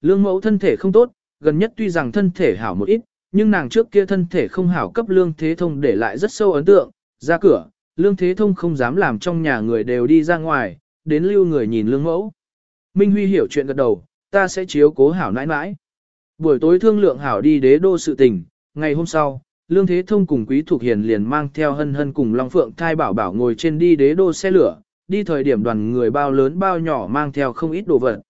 Lương mẫu thân thể không tốt, gần nhất tuy rằng thân thể hảo một ít, nhưng nàng trước kia thân thể không hảo cấp lương thế thông để lại rất sâu ấn tượng, ra cửa, lương thế thông không dám làm trong nhà người đều đi ra ngoài, đến lưu người nhìn lương mẫu. Minh Huy hiểu chuyện gật đầu, ta sẽ chiếu cố hảo nãi nãi. Buổi tối thương lượng hảo đi đế đô sự tình, ngày hôm sau, Lương Thế Thông cùng Quý Thục Hiền liền mang theo hân hân cùng Long Phượng thai bảo bảo ngồi trên đi đế đô xe lửa, đi thời điểm đoàn người bao lớn bao nhỏ mang theo không ít đồ vật.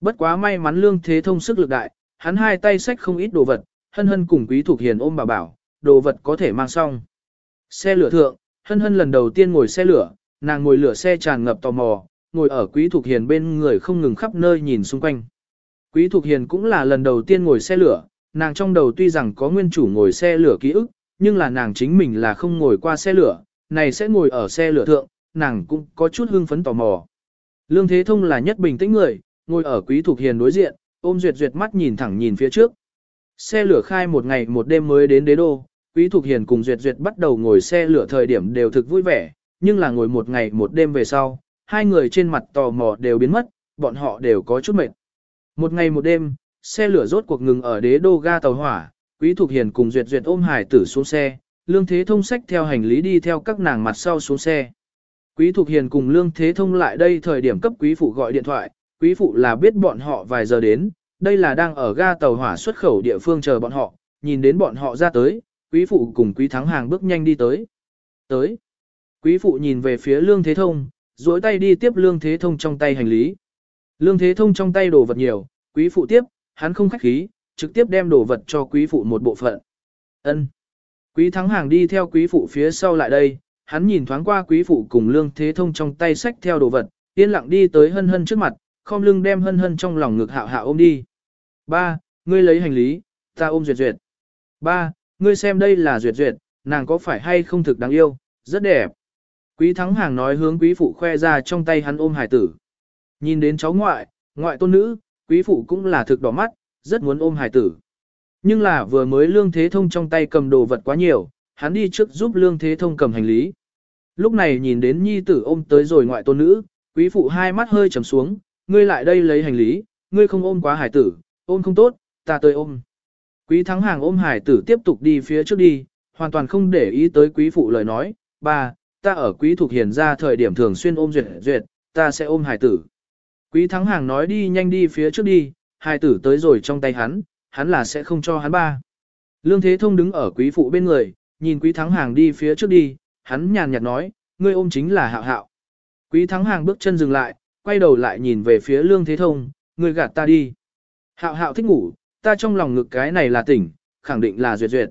Bất quá may mắn Lương Thế Thông sức lực đại, hắn hai tay xách không ít đồ vật, hân hân cùng Quý Thục Hiền ôm bà bảo, đồ vật có thể mang xong. Xe lửa thượng, hân hân lần đầu tiên ngồi xe lửa, nàng ngồi lửa xe tràn ngập tò mò, ngồi ở Quý Thục Hiền bên người không ngừng khắp nơi nhìn xung quanh. Quý Thục Hiền cũng là lần đầu tiên ngồi xe lửa, nàng trong đầu tuy rằng có nguyên chủ ngồi xe lửa ký ức, nhưng là nàng chính mình là không ngồi qua xe lửa, này sẽ ngồi ở xe lửa thượng, nàng cũng có chút hưng phấn tò mò. Lương Thế Thông là nhất bình tĩnh người, ngồi ở Quý Thục Hiền đối diện, ôm duyệt duyệt mắt nhìn thẳng nhìn phía trước. Xe lửa khai một ngày một đêm mới đến đế đô, Quý Thục Hiền cùng duyệt duyệt bắt đầu ngồi xe lửa thời điểm đều thực vui vẻ, nhưng là ngồi một ngày một đêm về sau, hai người trên mặt tò mò đều biến mất, bọn họ đều có chút mệt. Một ngày một đêm, xe lửa rốt cuộc ngừng ở đế đô ga tàu hỏa, Quý Thục Hiền cùng Duyệt Duyệt ôm hải tử xuống xe, Lương Thế Thông sách theo hành lý đi theo các nàng mặt sau xuống xe. Quý Thục Hiền cùng Lương Thế Thông lại đây thời điểm cấp quý phụ gọi điện thoại, quý phụ là biết bọn họ vài giờ đến, đây là đang ở ga tàu hỏa xuất khẩu địa phương chờ bọn họ, nhìn đến bọn họ ra tới, quý phụ cùng quý thắng hàng bước nhanh đi tới. Tới. Quý phụ nhìn về phía Lương Thế Thông, duỗi tay đi tiếp Lương Thế Thông trong tay hành lý. Lương Thế Thông trong tay đồ vật nhiều, quý phụ tiếp, hắn không khách khí, trực tiếp đem đồ vật cho quý phụ một bộ phận. Ân. Quý thắng hàng đi theo quý phụ phía sau lại đây, hắn nhìn thoáng qua quý phụ cùng Lương Thế Thông trong tay sách theo đồ vật, yên lặng đi tới hân hân trước mặt, khom lưng đem hân hân trong lòng ngực hạo hạo ôm đi. Ba, ngươi lấy hành lý, ta ôm duyệt duyệt. Ba, ngươi xem đây là duyệt duyệt, nàng có phải hay không thực đáng yêu, rất đẹp. Quý thắng hàng nói hướng quý phụ khoe ra trong tay hắn ôm hải tử. Nhìn đến cháu ngoại, ngoại tôn nữ, quý phụ cũng là thực đỏ mắt, rất muốn ôm hải tử. Nhưng là vừa mới lương thế thông trong tay cầm đồ vật quá nhiều, hắn đi trước giúp lương thế thông cầm hành lý. Lúc này nhìn đến nhi tử ôm tới rồi ngoại tôn nữ, quý phụ hai mắt hơi trầm xuống, ngươi lại đây lấy hành lý, ngươi không ôm quá hải tử, ôm không tốt, ta tới ôm. Quý thắng hàng ôm hải tử tiếp tục đi phía trước đi, hoàn toàn không để ý tới quý phụ lời nói, ba, ta ở quý thuộc hiền ra thời điểm thường xuyên ôm duyệt duyệt, ta sẽ ôm hải tử. Quý thắng hàng nói đi nhanh đi phía trước đi, Hải tử tới rồi trong tay hắn, hắn là sẽ không cho hắn ba. Lương Thế Thông đứng ở quý phụ bên người, nhìn quý thắng hàng đi phía trước đi, hắn nhàn nhạt nói, ngươi ôm chính là hạo hạo. Quý thắng hàng bước chân dừng lại, quay đầu lại nhìn về phía Lương Thế Thông, ngươi gạt ta đi. Hạo hạo thích ngủ, ta trong lòng ngực cái này là tỉnh, khẳng định là duyệt duyệt.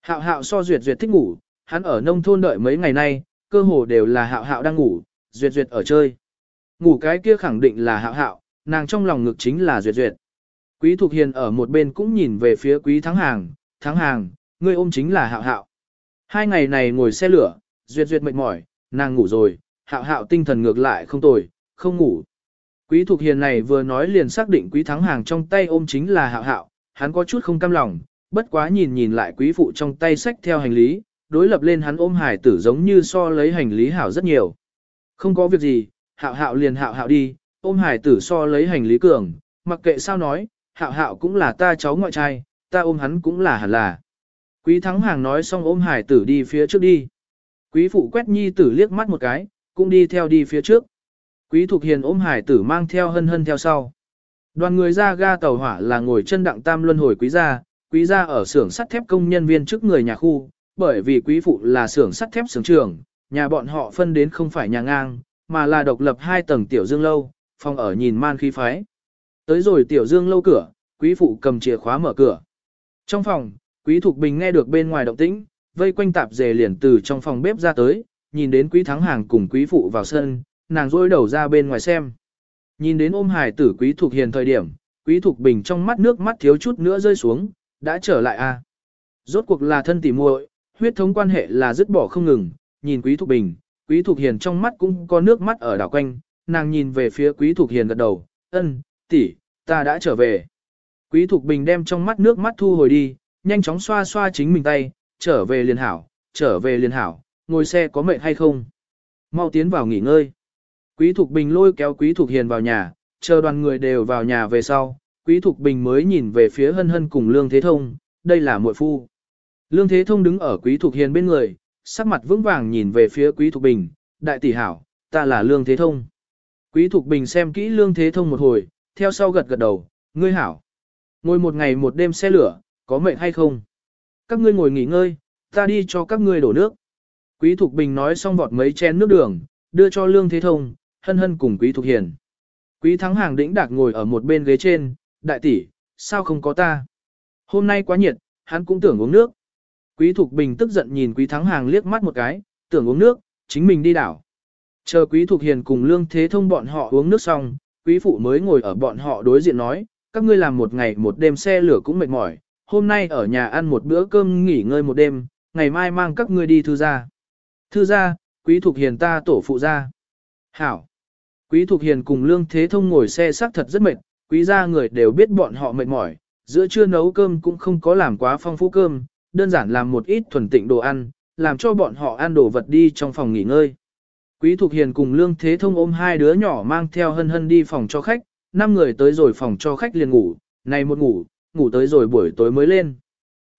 Hạo hạo so duyệt duyệt thích ngủ, hắn ở nông thôn đợi mấy ngày nay, cơ hồ đều là hạo hạo đang ngủ, duyệt duyệt ở chơi. Ngủ cái kia khẳng định là hạo hạo, nàng trong lòng ngực chính là duyệt duyệt. Quý Thục Hiền ở một bên cũng nhìn về phía quý thắng hàng, thắng hàng, ngươi ôm chính là hạo hạo. Hai ngày này ngồi xe lửa, duyệt duyệt mệt mỏi, nàng ngủ rồi, hạo hạo tinh thần ngược lại không tồi, không ngủ. Quý Thục Hiền này vừa nói liền xác định quý thắng hàng trong tay ôm chính là hạo hạo, hắn có chút không cam lòng, bất quá nhìn nhìn lại quý phụ trong tay sách theo hành lý, đối lập lên hắn ôm hải tử giống như so lấy hành lý hảo rất nhiều. Không có việc gì, hạo hạo liền hạo hạo đi, ôm hải tử so lấy hành lý cường, mặc kệ sao nói, hạo hạo cũng là ta cháu ngoại trai, ta ôm hắn cũng là hẳn là. Quý thắng hàng nói xong ôm hải tử đi phía trước đi. Quý phụ quét nhi tử liếc mắt một cái, cũng đi theo đi phía trước. Quý thục hiền ôm hải tử mang theo hân hân theo sau. Đoàn người ra ga tàu hỏa là ngồi chân đặng tam luân hồi quý gia, quý gia ở xưởng sắt thép công nhân viên trước người nhà khu, bởi vì quý phụ là xưởng sắt thép xưởng trưởng, nhà bọn họ phân đến không phải nhà ngang, mà là độc lập hai tầng tiểu dương lâu, phòng ở nhìn man khí phái. Tới rồi tiểu dương lâu cửa, quý phụ cầm chìa khóa mở cửa. Trong phòng, quý thục bình nghe được bên ngoài động tĩnh, vây quanh tạp dề liền từ trong phòng bếp ra tới, nhìn đến quý thắng hàng cùng quý phụ vào sân, nàng rôi đầu ra bên ngoài xem. Nhìn đến ôm hải tử quý thục hiền thời điểm, quý thục bình trong mắt nước mắt thiếu chút nữa rơi xuống, đã trở lại a à? Rốt cuộc là thân tỉ muội, huyết thống quan hệ là dứt bỏ không ngừng, nhìn quý thục bình, quý thục hiền trong mắt cũng có nước mắt ở đảo quanh, nàng nhìn về phía quý thục hiền gật đầu, ân, tỷ, ta đã trở về. Quý Thục Bình đem trong mắt nước mắt thu hồi đi, nhanh chóng xoa xoa chính mình tay, trở về liền hảo, trở về liền hảo, ngồi xe có mệt hay không? Mau tiến vào nghỉ ngơi. Quý Thục Bình lôi kéo Quý Thục Hiền vào nhà, chờ đoàn người đều vào nhà về sau, Quý Thục Bình mới nhìn về phía hân hân cùng Lương Thế Thông, đây là muội phu. Lương Thế Thông đứng ở Quý Thục Hiền bên người, sắc mặt vững vàng nhìn về phía Quý Thục Bình, đại tỷ hảo, ta là Lương Thế Thông. Quý Thục Bình xem kỹ Lương Thế Thông một hồi, theo sau gật gật đầu, ngươi hảo. Ngồi một ngày một đêm xe lửa, có mệt hay không? Các ngươi ngồi nghỉ ngơi, ta đi cho các ngươi đổ nước. Quý Thục Bình nói xong vọt mấy chén nước đường, đưa cho Lương Thế Thông, hân hân cùng Quý Thục Hiền. Quý Thắng Hàng đĩnh đạc ngồi ở một bên ghế trên, đại tỷ, sao không có ta? Hôm nay quá nhiệt, hắn cũng tưởng uống nước. Quý Thục Bình tức giận nhìn Quý Thắng Hàng liếc mắt một cái, tưởng uống nước, chính mình đi đảo. Chờ Quý Thục Hiền cùng Lương Thế Thông bọn họ uống nước xong, Quý Phụ mới ngồi ở bọn họ đối diện nói, các ngươi làm một ngày một đêm xe lửa cũng mệt mỏi, hôm nay ở nhà ăn một bữa cơm nghỉ ngơi một đêm, ngày mai mang các ngươi đi thư gia. Thư gia, Quý Thục Hiền ta tổ phụ gia. Hảo. Quý Thục Hiền cùng Lương Thế Thông ngồi xe xác thật rất mệt, quý gia người đều biết bọn họ mệt mỏi, giữa trưa nấu cơm cũng không có làm quá phong phú cơm, đơn giản làm một ít thuần tịnh đồ ăn, làm cho bọn họ ăn đồ vật đi trong phòng nghỉ ngơi. Quý Thục Hiền cùng Lương Thế Thông ôm hai đứa nhỏ mang theo hân hân đi phòng cho khách, năm người tới rồi phòng cho khách liền ngủ, này một ngủ, ngủ tới rồi buổi tối mới lên.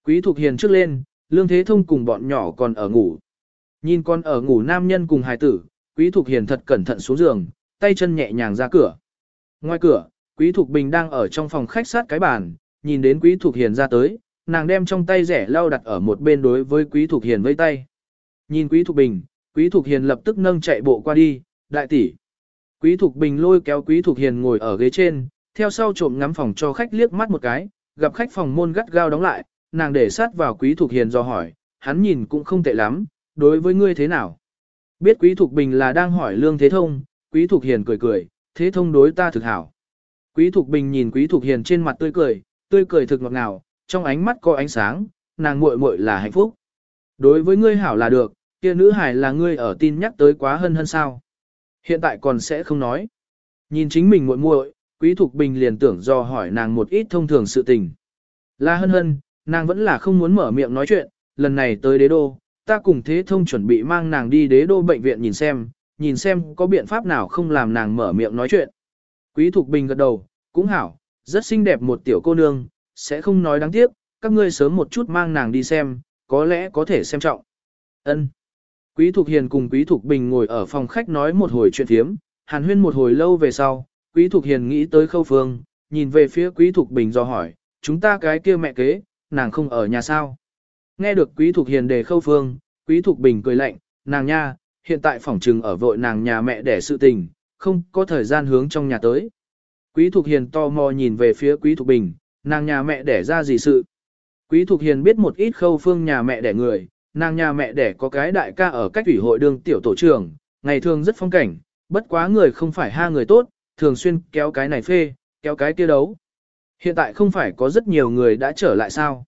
Quý Thục Hiền trước lên, Lương Thế Thông cùng bọn nhỏ còn ở ngủ. Nhìn con ở ngủ nam nhân cùng hài tử, Quý Thục Hiền thật cẩn thận xuống giường, tay chân nhẹ nhàng ra cửa. Ngoài cửa, Quý Thục Bình đang ở trong phòng khách sát cái bàn, nhìn đến Quý Thục Hiền ra tới, nàng đem trong tay rẻ lau đặt ở một bên đối với Quý Thục Hiền vây tay. Nhìn Quý Thục Bình, Quý Thục Hiền lập tức nâng chạy bộ qua đi, đại tỷ. Quý Thục Bình lôi kéo Quý Thục Hiền ngồi ở ghế trên, theo sau trộm ngắm phòng cho khách liếc mắt một cái, gặp khách phòng môn gắt gao đóng lại, nàng để sát vào Quý Thục Hiền do hỏi, hắn nhìn cũng không tệ lắm, đối với ngươi thế nào? Biết Quý Thục Bình là đang hỏi Lương Thế Thông, Quý Thục Hiền cười cười, Thế Thông đối ta thực hảo. Quý Thục Bình nhìn Quý Thục Hiền trên mặt tươi cười, tươi cười thực ngọt ngào, trong ánh mắt có ánh sáng, nàng muội muội là hạnh phúc. Đối với ngươi hảo là được, kia nữ hải là ngươi ở tin nhắc tới quá hân hân sao. Hiện tại còn sẽ không nói. Nhìn chính mình muội muội, Quý Thục Bình liền tưởng do hỏi nàng một ít thông thường sự tình. Là hân hân, nàng vẫn là không muốn mở miệng nói chuyện, lần này tới đế đô, ta cùng thế thông chuẩn bị mang nàng đi đế đô bệnh viện nhìn xem, nhìn xem có biện pháp nào không làm nàng mở miệng nói chuyện. Quý Thục Bình gật đầu, cũng hảo, rất xinh đẹp một tiểu cô nương, sẽ không nói đáng tiếc, các ngươi sớm một chút mang nàng đi xem, có lẽ có thể xem trọng. Ân. Quý Thục Hiền cùng Quý Thục Bình ngồi ở phòng khách nói một hồi chuyện thiếm, hàn huyên một hồi lâu về sau, Quý Thục Hiền nghĩ tới khâu phương, nhìn về phía Quý Thục Bình do hỏi, chúng ta cái kia mẹ kế, nàng không ở nhà sao? Nghe được Quý Thục Hiền đề khâu phương, Quý Thục Bình cười lạnh, nàng nha, hiện tại phòng trừng ở vội nàng nhà mẹ để sự tình, không có thời gian hướng trong nhà tới. Quý Thục Hiền to mò nhìn về phía Quý Thục Bình, nàng nhà mẹ đẻ ra gì sự. Quý Thục Hiền biết một ít khâu phương nhà mẹ đẻ người, nàng nhà mẹ đẻ có cái đại ca ở cách ủy hội đường tiểu tổ trưởng, ngày thường rất phong cảnh, bất quá người không phải ha người tốt, thường xuyên kéo cái này phê, kéo cái kia đấu. Hiện tại không phải có rất nhiều người đã trở lại sao.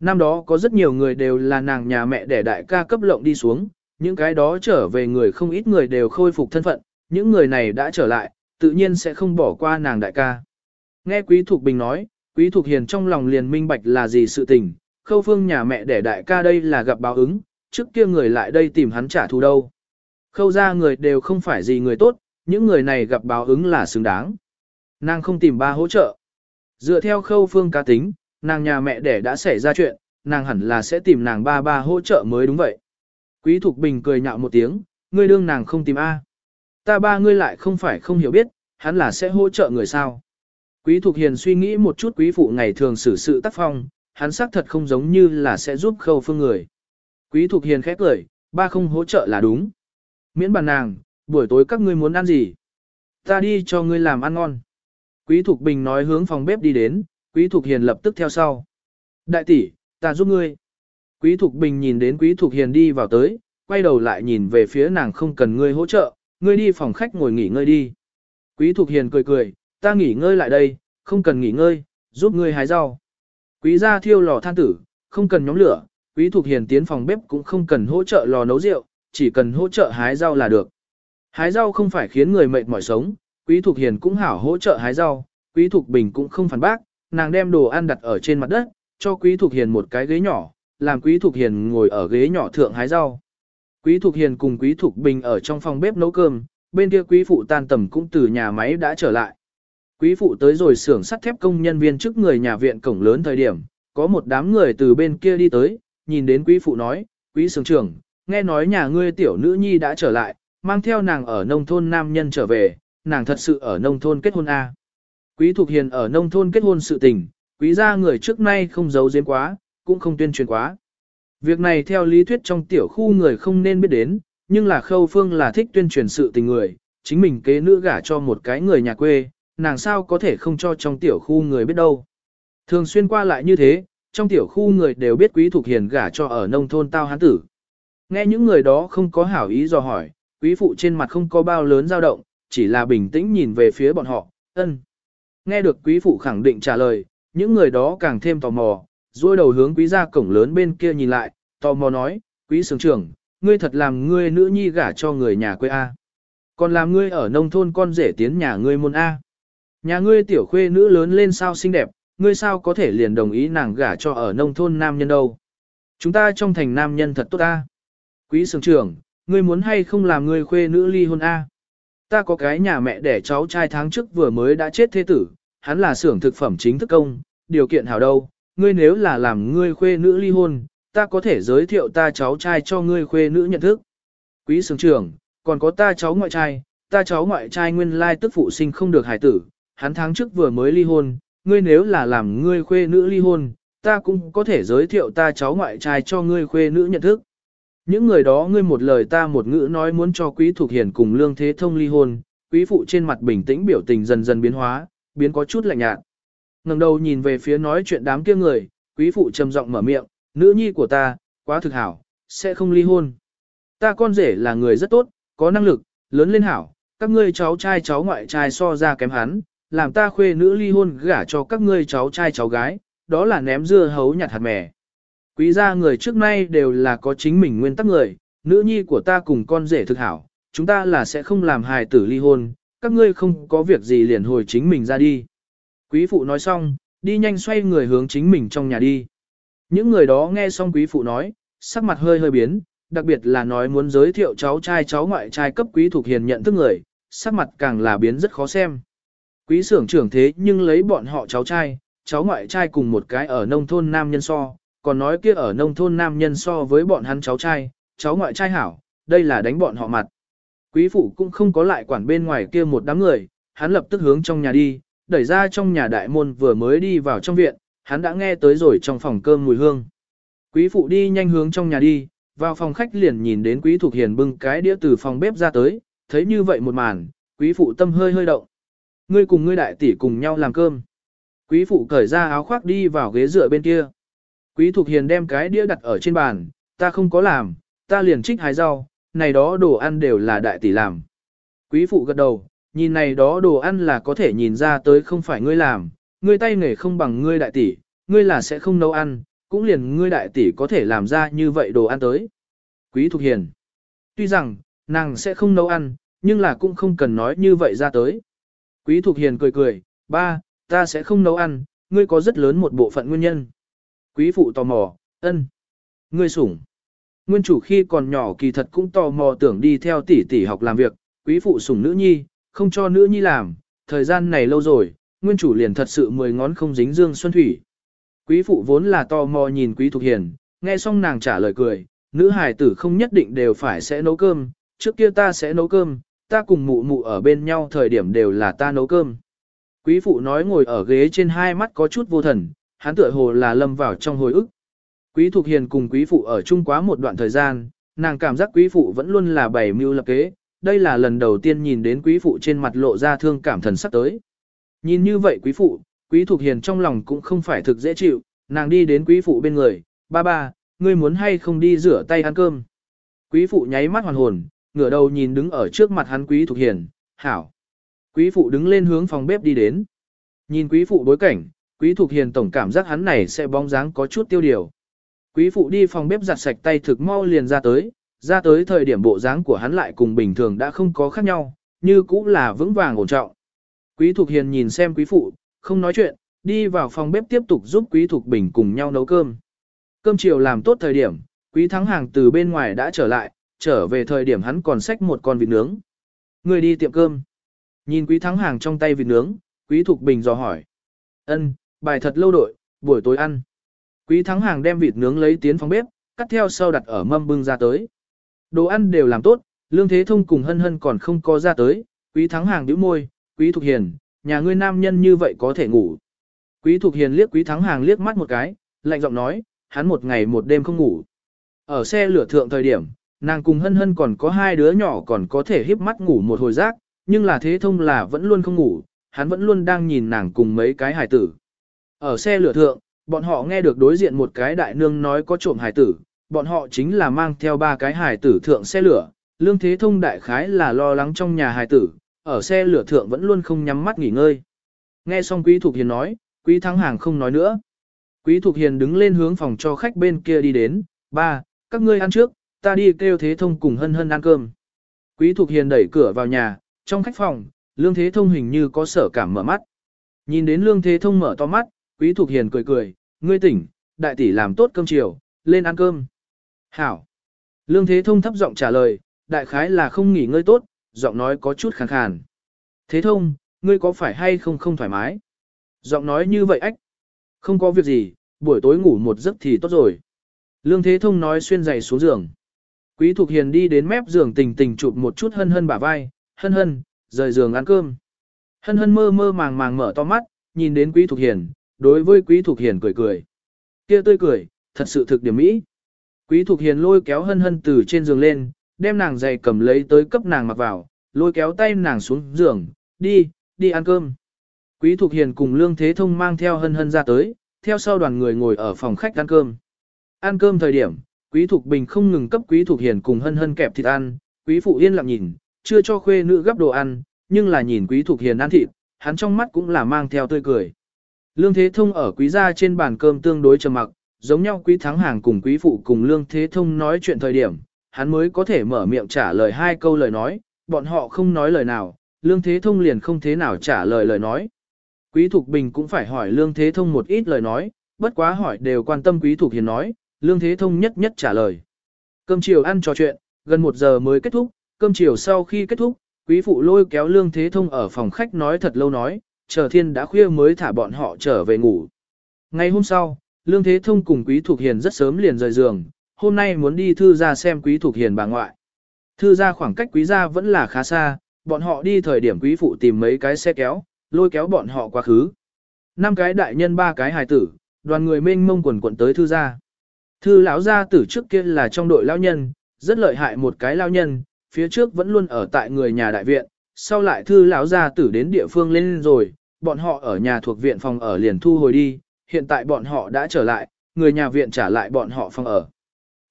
Năm đó có rất nhiều người đều là nàng nhà mẹ đẻ đại ca cấp lộng đi xuống, những cái đó trở về người không ít người đều khôi phục thân phận, những người này đã trở lại, tự nhiên sẽ không bỏ qua nàng đại ca. Nghe Quý Thục Bình nói, Quý Thục Hiền trong lòng liền minh bạch là gì sự tình, khâu phương nhà mẹ để đại ca đây là gặp báo ứng, trước kia người lại đây tìm hắn trả thù đâu. Khâu ra người đều không phải gì người tốt, những người này gặp báo ứng là xứng đáng. Nàng không tìm ba hỗ trợ. Dựa theo khâu phương cá tính, nàng nhà mẹ đẻ đã xảy ra chuyện, nàng hẳn là sẽ tìm nàng ba ba hỗ trợ mới đúng vậy. Quý Thục Bình cười nhạo một tiếng, ngươi đương nàng không tìm A. Ta ba ngươi lại không phải không hiểu biết, hắn là sẽ hỗ trợ người sao. Quý Thục Hiền suy nghĩ một chút quý phụ ngày thường xử sự tác phong, hắn xác thật không giống như là sẽ giúp khâu phương người. Quý Thục Hiền khép cười, ba không hỗ trợ là đúng. Miễn bàn nàng, buổi tối các ngươi muốn ăn gì? Ta đi cho ngươi làm ăn ngon. Quý Thục Bình nói hướng phòng bếp đi đến, Quý Thục Hiền lập tức theo sau. Đại tỷ, ta giúp ngươi. Quý Thục Bình nhìn đến Quý Thục Hiền đi vào tới, quay đầu lại nhìn về phía nàng không cần ngươi hỗ trợ, ngươi đi phòng khách ngồi nghỉ ngơi đi. Quý Thục Hiền cười cười, ta nghỉ ngơi lại đây, không cần nghỉ ngơi, giúp ngươi hái rau. Quý gia thiêu lò than tử, không cần nhóm lửa, Quý Thục Hiền tiến phòng bếp cũng không cần hỗ trợ lò nấu rượu, chỉ cần hỗ trợ hái rau là được. Hái rau không phải khiến người mệt mỏi sống, Quý Thục Hiền cũng hảo hỗ trợ hái rau, Quý Thục Bình cũng không phản bác, nàng đem đồ ăn đặt ở trên mặt đất, cho Quý Thục Hiền một cái ghế nhỏ, làm Quý Thục Hiền ngồi ở ghế nhỏ thượng hái rau. Quý Thục Hiền cùng Quý Thục Bình ở trong phòng bếp nấu cơm, bên kia Quý Phụ tan tầm cũng từ nhà máy đã trở lại. Quý phụ tới rồi xưởng sắt thép công nhân viên trước người nhà viện cổng lớn thời điểm, có một đám người từ bên kia đi tới, nhìn đến quý phụ nói, quý sưởng trưởng, nghe nói nhà ngươi tiểu nữ nhi đã trở lại, mang theo nàng ở nông thôn nam nhân trở về, nàng thật sự ở nông thôn kết hôn A. Quý Thục Hiền ở nông thôn kết hôn sự tình, quý gia người trước nay không giấu giếm quá, cũng không tuyên truyền quá. Việc này theo lý thuyết trong tiểu khu người không nên biết đến, nhưng là khâu phương là thích tuyên truyền sự tình người, chính mình kế nữ gả cho một cái người nhà quê, nàng sao có thể không cho trong tiểu khu người biết đâu. Thường xuyên qua lại như thế, trong tiểu khu người đều biết quý thục hiền gả cho ở nông thôn tao hán tử. Nghe những người đó không có hảo ý dò hỏi, quý phụ trên mặt không có bao lớn dao động, chỉ là bình tĩnh nhìn về phía bọn họ, ân. Nghe được quý phụ khẳng định trả lời, những người đó càng thêm tò mò, rồi đầu hướng quý gia cổng lớn bên kia nhìn lại, tò mò nói, quý sướng trưởng, ngươi thật làm ngươi nữ nhi gả cho người nhà quê A. Còn làm ngươi ở nông thôn con rể tiến nhà ngươi môn A. Nhà ngươi tiểu khuê nữ lớn lên sao xinh đẹp, ngươi sao có thể liền đồng ý nàng gả cho ở nông thôn nam nhân đâu. Chúng ta trong thành nam nhân thật tốt A. Quý sướng trưởng, ngươi muốn hay không làm ngươi khuê nữ ly hôn A. Ta có cái nhà mẹ đẻ cháu trai tháng trước vừa mới đã chết thế tử, hắn là xưởng thực phẩm chính thức công, điều kiện hảo đâu, ngươi nếu là làm ngươi khuê nữ ly hôn, ta có thể giới thiệu ta cháu trai cho ngươi khuê nữ nhận thức. Quý sướng trưởng, còn có ta cháu ngoại trai, ta cháu ngoại trai nguyên lai tức phụ sinh không được hài tử, hắn tháng trước vừa mới ly hôn, ngươi nếu là làm ngươi khuê nữ ly hôn, ta cũng có thể giới thiệu ta cháu ngoại trai cho ngươi khuê nữ nhận thức. Những người đó ngươi một lời ta một ngữ nói muốn cho quý thuộc hiền cùng lương thế thông ly hôn, quý phụ trên mặt bình tĩnh biểu tình dần dần biến hóa, biến có chút lạnh nhạt ngẩng đầu nhìn về phía nói chuyện đám kia người, quý phụ trầm giọng mở miệng, nữ nhi của ta, quá thực hảo, sẽ không ly hôn. Ta con rể là người rất tốt, có năng lực, lớn lên hảo, các ngươi cháu trai cháu ngoại trai so ra kém hắn, làm ta khuê nữ ly hôn gả cho các ngươi cháu trai cháu gái, đó là ném dưa hấu nhặt hạt mè. Quý gia người trước nay đều là có chính mình nguyên tắc người, nữ nhi của ta cùng con rể thực hảo, chúng ta là sẽ không làm hài tử ly hôn, các ngươi không có việc gì liền hồi chính mình ra đi. Quý phụ nói xong, đi nhanh xoay người hướng chính mình trong nhà đi. Những người đó nghe xong quý phụ nói, sắc mặt hơi hơi biến, đặc biệt là nói muốn giới thiệu cháu trai cháu ngoại trai cấp quý thuộc hiền nhận thức người, sắc mặt càng là biến rất khó xem. Quý xưởng trưởng thế nhưng lấy bọn họ cháu trai, cháu ngoại trai cùng một cái ở nông thôn nam nhân so, còn nói kia ở nông thôn nam nhân so với bọn hắn cháu trai, cháu ngoại trai hảo, đây là đánh bọn họ mặt. Quý phụ cũng không có lại quản bên ngoài kia một đám người, hắn lập tức hướng trong nhà đi, đẩy ra trong nhà đại môn vừa mới đi vào trong viện, hắn đã nghe tới rồi trong phòng cơm mùi hương. Quý phụ đi nhanh hướng trong nhà đi, vào phòng khách liền nhìn đến quý thuộc hiền bưng cái đĩa từ phòng bếp ra tới, thấy như vậy một màn, quý phụ tâm hơi hơi động. Ngươi cùng ngươi đại tỷ cùng nhau làm cơm. Quý phụ cởi ra áo khoác đi vào ghế dựa bên kia. Quý thuộc hiền đem cái đĩa đặt ở trên bàn, ta không có làm, ta liền trích hái rau, này đó đồ ăn đều là đại tỷ làm. Quý phụ gật đầu, nhìn này đó đồ ăn là có thể nhìn ra tới không phải ngươi làm, ngươi tay nghề không bằng ngươi đại tỷ, ngươi là sẽ không nấu ăn, cũng liền ngươi đại tỷ có thể làm ra như vậy đồ ăn tới. Quý Thục Hiền. Tuy rằng, nàng sẽ không nấu ăn, nhưng là cũng không cần nói như vậy ra tới. Quý Thục Hiền cười cười, ba, ta sẽ không nấu ăn, ngươi có rất lớn một bộ phận nguyên nhân. Quý Phụ tò mò, ân. Ngươi sủng. Nguyên chủ khi còn nhỏ kỳ thật cũng tò mò tưởng đi theo tỷ tỷ học làm việc, quý phụ sủng nữ nhi, không cho nữ nhi làm, thời gian này lâu rồi, nguyên chủ liền thật sự mười ngón không dính dương xuân thủy. Quý phụ vốn là tò mò nhìn quý thục hiền, nghe xong nàng trả lời cười, nữ hài tử không nhất định đều phải sẽ nấu cơm, trước kia ta sẽ nấu cơm, ta cùng mụ mụ ở bên nhau thời điểm đều là ta nấu cơm. Quý phụ nói ngồi ở ghế trên hai mắt có chút vô thần, hắn tựa hồ là lâm vào trong hồi ức. Quý Thục Hiền cùng quý phụ ở chung quá một đoạn thời gian, nàng cảm giác quý phụ vẫn luôn là bày mưu lập kế, đây là lần đầu tiên nhìn đến quý phụ trên mặt lộ ra thương cảm thần sắc tới. Nhìn như vậy quý phụ, quý thuộc Hiền trong lòng cũng không phải thực dễ chịu, nàng đi đến quý phụ bên người, ba ba, ngươi muốn hay không đi rửa tay ăn cơm. Quý phụ nháy mắt hoàn hồn, ngửa đầu nhìn đứng ở trước mặt hắn quý thuộc Hiền, hảo. Quý phụ đứng lên hướng phòng bếp đi đến. Nhìn quý phụ bối cảnh, quý thuộc Hiền tổng cảm giác hắn này sẽ bóng dáng có chút tiêu điều. Quý phụ đi phòng bếp giặt sạch tay thực mau liền ra tới, ra tới thời điểm bộ dáng của hắn lại cùng bình thường đã không có khác nhau, như cũng là vững vàng ổn trọng. Quý Thục Hiền nhìn xem quý phụ, không nói chuyện, đi vào phòng bếp tiếp tục giúp quý Thục Bình cùng nhau nấu cơm. Cơm chiều làm tốt thời điểm, quý thắng hàng từ bên ngoài đã trở lại, trở về thời điểm hắn còn xách một con vịt nướng. Người đi tiệm cơm. Nhìn quý thắng hàng trong tay vịt nướng, Quý Thục Bình dò hỏi. Ân, bài thật lâu đội, buổi tối ăn. Quý Thắng Hàng đem vịt nướng lấy tiến phòng bếp, cắt theo sau đặt ở mâm bưng ra tới. Đồ ăn đều làm tốt, Lương Thế Thông cùng Hân Hân còn không có ra tới, Quý Thắng Hàng nhíu môi, Quý Thục Hiền, nhà ngươi nam nhân như vậy có thể ngủ. Quý Thục Hiền liếc Quý Thắng Hàng liếc mắt một cái, lạnh giọng nói, hắn một ngày một đêm không ngủ. Ở xe lửa thượng thời điểm, nàng cùng Hân Hân còn có hai đứa nhỏ còn có thể híp mắt ngủ một hồi giác, nhưng là Thế Thông là vẫn luôn không ngủ, hắn vẫn luôn đang nhìn nàng cùng mấy cái hài tử. Ở xe lửa thượng, bọn họ nghe được đối diện một cái đại nương nói có trộm hài tử, bọn họ chính là mang theo ba cái hài tử thượng xe lửa, lương thế thông đại khái là lo lắng trong nhà hài tử, ở xe lửa thượng vẫn luôn không nhắm mắt nghỉ ngơi. Nghe xong Quý Thục Hiền nói, Quý Thắng Hàng không nói nữa. Quý Thục Hiền đứng lên hướng phòng cho khách bên kia đi đến, ba, các ngươi ăn trước, ta đi kêu Thế Thông cùng hân hân ăn cơm. Quý Thục Hiền đẩy cửa vào nhà, trong khách phòng, Lương Thế Thông hình như có sở cảm mở mắt. Nhìn đến Lương Thế Thông mở to mắt, Quý Thục Hiền cười cười, ngươi tỉnh, đại tỷ làm tốt cơm chiều, lên ăn cơm. Hảo. Lương Thế Thông thấp giọng trả lời, đại khái là không nghỉ ngơi tốt, giọng nói có chút khàn khàn. Thế Thông, ngươi có phải hay không không thoải mái? Giọng nói như vậy ách. Không có việc gì, buổi tối ngủ một giấc thì tốt rồi. Lương Thế Thông nói xuyên giày xuống giường. Quý Thục Hiền đi đến mép giường tình tình chụp một chút hân hân bả vai, hân hân, rời giường ăn cơm. Hân hân mơ mơ màng màng mở to mắt, nhìn đến Quý Thục Hiền, đối với Quý Thục Hiền cười cười. Kia tươi cười, thật sự thực điểm mỹ. Quý Thục Hiền lôi kéo hân hân từ trên giường lên, đem nàng giày cầm lấy tới cấp nàng mặc vào, lôi kéo tay nàng xuống giường, đi, đi ăn cơm. Quý Thục Hiền cùng Lương Thế Thông mang theo hân hân ra tới, theo sau đoàn người ngồi ở phòng khách ăn cơm. Ăn cơm thời điểm, Quý Thục Bình không ngừng cấp Quý Thục Hiền cùng hân hân kẹp thịt ăn, Quý Phụ yên lặng nhìn, chưa cho khuê nữ gấp đồ ăn, nhưng là nhìn Quý Thục Hiền ăn thịt, hắn trong mắt cũng là mang theo tươi cười. Lương Thế Thông ở quý gia trên bàn cơm tương đối trầm mặc, giống nhau quý thắng hàng cùng quý phụ cùng Lương Thế Thông nói chuyện thời điểm, hắn mới có thể mở miệng trả lời hai câu lời nói, bọn họ không nói lời nào, Lương Thế Thông liền không thế nào trả lời lời nói. Quý Thục Bình cũng phải hỏi Lương Thế Thông một ít lời nói, bất quá hỏi đều quan tâm Quý Thục Hiền nói, Lương Thế Thông nhất nhất trả lời. Cơm chiều ăn trò chuyện, gần một giờ mới kết thúc, cơm chiều sau khi kết thúc, Quý Phụ lôi kéo Lương Thế Thông ở phòng khách nói thật lâu nói, chờ thiên đã khuya mới thả bọn họ trở về ngủ. Ngày hôm sau, Lương Thế Thông cùng Quý Thục Hiền rất sớm liền rời giường, hôm nay muốn đi thư ra xem Quý Thục Hiền bà ngoại. Thư ra khoảng cách Quý gia vẫn là khá xa, bọn họ đi thời điểm Quý Phụ tìm mấy cái xe kéo, lôi kéo bọn họ quá khứ. Năm cái đại nhân ba cái hài tử, đoàn người mênh mông quần quận tới thư gia. Thư lão gia tử trước kia là trong đội lao nhân, rất lợi hại một cái lao nhân, phía trước vẫn luôn ở tại người nhà đại viện, sau lại thư lão gia tử đến địa phương lên rồi, bọn họ ở nhà thuộc viện phòng ở liền thu hồi đi, hiện tại bọn họ đã trở lại, người nhà viện trả lại bọn họ phòng ở.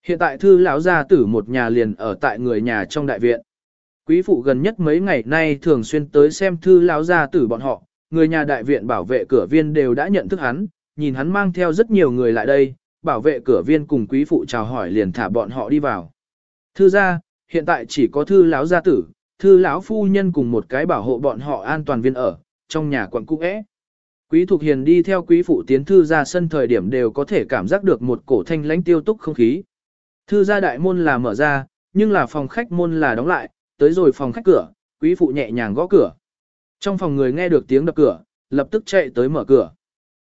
Hiện tại thư lão gia tử một nhà liền ở tại người nhà trong đại viện. Quý phụ gần nhất mấy ngày nay thường xuyên tới xem thư lão gia tử bọn họ, người nhà đại viện bảo vệ cửa viên đều đã nhận thức hắn, nhìn hắn mang theo rất nhiều người lại đây, bảo vệ cửa viên cùng quý phụ chào hỏi liền thả bọn họ đi vào. Thư gia, hiện tại chỉ có thư lão gia tử, thư lão phu nhân cùng một cái bảo hộ bọn họ an toàn viên ở, trong nhà quận cũ é. Quý Thục Hiền đi theo quý phụ tiến thư ra sân thời điểm đều có thể cảm giác được một cổ thanh lãnh tiêu túc không khí. Thư gia đại môn là mở ra, nhưng là phòng khách môn là đóng lại, tới rồi phòng khách cửa, quý phụ nhẹ nhàng gõ cửa. Trong phòng người nghe được tiếng đập cửa, lập tức chạy tới mở cửa.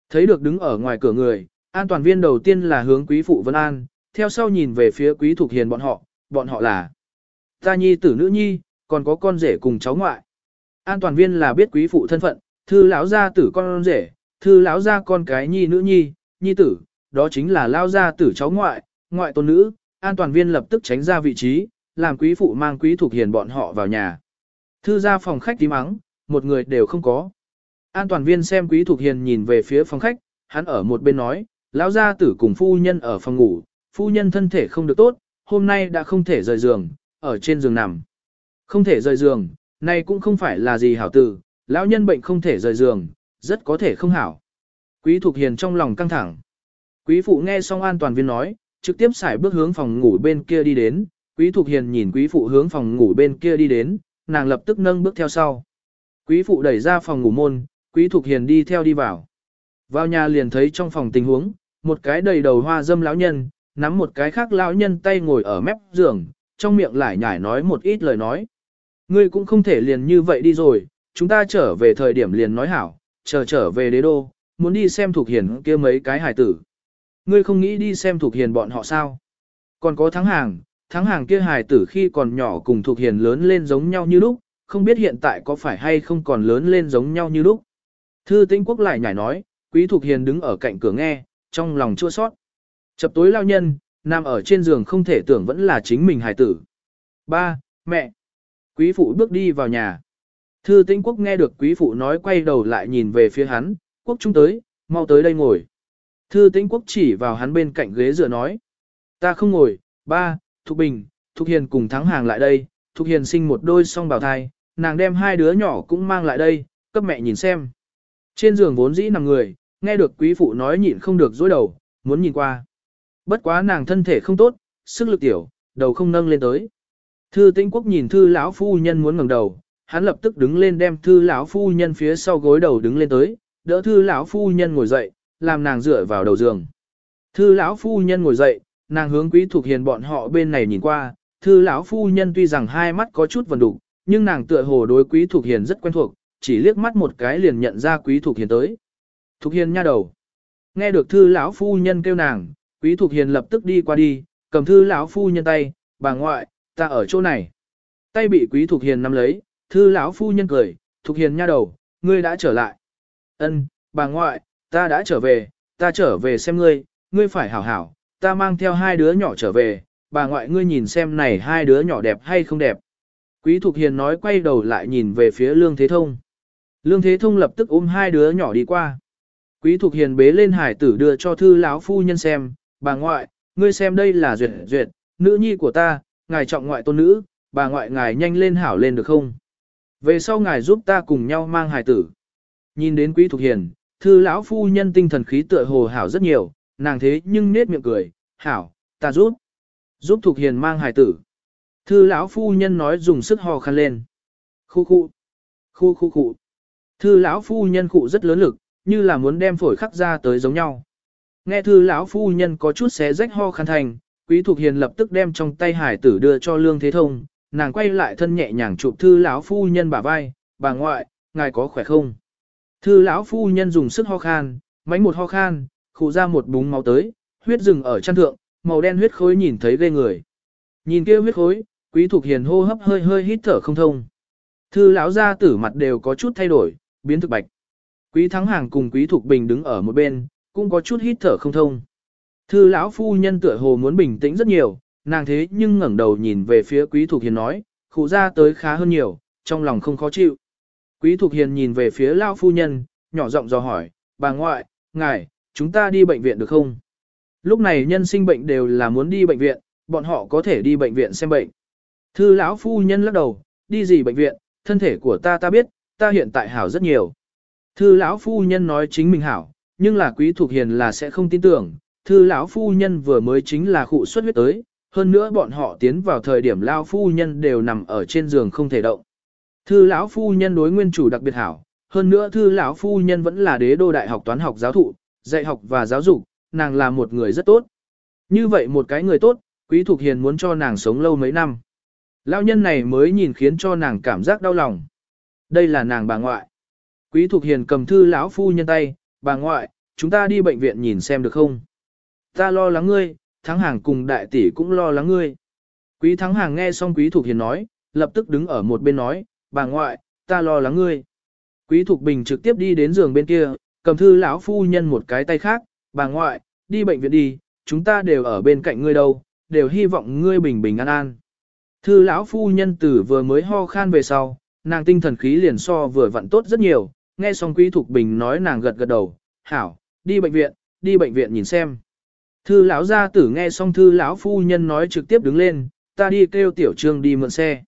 Thấy được đứng ở ngoài cửa người, an toàn viên đầu tiên là hướng quý phụ Vân An, theo sau nhìn về phía quý Thục Hiền bọn họ, bọn họ là ta nhi tử nữ nhi, còn có con rể cùng cháu ngoại. An toàn viên là biết quý phụ thân phận, thư lão gia tử con rể, thư lão gia con cái nhi nữ nhi, nhi tử, đó chính là lão gia tử cháu ngoại, ngoại tôn nữ. An toàn viên lập tức tránh ra vị trí, làm quý phụ mang quý thuộc hiền bọn họ vào nhà. Thư ra phòng khách tím mắng, một người đều không có. An toàn viên xem quý thuộc hiền nhìn về phía phòng khách, hắn ở một bên nói, lão gia tử cùng phu nhân ở phòng ngủ, phu nhân thân thể không được tốt, hôm nay đã không thể rời giường, ở trên giường nằm. Không thể rời giường, này cũng không phải là gì hảo tử, lão nhân bệnh không thể rời giường, rất có thể không hảo. Quý Thục Hiền trong lòng căng thẳng. Quý phụ nghe xong an toàn viên nói, trực tiếp xài bước hướng phòng ngủ bên kia đi đến, Quý Thục Hiền nhìn quý phụ hướng phòng ngủ bên kia đi đến, nàng lập tức nâng bước theo sau. Quý phụ đẩy ra phòng ngủ môn, Quý Thục Hiền đi theo đi vào. Vào nhà liền thấy trong phòng tình huống, một cái đầy đầu hoa dâm lão nhân, nắm một cái khác lão nhân tay ngồi ở mép giường, trong miệng lại nhải nói một ít lời nói. Ngươi cũng không thể liền như vậy đi rồi, chúng ta trở về thời điểm liền nói hảo, chờ trở về đế đô, muốn đi xem thuộc hiền kia mấy cái hải tử. Ngươi không nghĩ đi xem thuộc hiền bọn họ sao? Còn có thắng hàng, thắng hàng kia hải tử khi còn nhỏ cùng thuộc hiền lớn lên giống nhau như lúc, không biết hiện tại có phải hay không còn lớn lên giống nhau như lúc. Thư tinh quốc lại nhảy nói, quý thuộc hiền đứng ở cạnh cửa nghe, trong lòng chua sót. Chập tối lao nhân, nằm ở trên giường không thể tưởng vẫn là chính mình hải tử. Ba, mẹ. Quý phụ bước đi vào nhà. Thư Tĩnh quốc nghe được quý phụ nói quay đầu lại nhìn về phía hắn, quốc trung tới, mau tới đây ngồi. Thư Tĩnh quốc chỉ vào hắn bên cạnh ghế dựa nói. Ta không ngồi, ba, Thục Bình, Thục Hiền cùng thắng hàng lại đây, Thục Hiền sinh một đôi song bào thai, nàng đem hai đứa nhỏ cũng mang lại đây, cấp mẹ nhìn xem. Trên giường vốn dĩ nằm người, nghe được quý phụ nói nhịn không được dối đầu, muốn nhìn qua. Bất quá nàng thân thể không tốt, sức lực tiểu, đầu không nâng lên tới. Thư Tĩnh Quốc nhìn thư lão phu nhân muốn ngẩng đầu, hắn lập tức đứng lên đem thư lão phu nhân phía sau gối đầu đứng lên tới, đỡ thư lão phu nhân ngồi dậy, làm nàng dựa vào đầu giường. Thư lão phu nhân ngồi dậy, nàng hướng quý thuộc hiền bọn họ bên này nhìn qua, thư lão phu nhân tuy rằng hai mắt có chút vần đục, nhưng nàng tựa hồ đối quý thuộc hiền rất quen thuộc, chỉ liếc mắt một cái liền nhận ra quý thuộc hiền tới. Thục hiền nha đầu. Nghe được thư lão phu nhân kêu nàng, quý thuộc hiền lập tức đi qua đi, cầm thư lão phu nhân tay, bà ngoại, ta ở chỗ này. Tay bị quý thuộc hiền nắm lấy, thư lão phu nhân cười, Thục hiền nha đầu, ngươi đã trở lại. Ân, bà ngoại, ta đã trở về, ta trở về xem ngươi, ngươi phải hảo hảo, ta mang theo hai đứa nhỏ trở về, bà ngoại ngươi nhìn xem này hai đứa nhỏ đẹp hay không đẹp. Quý Thục Hiền nói quay đầu lại nhìn về phía Lương Thế Thông. Lương Thế Thông lập tức ôm hai đứa nhỏ đi qua. Quý Thục Hiền bế lên hải tử đưa cho thư lão phu nhân xem, bà ngoại, ngươi xem đây là duyệt duyệt, nữ nhi của ta, ngài trọng ngoại tôn nữ, bà ngoại ngài nhanh lên hảo lên được không? Về sau ngài giúp ta cùng nhau mang hải tử. Nhìn đến Quý thuộc Hiền, thư lão phu nhân tinh thần khí tựa hồ hảo rất nhiều, nàng thế nhưng nết miệng cười, hảo, ta giúp. Giúp thuộc Hiền mang hải tử. Thư lão phu nhân nói dùng sức hò khăn lên. Khu khu. Khu khu khu. Thư lão phu nhân khụ rất lớn lực, như là muốn đem phổi khắc ra tới giống nhau. Nghe thư lão phu nhân có chút xé rách ho khăn thành, quý thuộc hiền lập tức đem trong tay hải tử đưa cho lương thế thông, nàng quay lại thân nhẹ nhàng chụp thư lão phu nhân bả vai, bà ngoại, ngài có khỏe không? Thư lão phu nhân dùng sức ho khan, mánh một ho khan, khụ ra một búng máu tới, huyết rừng ở chân thượng, màu đen huyết khối nhìn thấy ghê người. Nhìn kia huyết khối, quý thuộc hiền hô hấp hơi hơi hít thở không thông. Thư lão gia tử mặt đều có chút thay đổi, biến thực bạch. Quý thắng hàng cùng quý thuộc bình đứng ở một bên, cũng có chút hít thở không thông. Thư lão phu nhân tựa hồ muốn bình tĩnh rất nhiều, nàng thế nhưng ngẩng đầu nhìn về phía quý thục hiền nói, khụ ra tới khá hơn nhiều, trong lòng không khó chịu. Quý thục hiền nhìn về phía lão phu nhân, nhỏ giọng dò hỏi, bà ngoại, ngài, chúng ta đi bệnh viện được không? Lúc này nhân sinh bệnh đều là muốn đi bệnh viện, bọn họ có thể đi bệnh viện xem bệnh. Thư lão phu nhân lắc đầu, đi gì bệnh viện, thân thể của ta ta biết, ta hiện tại hảo rất nhiều. Thư lão phu nhân nói chính mình hảo, nhưng là quý Thục hiền là sẽ không tin tưởng, thư lão phu nhân vừa mới chính là khụ xuất huyết tới, hơn nữa bọn họ tiến vào thời điểm lão phu nhân đều nằm ở trên giường không thể động. Thư lão phu nhân đối nguyên chủ đặc biệt hảo, hơn nữa thư lão phu nhân vẫn là đế đô đại học toán học giáo thụ, dạy học và giáo dục, nàng là một người rất tốt. Như vậy một cái người tốt, quý thuộc hiền muốn cho nàng sống lâu mấy năm. Lão nhân này mới nhìn khiến cho nàng cảm giác đau lòng. Đây là nàng bà ngoại. Quý Thục Hiền cầm thư lão phu nhân tay, bà ngoại, chúng ta đi bệnh viện nhìn xem được không? Ta lo lắng ngươi, Thắng Hàng cùng đại tỷ cũng lo lắng ngươi. Quý Thắng Hàng nghe xong Quý Thục Hiền nói, lập tức đứng ở một bên nói, bà ngoại, ta lo lắng ngươi. Quý Thục Bình trực tiếp đi đến giường bên kia, cầm thư lão phu nhân một cái tay khác, bà ngoại, đi bệnh viện đi, chúng ta đều ở bên cạnh ngươi đâu, đều hy vọng ngươi bình bình an an. Thư lão phu nhân tử vừa mới ho khan về sau, nàng tinh thần khí liền so vừa vặn tốt rất nhiều, nghe xong Quý Thục Bình nói nàng gật gật đầu, hảo, đi bệnh viện, đi bệnh viện nhìn xem. Thư lão gia tử nghe xong thư lão phu nhân nói trực tiếp đứng lên, ta đi kêu tiểu trương đi mượn xe.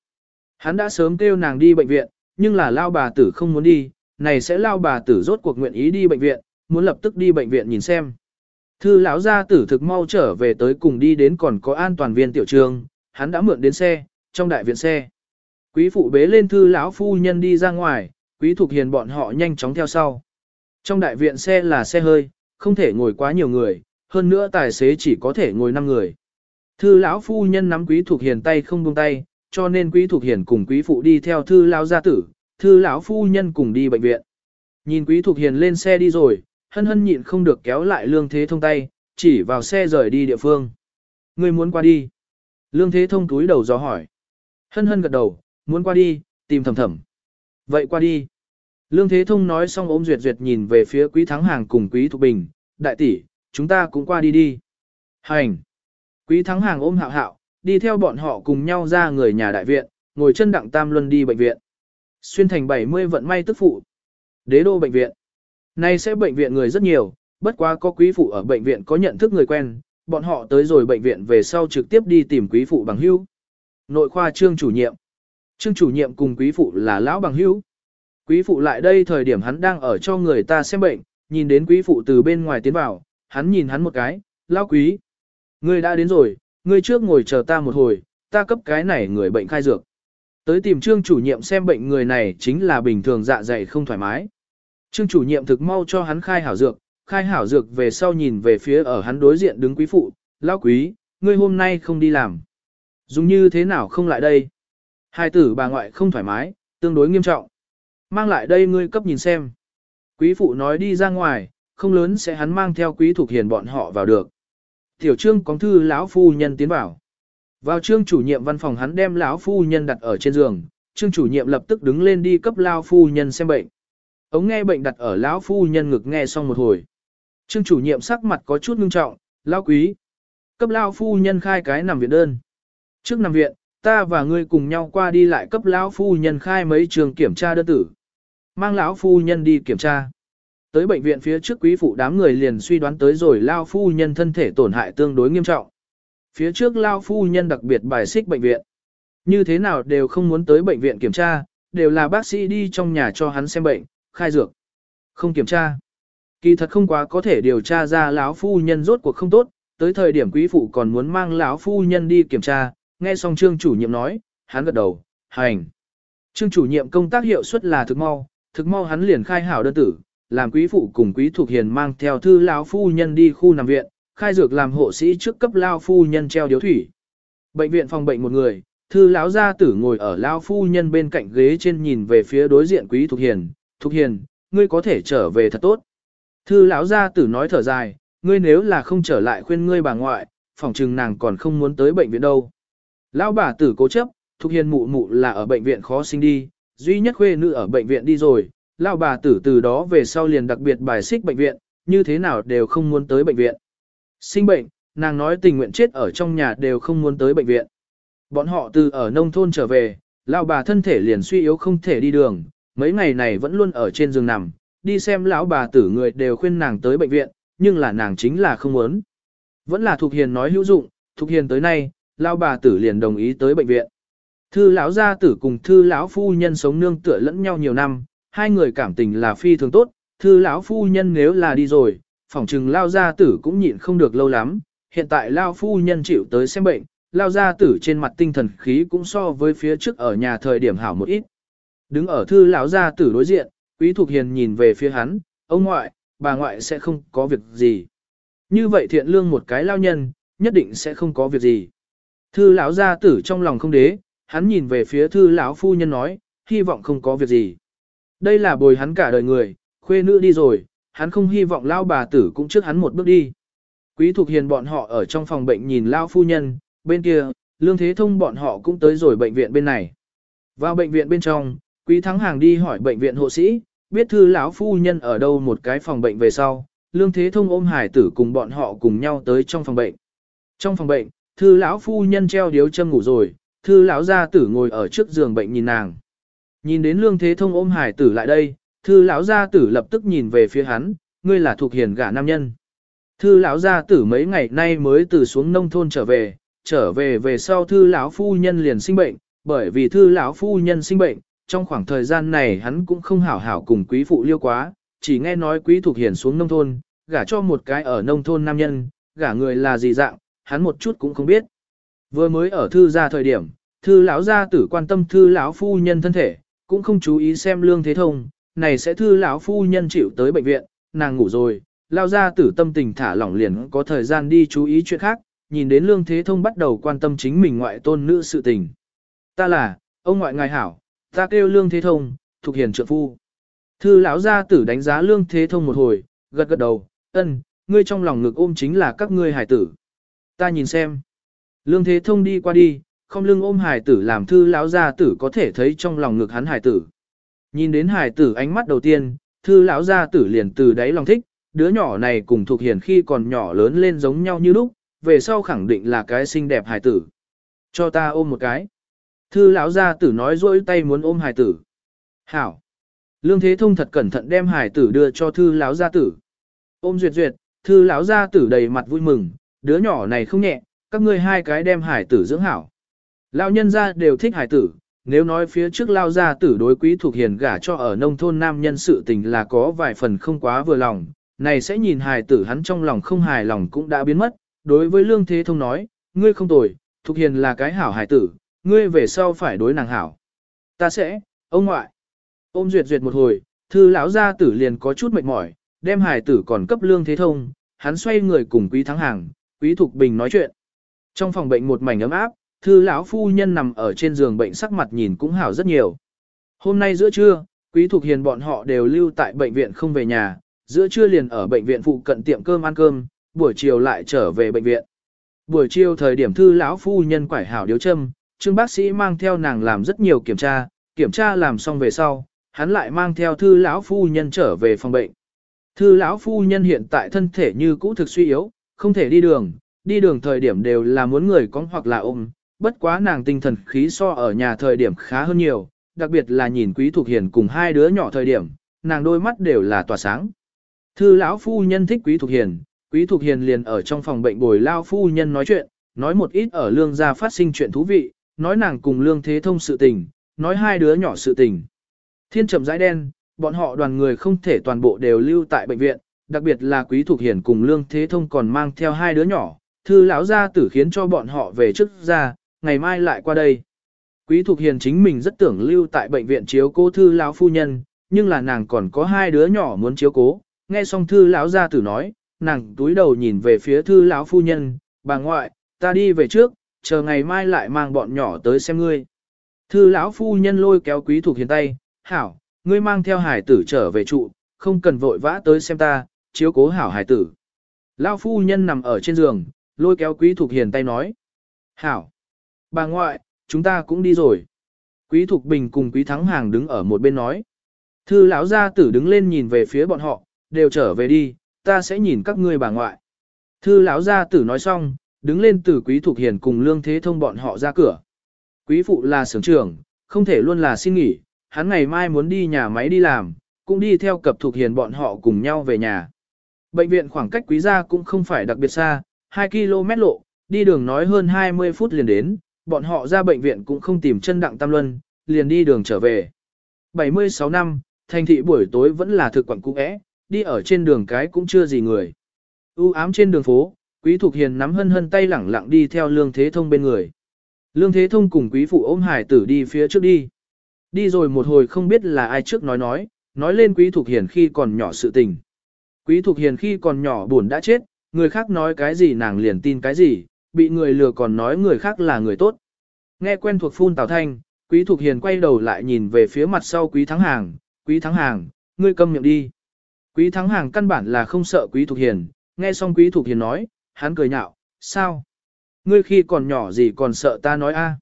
Hắn đã sớm kêu nàng đi bệnh viện, nhưng là lao bà tử không muốn đi, này sẽ lao bà tử rốt cuộc nguyện ý đi bệnh viện, muốn lập tức đi bệnh viện nhìn xem. Thư lão gia tử thực mau trở về tới cùng đi đến còn có an toàn viên tiểu trương, hắn đã mượn đến xe, trong đại viện xe. Quý phụ bế lên thư lão phu nhân đi ra ngoài, quý thuộc hiền bọn họ nhanh chóng theo sau. Trong đại viện xe là xe hơi, không thể ngồi quá nhiều người, hơn nữa tài xế chỉ có thể ngồi 5 người. Thư lão phu nhân nắm quý thuộc hiền tay không buông tay, cho nên quý thuộc hiền cùng quý phụ đi theo thư lão gia tử, thư lão phu nhân cùng đi bệnh viện. Nhìn quý thuộc hiền lên xe đi rồi, hân hân nhịn không được kéo lại lương thế thông tay, chỉ vào xe rời đi địa phương. người muốn qua đi. Lương thế thông túi đầu gió hỏi. Hân hân gật đầu, muốn qua đi, tìm thầm thầm. Vậy qua đi. Lương thế thông nói xong ôm duyệt duyệt nhìn về phía quý thắng hàng cùng quý thục bình, đại tỷ, chúng ta cũng qua đi đi. Hành. Quý thắng hàng ôm hạo hạo, đi theo bọn họ cùng nhau ra người nhà đại viện, ngồi chân đặng tam luân đi bệnh viện. Xuyên thành 70 vận may tức phụ. Đế đô bệnh viện. Nay sẽ bệnh viện người rất nhiều, bất quá có quý phụ ở bệnh viện có nhận thức người quen, bọn họ tới rồi bệnh viện về sau trực tiếp đi tìm quý phụ bằng hữu. Nội khoa trương chủ nhiệm. Trương chủ nhiệm cùng quý phụ là lão bằng hữu. Quý phụ lại đây thời điểm hắn đang ở cho người ta xem bệnh, nhìn đến quý phụ từ bên ngoài tiến vào, hắn nhìn hắn một cái, lão quý. Ngươi đã đến rồi, ngươi trước ngồi chờ ta một hồi, ta cấp cái này người bệnh khai dược. Tới tìm trương chủ nhiệm xem bệnh người này chính là bình thường dạ dày không thoải mái. Trương chủ nhiệm thực mau cho hắn khai hảo dược, khai hảo dược về sau nhìn về phía ở hắn đối diện đứng quý phụ, lão quý, ngươi hôm nay không đi làm. Dùng như thế nào không lại đây? Hai tử bà ngoại không thoải mái, tương đối nghiêm trọng. Mang lại đây ngươi cấp nhìn xem. Quý phụ nói đi ra ngoài, không lớn sẽ hắn mang theo quý thuộc hiền bọn họ vào được. Tiểu trương có thư lão phu nhân tiến vào. Vào trương chủ nhiệm văn phòng hắn đem lão phu nhân đặt ở trên giường, trương chủ nhiệm lập tức đứng lên đi cấp lão phu nhân xem bệnh. Ống nghe bệnh đặt ở lão phu nhân ngực nghe xong một hồi. Trương chủ nhiệm sắc mặt có chút ngưng trọng, lão quý. Cấp lão phu nhân khai cái nằm viện đơn. Trước nằm viện, ta và ngươi cùng nhau qua đi lại cấp lão phu nhân khai mấy trường kiểm tra đơn tử. Mang lão phu nhân đi kiểm tra. Tới bệnh viện phía trước quý phụ đám người liền suy đoán tới rồi lao phu nhân thân thể tổn hại tương đối nghiêm trọng. Phía trước lao phu nhân đặc biệt bài xích bệnh viện. Như thế nào đều không muốn tới bệnh viện kiểm tra, đều là bác sĩ đi trong nhà cho hắn xem bệnh, khai dược. Không kiểm tra. Kỳ thật không quá có thể điều tra ra lão phu nhân rốt cuộc không tốt, tới thời điểm quý phụ còn muốn mang lão phu nhân đi kiểm tra, nghe xong trương chủ nhiệm nói, hắn gật đầu, hành. Trương chủ nhiệm công tác hiệu suất là thực mau, thực mau hắn liền khai hảo đơn tử, làm quý phụ cùng quý thuộc hiền mang theo thư lão phu nhân đi khu nằm viện, khai dược làm hộ sĩ trước cấp lão phu nhân treo điếu thủy. Bệnh viện phòng bệnh một người, thư lão gia tử ngồi ở lão phu nhân bên cạnh ghế trên nhìn về phía đối diện quý thuộc hiền, thuộc hiền, ngươi có thể trở về thật tốt. Thư lão gia tử nói thở dài, ngươi nếu là không trở lại khuyên ngươi bà ngoại, phòng trừng nàng còn không muốn tới bệnh viện đâu. Lão bà tử cố chấp, thuộc hiền mụ mụ là ở bệnh viện khó sinh đi, duy nhất khuê nữ ở bệnh viện đi rồi, lão bà tử từ đó về sau liền đặc biệt bài xích bệnh viện, như thế nào đều không muốn tới bệnh viện. Sinh bệnh, nàng nói tình nguyện chết ở trong nhà đều không muốn tới bệnh viện. Bọn họ từ ở nông thôn trở về, lão bà thân thể liền suy yếu không thể đi đường, mấy ngày này vẫn luôn ở trên giường nằm, đi xem lão bà tử người đều khuyên nàng tới bệnh viện, nhưng là nàng chính là không muốn. Vẫn là Thục Hiền nói hữu dụng, Thục Hiền tới nay, lão bà tử liền đồng ý tới bệnh viện. Thư lão gia tử cùng thư lão phu nhân sống nương tựa lẫn nhau nhiều năm, hai người cảm tình là phi thường tốt, thư lão phu nhân nếu là đi rồi, phỏng chừng lao gia tử cũng nhịn không được lâu lắm, hiện tại lao phu nhân chịu tới xem bệnh, lao gia tử trên mặt tinh thần khí cũng so với phía trước ở nhà thời điểm hảo một ít. Đứng ở thư lão gia tử đối diện, quý thục hiền nhìn về phía hắn, ông ngoại, bà ngoại sẽ không có việc gì. Như vậy thiện lương một cái lao nhân, nhất định sẽ không có việc gì. Thư lão gia tử trong lòng không đế, hắn nhìn về phía thư lão phu nhân nói, hy vọng không có việc gì. Đây là bồi hắn cả đời người, khuê nữ đi rồi, hắn không hy vọng lao bà tử cũng trước hắn một bước đi. Quý Thục Hiền bọn họ ở trong phòng bệnh nhìn lao phu nhân, bên kia, Lương Thế Thông bọn họ cũng tới rồi bệnh viện bên này. Vào bệnh viện bên trong, Quý Thắng Hàng đi hỏi bệnh viện hộ sĩ, biết thư lão phu nhân ở đâu một cái phòng bệnh về sau, Lương Thế Thông ôm hải tử cùng bọn họ cùng nhau tới trong phòng bệnh. Trong phòng bệnh, thư lão phu nhân treo điếu châm ngủ rồi, thư lão gia tử ngồi ở trước giường bệnh nhìn nàng. Nhìn đến Lương Thế Thông ôm hải tử lại đây, thư lão gia tử lập tức nhìn về phía hắn, ngươi là thuộc hiền gả nam nhân. Thư lão gia tử mấy ngày nay mới từ xuống nông thôn trở về, trở về về sau thư lão phu nhân liền sinh bệnh, bởi vì thư lão phu nhân sinh bệnh, trong khoảng thời gian này hắn cũng không hảo hảo cùng quý phụ liêu quá, chỉ nghe nói quý thuộc hiền xuống nông thôn, gả cho một cái ở nông thôn nam nhân, gả người là gì dạng, hắn một chút cũng không biết. Vừa mới ở thư gia thời điểm, thư lão gia tử quan tâm thư lão phu nhân thân thể, cũng không chú ý xem lương thế thông, này sẽ thư lão phu nhân chịu tới bệnh viện, nàng ngủ rồi, lao gia tử tâm tình thả lỏng liền có thời gian đi chú ý chuyện khác, nhìn đến lương thế thông bắt đầu quan tâm chính mình ngoại tôn nữ sự tình. Ta là, ông ngoại ngài hảo, ta kêu lương thế thông, thuộc hiền trượng phu. Thư lão gia tử đánh giá lương thế thông một hồi, gật gật đầu, ân, ngươi trong lòng ngực ôm chính là các ngươi hải tử. Ta nhìn xem. Lương thế thông đi qua đi, không lưng ôm hải tử làm thư lão gia tử có thể thấy trong lòng ngực hắn hải tử. Nhìn đến hải tử ánh mắt đầu tiên, thư lão gia tử liền từ đáy lòng thích, đứa nhỏ này cùng thuộc hiển khi còn nhỏ lớn lên giống nhau như lúc, về sau khẳng định là cái xinh đẹp hải tử. Cho ta ôm một cái. Thư lão gia tử nói dỗi tay muốn ôm hải tử. Hảo. Lương Thế Thông thật cẩn thận đem hải tử đưa cho thư lão gia tử. Ôm duyệt duyệt, thư lão gia tử đầy mặt vui mừng, đứa nhỏ này không nhẹ, các ngươi hai cái đem hải tử dưỡng hảo. Lão nhân gia đều thích hải tử, nếu nói phía trước lao gia tử đối quý thuộc hiền gả cho ở nông thôn nam nhân sự tình là có vài phần không quá vừa lòng, này sẽ nhìn hài tử hắn trong lòng không hài lòng cũng đã biến mất, đối với lương thế thông nói, ngươi không tồi, thuộc hiền là cái hảo hài tử, ngươi về sau phải đối nàng hảo. Ta sẽ, ông ngoại. Ôm duyệt duyệt một hồi, thư lão gia tử liền có chút mệt mỏi, đem hài tử còn cấp lương thế thông, hắn xoay người cùng quý thắng hàng, quý thục bình nói chuyện. Trong phòng bệnh một mảnh ấm áp, thư lão phu nhân nằm ở trên giường bệnh sắc mặt nhìn cũng hảo rất nhiều. Hôm nay giữa trưa, quý thuộc hiền bọn họ đều lưu tại bệnh viện không về nhà, giữa trưa liền ở bệnh viện phụ cận tiệm cơm ăn cơm, buổi chiều lại trở về bệnh viện. Buổi chiều thời điểm thư lão phu nhân quải hảo điếu châm, trương bác sĩ mang theo nàng làm rất nhiều kiểm tra, kiểm tra làm xong về sau, hắn lại mang theo thư lão phu nhân trở về phòng bệnh. Thư lão phu nhân hiện tại thân thể như cũ thực suy yếu, không thể đi đường, đi đường thời điểm đều là muốn người con hoặc là ôm, bất quá nàng tinh thần khí so ở nhà thời điểm khá hơn nhiều, đặc biệt là nhìn quý thuộc hiền cùng hai đứa nhỏ thời điểm, nàng đôi mắt đều là tỏa sáng. Thư lão phu nhân thích quý thuộc hiền, quý thuộc hiền liền ở trong phòng bệnh bồi lao phu nhân nói chuyện, nói một ít ở lương gia phát sinh chuyện thú vị, nói nàng cùng lương thế thông sự tình, nói hai đứa nhỏ sự tình. Thiên trầm rãi đen, bọn họ đoàn người không thể toàn bộ đều lưu tại bệnh viện, đặc biệt là quý thuộc hiền cùng lương thế thông còn mang theo hai đứa nhỏ, thư lão gia tử khiến cho bọn họ về trước ra, ngày mai lại qua đây. Quý Thục hiền chính mình rất tưởng lưu tại bệnh viện chiếu cố thư lão phu nhân, nhưng là nàng còn có hai đứa nhỏ muốn chiếu cố, nghe xong thư lão gia tử nói, nàng túi đầu nhìn về phía thư lão phu nhân, bà ngoại, ta đi về trước, chờ ngày mai lại mang bọn nhỏ tới xem ngươi. Thư lão phu nhân lôi kéo quý Thục hiền tay, hảo, ngươi mang theo hải tử trở về trụ, không cần vội vã tới xem ta, chiếu cố hảo hải tử. Lão phu nhân nằm ở trên giường, lôi kéo quý Thục hiền tay nói, hảo, bà ngoại, chúng ta cũng đi rồi. Quý Thục Bình cùng Quý Thắng Hàng đứng ở một bên nói. Thư lão gia tử đứng lên nhìn về phía bọn họ, đều trở về đi, ta sẽ nhìn các ngươi bà ngoại. Thư lão gia tử nói xong, đứng lên từ Quý Thục Hiền cùng Lương Thế Thông bọn họ ra cửa. Quý phụ là sưởng trưởng, không thể luôn là xin nghỉ, hắn ngày mai muốn đi nhà máy đi làm, cũng đi theo cập Thục Hiền bọn họ cùng nhau về nhà. Bệnh viện khoảng cách quý gia cũng không phải đặc biệt xa, 2 km lộ, đi đường nói hơn 20 phút liền đến, bọn họ ra bệnh viện cũng không tìm chân đặng tam luân, liền đi đường trở về. 76 năm, thành thị buổi tối vẫn là thực quản cũ ẽ, đi ở trên đường cái cũng chưa gì người. U ám trên đường phố, Quý Thục Hiền nắm hân hân tay lẳng lặng đi theo Lương Thế Thông bên người. Lương Thế Thông cùng Quý Phụ ôm hải tử đi phía trước đi. Đi rồi một hồi không biết là ai trước nói nói, nói lên Quý Thục Hiền khi còn nhỏ sự tình. Quý Thục Hiền khi còn nhỏ buồn đã chết, người khác nói cái gì nàng liền tin cái gì, bị người lừa còn nói người khác là người tốt. Nghe quen thuộc phun Tào Thanh, Quý Thục Hiền quay đầu lại nhìn về phía mặt sau Quý Thắng Hàng, Quý Thắng Hàng, ngươi câm miệng đi. Quý Thắng Hàng căn bản là không sợ Quý Thục Hiền, nghe xong Quý Thục Hiền nói, hắn cười nhạo, sao? Ngươi khi còn nhỏ gì còn sợ ta nói a?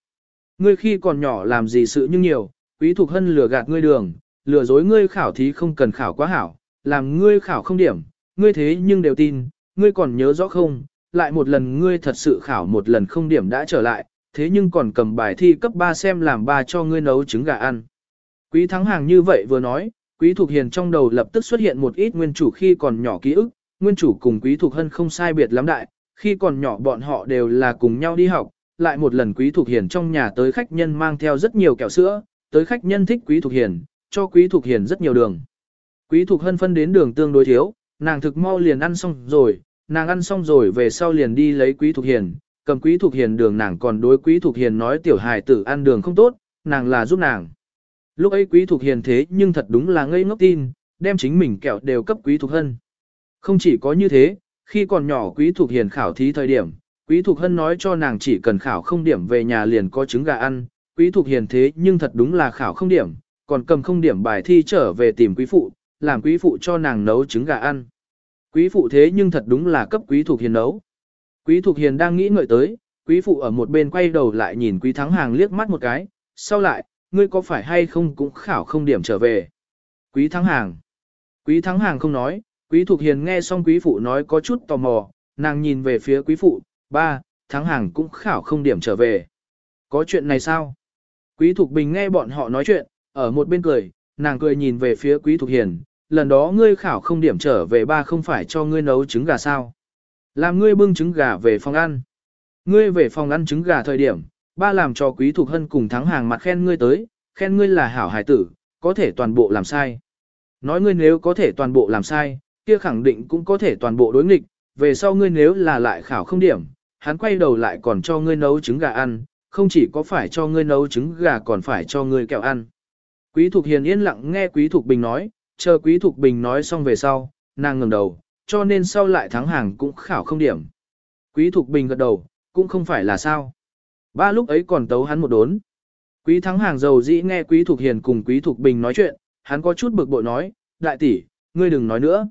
Ngươi khi còn nhỏ làm gì sự nhưng nhiều, Quý Thục Hân lừa gạt ngươi đường, lừa dối ngươi khảo thí không cần khảo quá hảo, làm ngươi khảo không điểm, ngươi thế nhưng đều tin, ngươi còn nhớ rõ không, lại một lần ngươi thật sự khảo một lần không điểm đã trở lại, thế nhưng còn cầm bài thi cấp 3 xem làm ba cho ngươi nấu trứng gà ăn. Quý thắng hàng như vậy vừa nói, quý thuộc hiền trong đầu lập tức xuất hiện một ít nguyên chủ khi còn nhỏ ký ức, nguyên chủ cùng quý thuộc hân không sai biệt lắm đại, khi còn nhỏ bọn họ đều là cùng nhau đi học, lại một lần quý thuộc hiền trong nhà tới khách nhân mang theo rất nhiều kẹo sữa, tới khách nhân thích quý thuộc hiền, cho quý thuộc hiền rất nhiều đường. Quý thuộc hân phân đến đường tương đối thiếu, nàng thực mau liền ăn xong rồi, nàng ăn xong rồi về sau liền đi lấy quý thuộc hiền, cầm quý thuộc hiền đường nàng còn đối quý thuộc hiền nói tiểu hài tử ăn đường không tốt, nàng là giúp nàng. Lúc ấy quý thuộc hiền thế nhưng thật đúng là ngây ngốc tin, đem chính mình kẹo đều cấp quý thuộc hân. Không chỉ có như thế, khi còn nhỏ quý thuộc hiền khảo thí thời điểm, quý thuộc hân nói cho nàng chỉ cần khảo không điểm về nhà liền có trứng gà ăn, quý thuộc hiền thế nhưng thật đúng là khảo không điểm, còn cầm không điểm bài thi trở về tìm quý phụ, làm quý phụ cho nàng nấu trứng gà ăn. Quý phụ thế nhưng thật đúng là cấp quý thuộc hiền nấu. Quý thuộc hiền đang nghĩ ngợi tới, quý phụ ở một bên quay đầu lại nhìn quý thắng hàng liếc mắt một cái, sau lại, ngươi có phải hay không cũng khảo không điểm trở về. Quý thắng hàng. Quý thắng hàng không nói, quý thuộc hiền nghe xong quý phụ nói có chút tò mò, nàng nhìn về phía quý phụ, ba, thắng hàng cũng khảo không điểm trở về. Có chuyện này sao? Quý Thục Bình nghe bọn họ nói chuyện, ở một bên cười, nàng cười nhìn về phía Quý Thục Hiền, lần đó ngươi khảo không điểm trở về ba không phải cho ngươi nấu trứng gà sao. Làm ngươi bưng trứng gà về phòng ăn. Ngươi về phòng ăn trứng gà thời điểm, ba làm cho Quý Thục Hân cùng thắng hàng mặt khen ngươi tới, khen ngươi là hảo hải tử, có thể toàn bộ làm sai. Nói ngươi nếu có thể toàn bộ làm sai, kia khẳng định cũng có thể toàn bộ đối nghịch, về sau ngươi nếu là lại khảo không điểm, hắn quay đầu lại còn cho ngươi nấu trứng gà ăn, không chỉ có phải cho ngươi nấu trứng gà còn phải cho ngươi kẹo ăn. Quý Thục Hiền yên lặng nghe Quý Thục Bình nói, chờ Quý Thục Bình nói xong về sau, nàng ngẩng đầu, cho nên sau lại thắng hàng cũng khảo không điểm. Quý Thục Bình gật đầu, cũng không phải là sao. Ba lúc ấy còn tấu hắn một đốn. Quý thắng hàng giàu dĩ nghe Quý Thục Hiền cùng Quý Thục Bình nói chuyện, hắn có chút bực bội nói, đại tỷ, ngươi đừng nói nữa.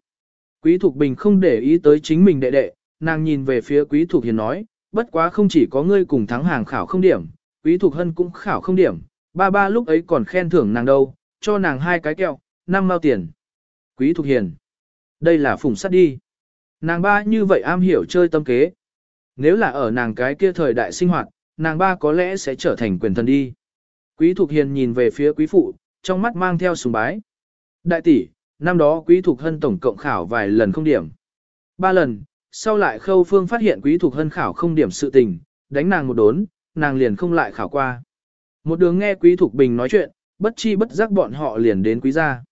Quý Thục Bình không để ý tới chính mình đệ đệ, nàng nhìn về phía Quý Thục Hiền nói, bất quá không chỉ có ngươi cùng thắng hàng khảo không điểm, Quý Thục Hân cũng khảo không điểm, ba ba lúc ấy còn khen thưởng nàng đâu, cho nàng hai cái kẹo, năm mao tiền. Quý Thục Hiền, đây là phùng sắt đi. Nàng ba như vậy am hiểu chơi tâm kế. Nếu là ở nàng cái kia thời đại sinh hoạt, nàng ba có lẽ sẽ trở thành quyền thần đi. Quý Thục Hiền nhìn về phía quý phụ, trong mắt mang theo sùng bái. Đại tỷ, năm đó quý Thục Hân tổng cộng khảo vài lần không điểm. Ba lần, sau lại khâu phương phát hiện quý Thục Hân khảo không điểm sự tình, đánh nàng một đốn, nàng liền không lại khảo qua. Một đường nghe quý Thục Bình nói chuyện, bất chi bất giác bọn họ liền đến quý gia.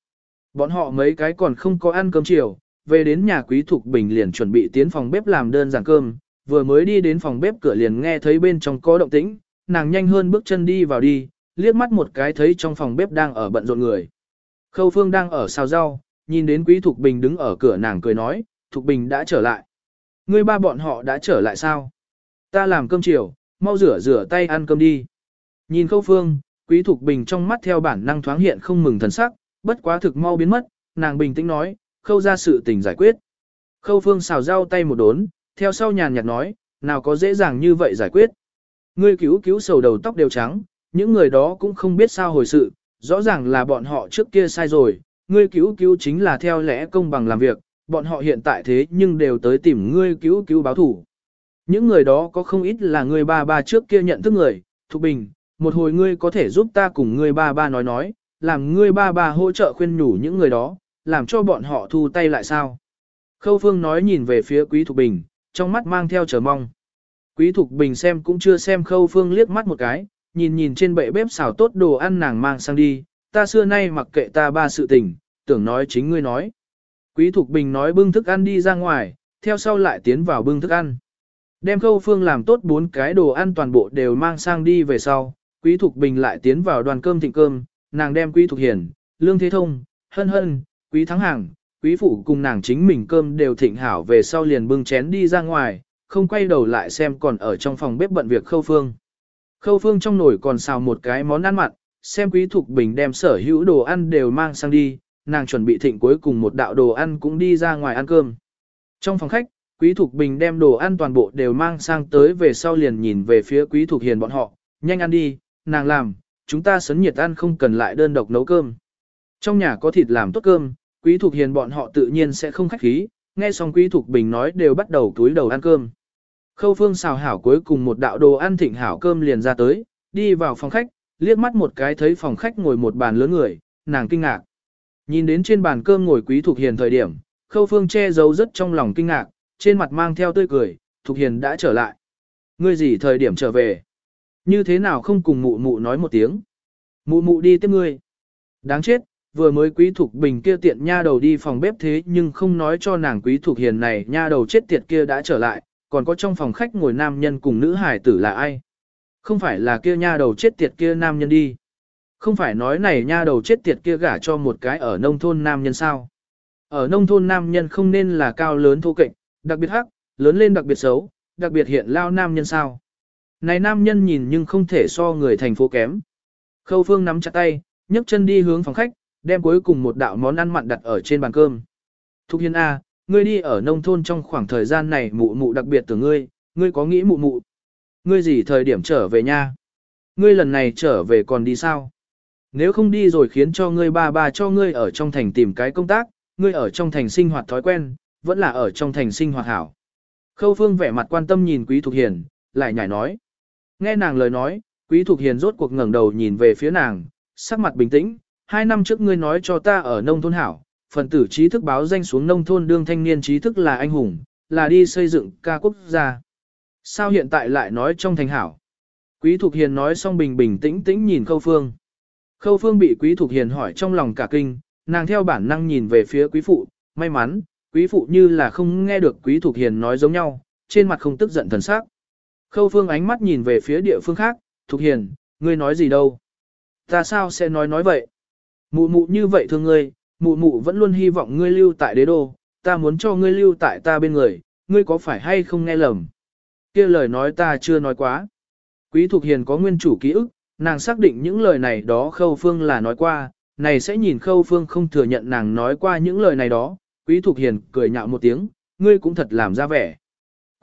Bọn họ mấy cái còn không có ăn cơm chiều, về đến nhà quý Thục Bình liền chuẩn bị tiến phòng bếp làm đơn giản cơm, vừa mới đi đến phòng bếp cửa liền nghe thấy bên trong có động tĩnh, nàng nhanh hơn bước chân đi vào đi, liếc mắt một cái thấy trong phòng bếp đang ở bận rộn người. Khâu Phương đang ở xào rau, nhìn đến Quý Thục Bình đứng ở cửa nàng cười nói, Thục Bình đã trở lại. Ngươi ba bọn họ đã trở lại sao? Ta làm cơm chiều, mau rửa rửa tay ăn cơm đi. Nhìn Khâu Phương, Quý Thục Bình trong mắt theo bản năng thoáng hiện không mừng thần sắc, bất quá thực mau biến mất, nàng bình tĩnh nói, khâu ra sự tình giải quyết. Khâu Phương xào rau tay một đốn, theo sau nhàn nhạt nói, nào có dễ dàng như vậy giải quyết. Ngươi cứu cứu sầu đầu tóc đều trắng, những người đó cũng không biết sao hồi sự, rõ ràng là bọn họ trước kia sai rồi, ngươi cứu cứu chính là theo lẽ công bằng làm việc, bọn họ hiện tại thế nhưng đều tới tìm ngươi cứu cứu báo thủ. Những người đó có không ít là ngươi ba ba trước kia nhận thức người, Thục Bình, một hồi ngươi có thể giúp ta cùng ngươi ba ba nói nói, làm ngươi ba ba hỗ trợ khuyên nhủ những người đó, làm cho bọn họ thu tay lại sao. Khâu Phương nói nhìn về phía Quý Thục Bình, trong mắt mang theo chờ mong. Quý Thục Bình xem cũng chưa xem Khâu Phương liếc mắt một cái, nhìn nhìn trên bệ bếp xào tốt đồ ăn nàng mang sang đi, ta xưa nay mặc kệ ta ba sự tình, tưởng nói chính ngươi nói. Quý Thục Bình nói bưng thức ăn đi ra ngoài, theo sau lại tiến vào bưng thức ăn. Đem Khâu Phương làm tốt bốn cái đồ ăn toàn bộ đều mang sang đi về sau, Quý Thục Bình lại tiến vào đoàn cơm thịnh cơm, nàng đem Quý thuộc Hiền, Lương Thế Thông, Hân Hân, Quý Thắng Hàng, quý phụ cùng nàng chính mình cơm đều thịnh hảo về sau liền bưng chén đi ra ngoài, không quay đầu lại xem còn ở trong phòng bếp bận việc khâu phương. Khâu phương trong nồi còn xào một cái món ăn mặn, xem quý thục bình đem sở hữu đồ ăn đều mang sang đi, nàng chuẩn bị thịnh cuối cùng một đạo đồ ăn cũng đi ra ngoài ăn cơm. Trong phòng khách, quý thục bình đem đồ ăn toàn bộ đều mang sang tới về sau liền nhìn về phía quý thục hiền bọn họ, nhanh ăn đi, nàng làm, chúng ta sấn nhiệt ăn không cần lại đơn độc nấu cơm. Trong nhà có thịt làm tốt cơm, Quý thuộc Hiền bọn họ tự nhiên sẽ không khách khí, nghe xong Quý thuộc Bình nói đều bắt đầu túi đầu ăn cơm. Khâu Phương xào hảo cuối cùng một đạo đồ ăn thịnh hảo cơm liền ra tới, đi vào phòng khách, liếc mắt một cái thấy phòng khách ngồi một bàn lớn người, nàng kinh ngạc. Nhìn đến trên bàn cơm ngồi Quý thuộc Hiền thời điểm, Khâu Phương che giấu rất trong lòng kinh ngạc, trên mặt mang theo tươi cười, thuộc Hiền đã trở lại. Ngươi gì thời điểm trở về? Như thế nào không cùng mụ mụ nói một tiếng? Mụ mụ đi tiếp ngươi. Đáng chết, vừa mới quý thục bình kia tiện nha đầu đi phòng bếp thế nhưng không nói cho nàng quý thục hiền này nha đầu chết tiệt kia đã trở lại, còn có trong phòng khách ngồi nam nhân cùng nữ hải tử là ai? Không phải là kia nha đầu chết tiệt kia nam nhân đi. Không phải nói này nha đầu chết tiệt kia gả cho một cái ở nông thôn nam nhân sao? Ở nông thôn nam nhân không nên là cao lớn thô kệch, đặc biệt hắc, lớn lên đặc biệt xấu, đặc biệt hiện lao nam nhân sao? Này nam nhân nhìn nhưng không thể so người thành phố kém. Khâu phương nắm chặt tay, nhấc chân đi hướng phòng khách, đem cuối cùng một đạo món ăn mặn đặt ở trên bàn cơm. Thục Hiên A, ngươi đi ở nông thôn trong khoảng thời gian này mụ mụ đặc biệt từ ngươi, ngươi có nghĩ mụ mụ. Ngươi gì thời điểm trở về nha? Ngươi lần này trở về còn đi sao? Nếu không đi rồi khiến cho ngươi ba ba cho ngươi ở trong thành tìm cái công tác, ngươi ở trong thành sinh hoạt thói quen, vẫn là ở trong thành sinh hoạt hảo. Khâu Phương vẻ mặt quan tâm nhìn Quý Thục Hiền, lại nhảy nói. Nghe nàng lời nói, Quý Thục Hiền rốt cuộc ngẩng đầu nhìn về phía nàng, sắc mặt bình tĩnh, hai năm trước ngươi nói cho ta ở nông thôn hảo, phần tử trí thức báo danh xuống nông thôn đương thanh niên trí thức là anh hùng, là đi xây dựng ca quốc gia. Sao hiện tại lại nói trong thành hảo? Quý Thục Hiền nói xong bình bình tĩnh tĩnh nhìn Khâu Phương. Khâu Phương bị Quý Thục Hiền hỏi trong lòng cả kinh, nàng theo bản năng nhìn về phía Quý Phụ, may mắn, Quý Phụ như là không nghe được Quý Thục Hiền nói giống nhau, trên mặt không tức giận thần sắc. Khâu Phương ánh mắt nhìn về phía địa phương khác, Thục Hiền, ngươi nói gì đâu? Ta sao sẽ nói nói vậy? Mụ mụ như vậy thương ngươi, mụ mụ vẫn luôn hy vọng ngươi lưu tại đế đô, ta muốn cho ngươi lưu tại ta bên người, ngươi có phải hay không nghe lầm? kia lời nói ta chưa nói quá. Quý Thục Hiền có nguyên chủ ký ức, nàng xác định những lời này đó Khâu Phương là nói qua, này sẽ nhìn Khâu Phương không thừa nhận nàng nói qua những lời này đó, Quý Thục Hiền cười nhạo một tiếng, ngươi cũng thật làm ra vẻ.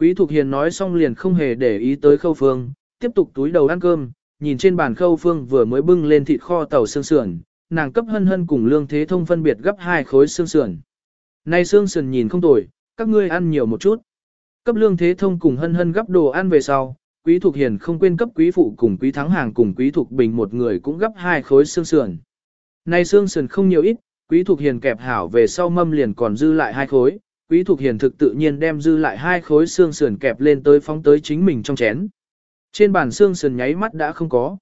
Quý Thục Hiền nói xong liền không hề để ý tới Khâu Phương, tiếp tục túi đầu ăn cơm, nhìn trên bàn Khâu Phương vừa mới bưng lên thịt kho tàu xương sườn, nàng cấp hân hân cùng Lương Thế Thông phân biệt gấp hai khối xương sườn. Nay xương sườn nhìn không tồi, các ngươi ăn nhiều một chút. Cấp Lương Thế Thông cùng hân hân gấp đồ ăn về sau, Quý Thục Hiền không quên cấp Quý Phụ cùng Quý Thắng Hàng cùng Quý Thục Bình một người cũng gấp hai khối xương sườn. Nay xương sườn không nhiều ít, Quý Thục Hiền kẹp hảo về sau mâm liền còn dư lại hai khối, Quý Thục Hiền thực tự nhiên đem dư lại hai khối xương sườn kẹp lên tới phóng tới chính mình trong chén. Trên bàn xương sườn nháy mắt đã không có.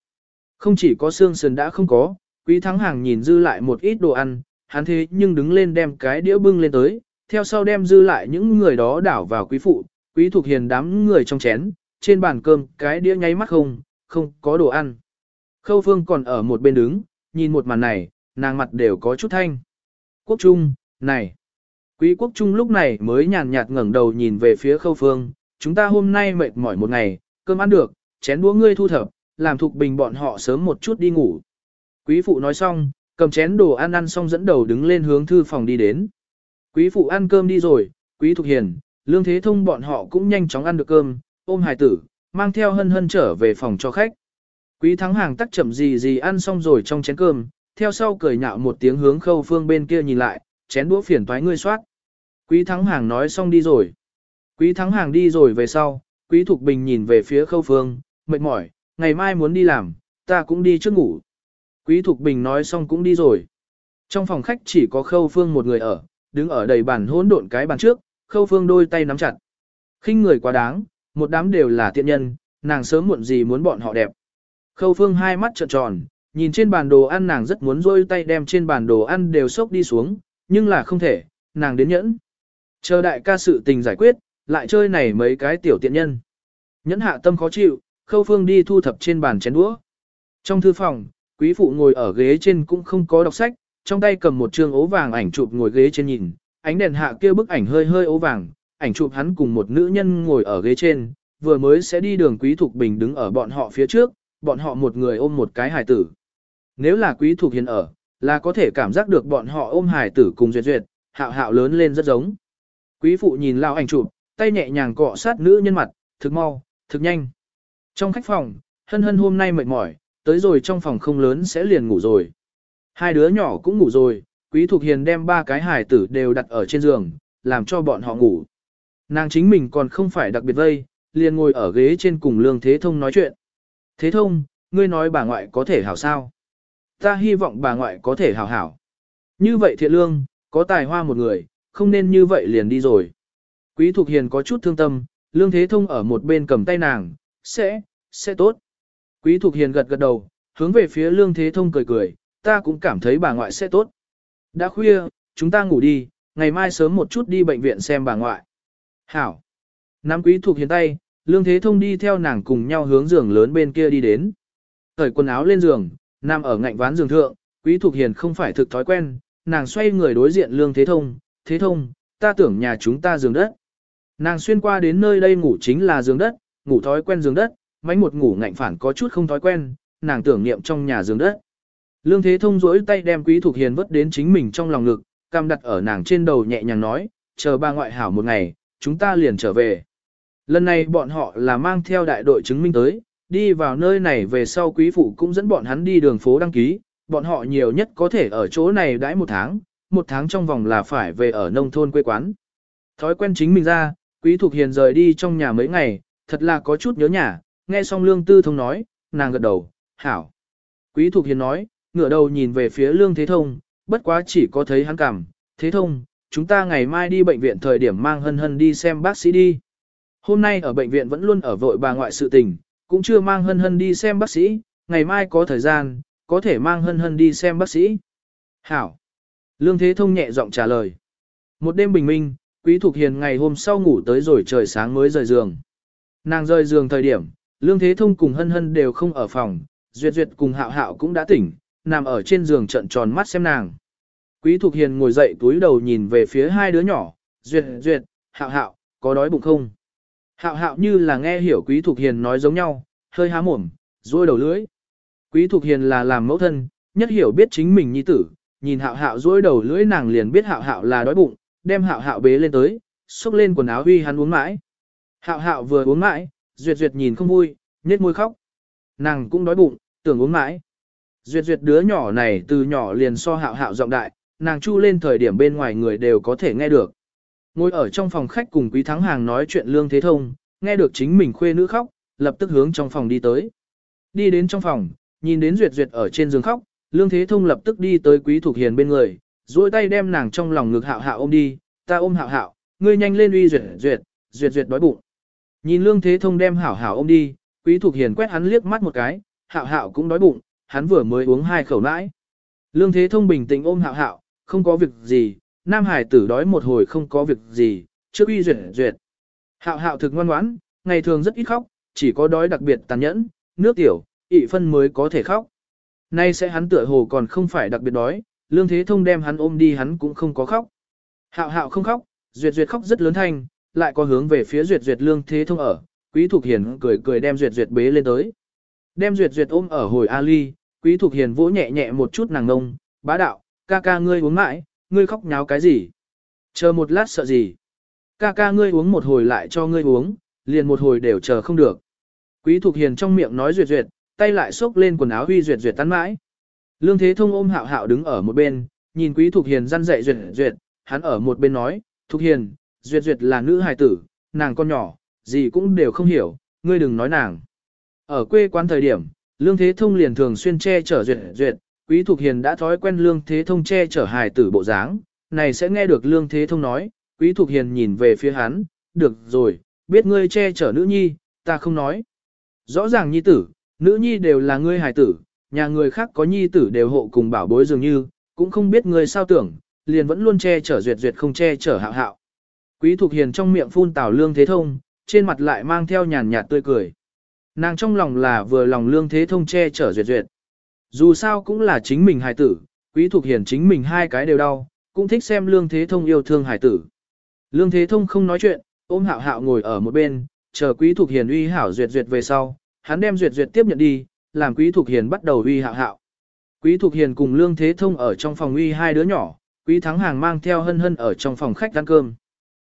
Không chỉ có xương sườn đã không có, Quý Thắng Hàng nhìn dư lại một ít đồ ăn, hắn thế nhưng đứng lên đem cái đĩa bưng lên tới, theo sau đem dư lại những người đó đảo vào quý phụ, quý thuộc hiền đám người trong chén, trên bàn cơm cái đĩa nháy mắt không, không có đồ ăn. Khâu Phương còn ở một bên đứng, nhìn một màn này, nàng mặt đều có chút thanh. Quốc Trung, này. Quý Quốc Trung lúc này mới nhàn nhạt ngẩng đầu nhìn về phía Khâu Phương, chúng ta hôm nay mệt mỏi một ngày, cơm ăn được, chén đũa ngươi thu thập, làm thuộc bình bọn họ sớm một chút đi ngủ. Quý phụ nói xong, cầm chén đồ ăn ăn xong dẫn đầu đứng lên hướng thư phòng đi đến. Quý phụ ăn cơm đi rồi, quý thục hiền, lương thế thông bọn họ cũng nhanh chóng ăn được cơm, ôm hài tử, mang theo hân hân trở về phòng cho khách. Quý thắng hàng tắc chậm gì gì ăn xong rồi trong chén cơm, theo sau cười nhạo một tiếng hướng khâu phương bên kia nhìn lại, chén đũa phiền toái ngươi soát. Quý thắng hàng nói xong đi rồi. Quý thắng hàng đi rồi về sau, quý thục bình nhìn về phía khâu phương, mệt mỏi, ngày mai muốn đi làm, ta cũng đi trước ngủ. Quý Thục Bình nói xong cũng đi rồi. Trong phòng khách chỉ có Khâu Phương một người ở, đứng ở đầy bàn hỗn độn cái bàn trước, Khâu Phương đôi tay nắm chặt. khinh người quá đáng, một đám đều là tiện nhân, nàng sớm muộn gì muốn bọn họ đẹp. Khâu Phương hai mắt trợn tròn, nhìn trên bàn đồ ăn nàng rất muốn rôi tay đem trên bàn đồ ăn đều sốc đi xuống, nhưng là không thể, nàng đến nhẫn. Chờ đại ca sự tình giải quyết, lại chơi này mấy cái tiểu tiện nhân. Nhẫn hạ tâm khó chịu, Khâu Phương đi thu thập trên bàn chén đũa. Trong thư phòng, Quý phụ ngồi ở ghế trên cũng không có đọc sách, trong tay cầm một trường ố vàng ảnh chụp ngồi ghế trên nhìn, ánh đèn hạ kia bức ảnh hơi hơi ố vàng, ảnh chụp hắn cùng một nữ nhân ngồi ở ghế trên, vừa mới sẽ đi đường Quý Thục Bình đứng ở bọn họ phía trước, bọn họ một người ôm một cái hài tử. Nếu là Quý Thục Hiền ở, là có thể cảm giác được bọn họ ôm hài tử cùng duyệt duyệt, hạo hạo lớn lên rất giống. Quý phụ nhìn lao ảnh chụp, tay nhẹ nhàng cọ sát nữ nhân mặt, thực mau, thực nhanh. Trong khách phòng, hân hân hôm nay mệt mỏi, tới rồi trong phòng không lớn sẽ liền ngủ rồi. Hai đứa nhỏ cũng ngủ rồi, Quý Thục Hiền đem ba cái hài tử đều đặt ở trên giường, làm cho bọn họ ngủ. Nàng chính mình còn không phải đặc biệt vây, liền ngồi ở ghế trên cùng Lương Thế Thông nói chuyện. Thế Thông, ngươi nói bà ngoại có thể hảo sao? Ta hy vọng bà ngoại có thể hảo hảo. Như vậy thiện lương, có tài hoa một người, không nên như vậy liền đi rồi. Quý Thục Hiền có chút thương tâm, Lương Thế Thông ở một bên cầm tay nàng, sẽ, sẽ tốt. Quý Thục Hiền gật gật đầu, hướng về phía Lương Thế Thông cười cười, ta cũng cảm thấy bà ngoại sẽ tốt. Đã khuya, chúng ta ngủ đi, ngày mai sớm một chút đi bệnh viện xem bà ngoại. Hảo. Nắm Quý Thục Hiền tay, Lương Thế Thông đi theo nàng cùng nhau hướng giường lớn bên kia đi đến. Cởi quần áo lên giường, nằm ở ngạnh ván giường thượng, Quý Thục Hiền không phải thực thói quen, nàng xoay người đối diện Lương Thế Thông, Thế Thông, ta tưởng nhà chúng ta giường đất. Nàng xuyên qua đến nơi đây ngủ chính là giường đất, ngủ thói quen giường đất, mánh một ngủ ngạnh phản có chút không thói quen, nàng tưởng niệm trong nhà giường đất. Lương Thế Thông rỗi tay đem Quý Thục Hiền vứt đến chính mình trong lòng ngực, cam đặt ở nàng trên đầu nhẹ nhàng nói, chờ ba ngoại hảo một ngày, chúng ta liền trở về. Lần này bọn họ là mang theo đại đội chứng minh tới, đi vào nơi này về sau quý phụ cũng dẫn bọn hắn đi đường phố đăng ký, bọn họ nhiều nhất có thể ở chỗ này đãi một tháng, một tháng trong vòng là phải về ở nông thôn quê quán. Thói quen chính mình ra, quý thục hiền rời đi trong nhà mấy ngày, thật là có chút nhớ nhà, nghe xong lương tư thông nói, nàng gật đầu, hảo. Quý thục hiền nói, ngửa đầu nhìn về phía lương thế thông, bất quá chỉ có thấy hắn cảm, thế thông, chúng ta ngày mai đi bệnh viện thời điểm mang hân hân đi xem bác sĩ đi. Hôm nay ở bệnh viện vẫn luôn ở vội bà ngoại sự tình, cũng chưa mang hân hân đi xem bác sĩ, ngày mai có thời gian, có thể mang hân hân đi xem bác sĩ. Hảo. Lương Thế Thông nhẹ giọng trả lời. Một đêm bình minh, Quý Thục Hiền ngày hôm sau ngủ tới rồi trời sáng mới rời giường. Nàng rời giường thời điểm, Lương Thế Thông cùng hân hân đều không ở phòng, Duyệt Duyệt cùng Hạo Hạo cũng đã tỉnh, nằm ở trên giường trận tròn mắt xem nàng. Quý Thục Hiền ngồi dậy túi đầu nhìn về phía hai đứa nhỏ, Duyệt Duyệt, Hạo Hạo, có đói bụng không? Hạo Hạo như là nghe hiểu Quý Thục Hiền nói giống nhau, hơi há mồm, rôi đầu lưỡi. Quý Thục Hiền là làm mẫu thân, nhất hiểu biết chính mình nhi tử, nhìn Hạo Hạo rôi đầu lưỡi nàng liền biết Hạo Hạo là đói bụng, đem Hạo Hạo bế lên tới, xúc lên quần áo huy hắn uống mãi. Hạo Hạo vừa uống mãi, Duyệt Duyệt nhìn không vui, nhếch môi khóc. Nàng cũng đói bụng, tưởng uống mãi. Duyệt Duyệt đứa nhỏ này từ nhỏ liền so Hạo Hạo giọng đại, nàng chu lên thời điểm bên ngoài người đều có thể nghe được. Ngồi ở trong phòng khách cùng Quý Thắng Hàng nói chuyện Lương Thế Thông, nghe được chính mình khuê nữ khóc, lập tức hướng trong phòng đi tới. Đi đến trong phòng, nhìn đến Duyệt Duyệt ở trên giường khóc, Lương Thế Thông lập tức đi tới Quý Thục Hiền bên người, duỗi tay đem nàng trong lòng ngực hạo hạo ôm đi, ta ôm hạo hạo, ngươi nhanh lên uy Duyệt Duyệt, Duyệt Duyệt đói bụng. Nhìn Lương Thế Thông đem hảo hảo ôm đi, Quý Thục Hiền quét hắn liếc mắt một cái, hạo hạo cũng đói bụng, hắn vừa mới uống hai khẩu nãi. Lương Thế Thông bình tĩnh ôm hạo hạo, không có việc gì, Nam Hải tử đói một hồi không có việc gì, trước uy duyệt duyệt. Hạo hạo thực ngoan ngoãn, ngày thường rất ít khóc, chỉ có đói đặc biệt tàn nhẫn, nước tiểu, ị phân mới có thể khóc. Nay sẽ hắn tựa hồ còn không phải đặc biệt đói, lương thế thông đem hắn ôm đi hắn cũng không có khóc. Hạo hạo không khóc, duyệt duyệt khóc rất lớn thanh, lại có hướng về phía duyệt duyệt lương thế thông ở, quý thục hiền cười cười đem duyệt duyệt bế lên tới. Đem duyệt duyệt ôm ở hồi Ali, quý thục hiền vỗ nhẹ nhẹ một chút nàng ngông, bá đạo, ca ca ngươi uống mãi, ngươi khóc nháo cái gì? Chờ một lát sợ gì? Ca ca ngươi uống một hồi lại cho ngươi uống, liền một hồi đều chờ không được. Quý Thục Hiền trong miệng nói duyệt duyệt, tay lại xốc lên quần áo huy duyệt duyệt tán mãi. Lương Thế Thông ôm hạo hạo đứng ở một bên, nhìn Quý Thục Hiền răn dạy duyệt duyệt, hắn ở một bên nói, Thục Hiền, duyệt duyệt là nữ hài tử, nàng con nhỏ, gì cũng đều không hiểu, ngươi đừng nói nàng. Ở quê quán thời điểm, Lương Thế Thông liền thường xuyên che chở duyệt duyệt, Quý Thục Hiền đã thói quen Lương Thế Thông che chở hài tử bộ dáng, này sẽ nghe được Lương Thế Thông nói, Quý Thục Hiền nhìn về phía hắn, được rồi, biết ngươi che chở nữ nhi, ta không nói. Rõ ràng nhi tử, nữ nhi đều là ngươi hài tử, nhà người khác có nhi tử đều hộ cùng bảo bối dường như, cũng không biết ngươi sao tưởng, liền vẫn luôn che chở duyệt duyệt không che chở hạo hạo. Quý Thục Hiền trong miệng phun tào Lương Thế Thông, trên mặt lại mang theo nhàn nhạt tươi cười. Nàng trong lòng là vừa lòng Lương Thế Thông che chở duyệt duyệt. Dù sao cũng là chính mình hài tử, Quý Thục Hiền chính mình hai cái đều đau, cũng thích xem Lương Thế Thông yêu thương hài tử. Lương Thế Thông không nói chuyện, ôm hạo hạo ngồi ở một bên, chờ Quý Thục Hiền uy hảo duyệt duyệt về sau, hắn đem duyệt duyệt tiếp nhận đi, làm Quý Thục Hiền bắt đầu uy hạo hạo. Quý Thục Hiền cùng Lương Thế Thông ở trong phòng uy hai đứa nhỏ, Quý Thắng Hàng mang theo hân hân ở trong phòng khách ăn cơm.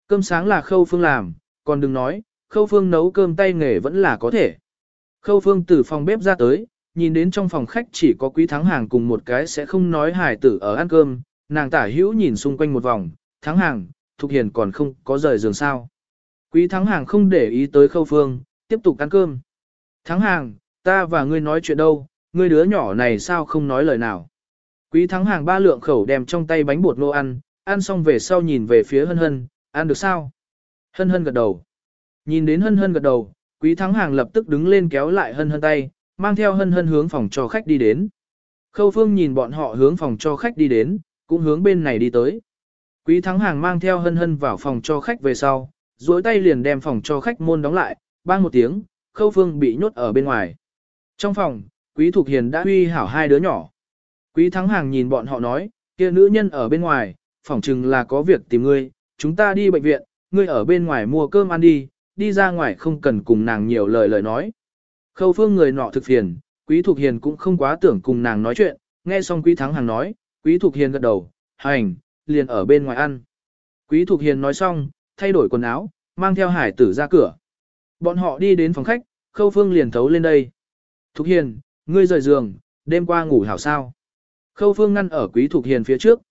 Cơm sáng là Khâu Phương làm, còn đừng nói, Khâu Phương nấu cơm tay nghề vẫn là có thể. Khâu Phương từ phòng bếp ra tới, nhìn đến trong phòng khách chỉ có quý thắng hàng cùng một cái sẽ không nói hài tử ở ăn cơm, nàng tả hữu nhìn xung quanh một vòng, thắng hàng, Thục Hiền còn không có rời giường sao. Quý thắng hàng không để ý tới khâu phương, tiếp tục ăn cơm. Thắng hàng, ta và ngươi nói chuyện đâu, ngươi đứa nhỏ này sao không nói lời nào. Quý thắng hàng ba lượng khẩu đem trong tay bánh bột nô ăn, ăn xong về sau nhìn về phía hân hân, ăn được sao? Hân hân gật đầu. Nhìn đến hân hân gật đầu, quý thắng hàng lập tức đứng lên kéo lại hân hân tay, mang theo hân hân hướng phòng cho khách đi đến. Khâu phương nhìn bọn họ hướng phòng cho khách đi đến, cũng hướng bên này đi tới. Quý thắng hàng mang theo hân hân vào phòng cho khách về sau, duỗi tay liền đem phòng cho khách môn đóng lại, bang một tiếng, khâu phương bị nhốt ở bên ngoài. Trong phòng, quý thục hiền đã huy hảo hai đứa nhỏ. Quý thắng hàng nhìn bọn họ nói, kia nữ nhân ở bên ngoài, phỏng chừng là có việc tìm ngươi, chúng ta đi bệnh viện, ngươi ở bên ngoài mua cơm ăn đi, đi ra ngoài không cần cùng nàng nhiều lời lời nói. Khâu phương người nọ thực phiền, quý thục hiền cũng không quá tưởng cùng nàng nói chuyện, nghe xong Quý Thắng Hàng nói, Quý Thục Hiền gật đầu, hành, liền ở bên ngoài ăn. Quý Thục Hiền nói xong, thay đổi quần áo, mang theo hải tử ra cửa. Bọn họ đi đến phòng khách, Khâu Phương liền thấu lên đây. Thục Hiền, ngươi rời giường, đêm qua ngủ hảo sao. Khâu Phương ngăn ở Quý Thục Hiền phía trước.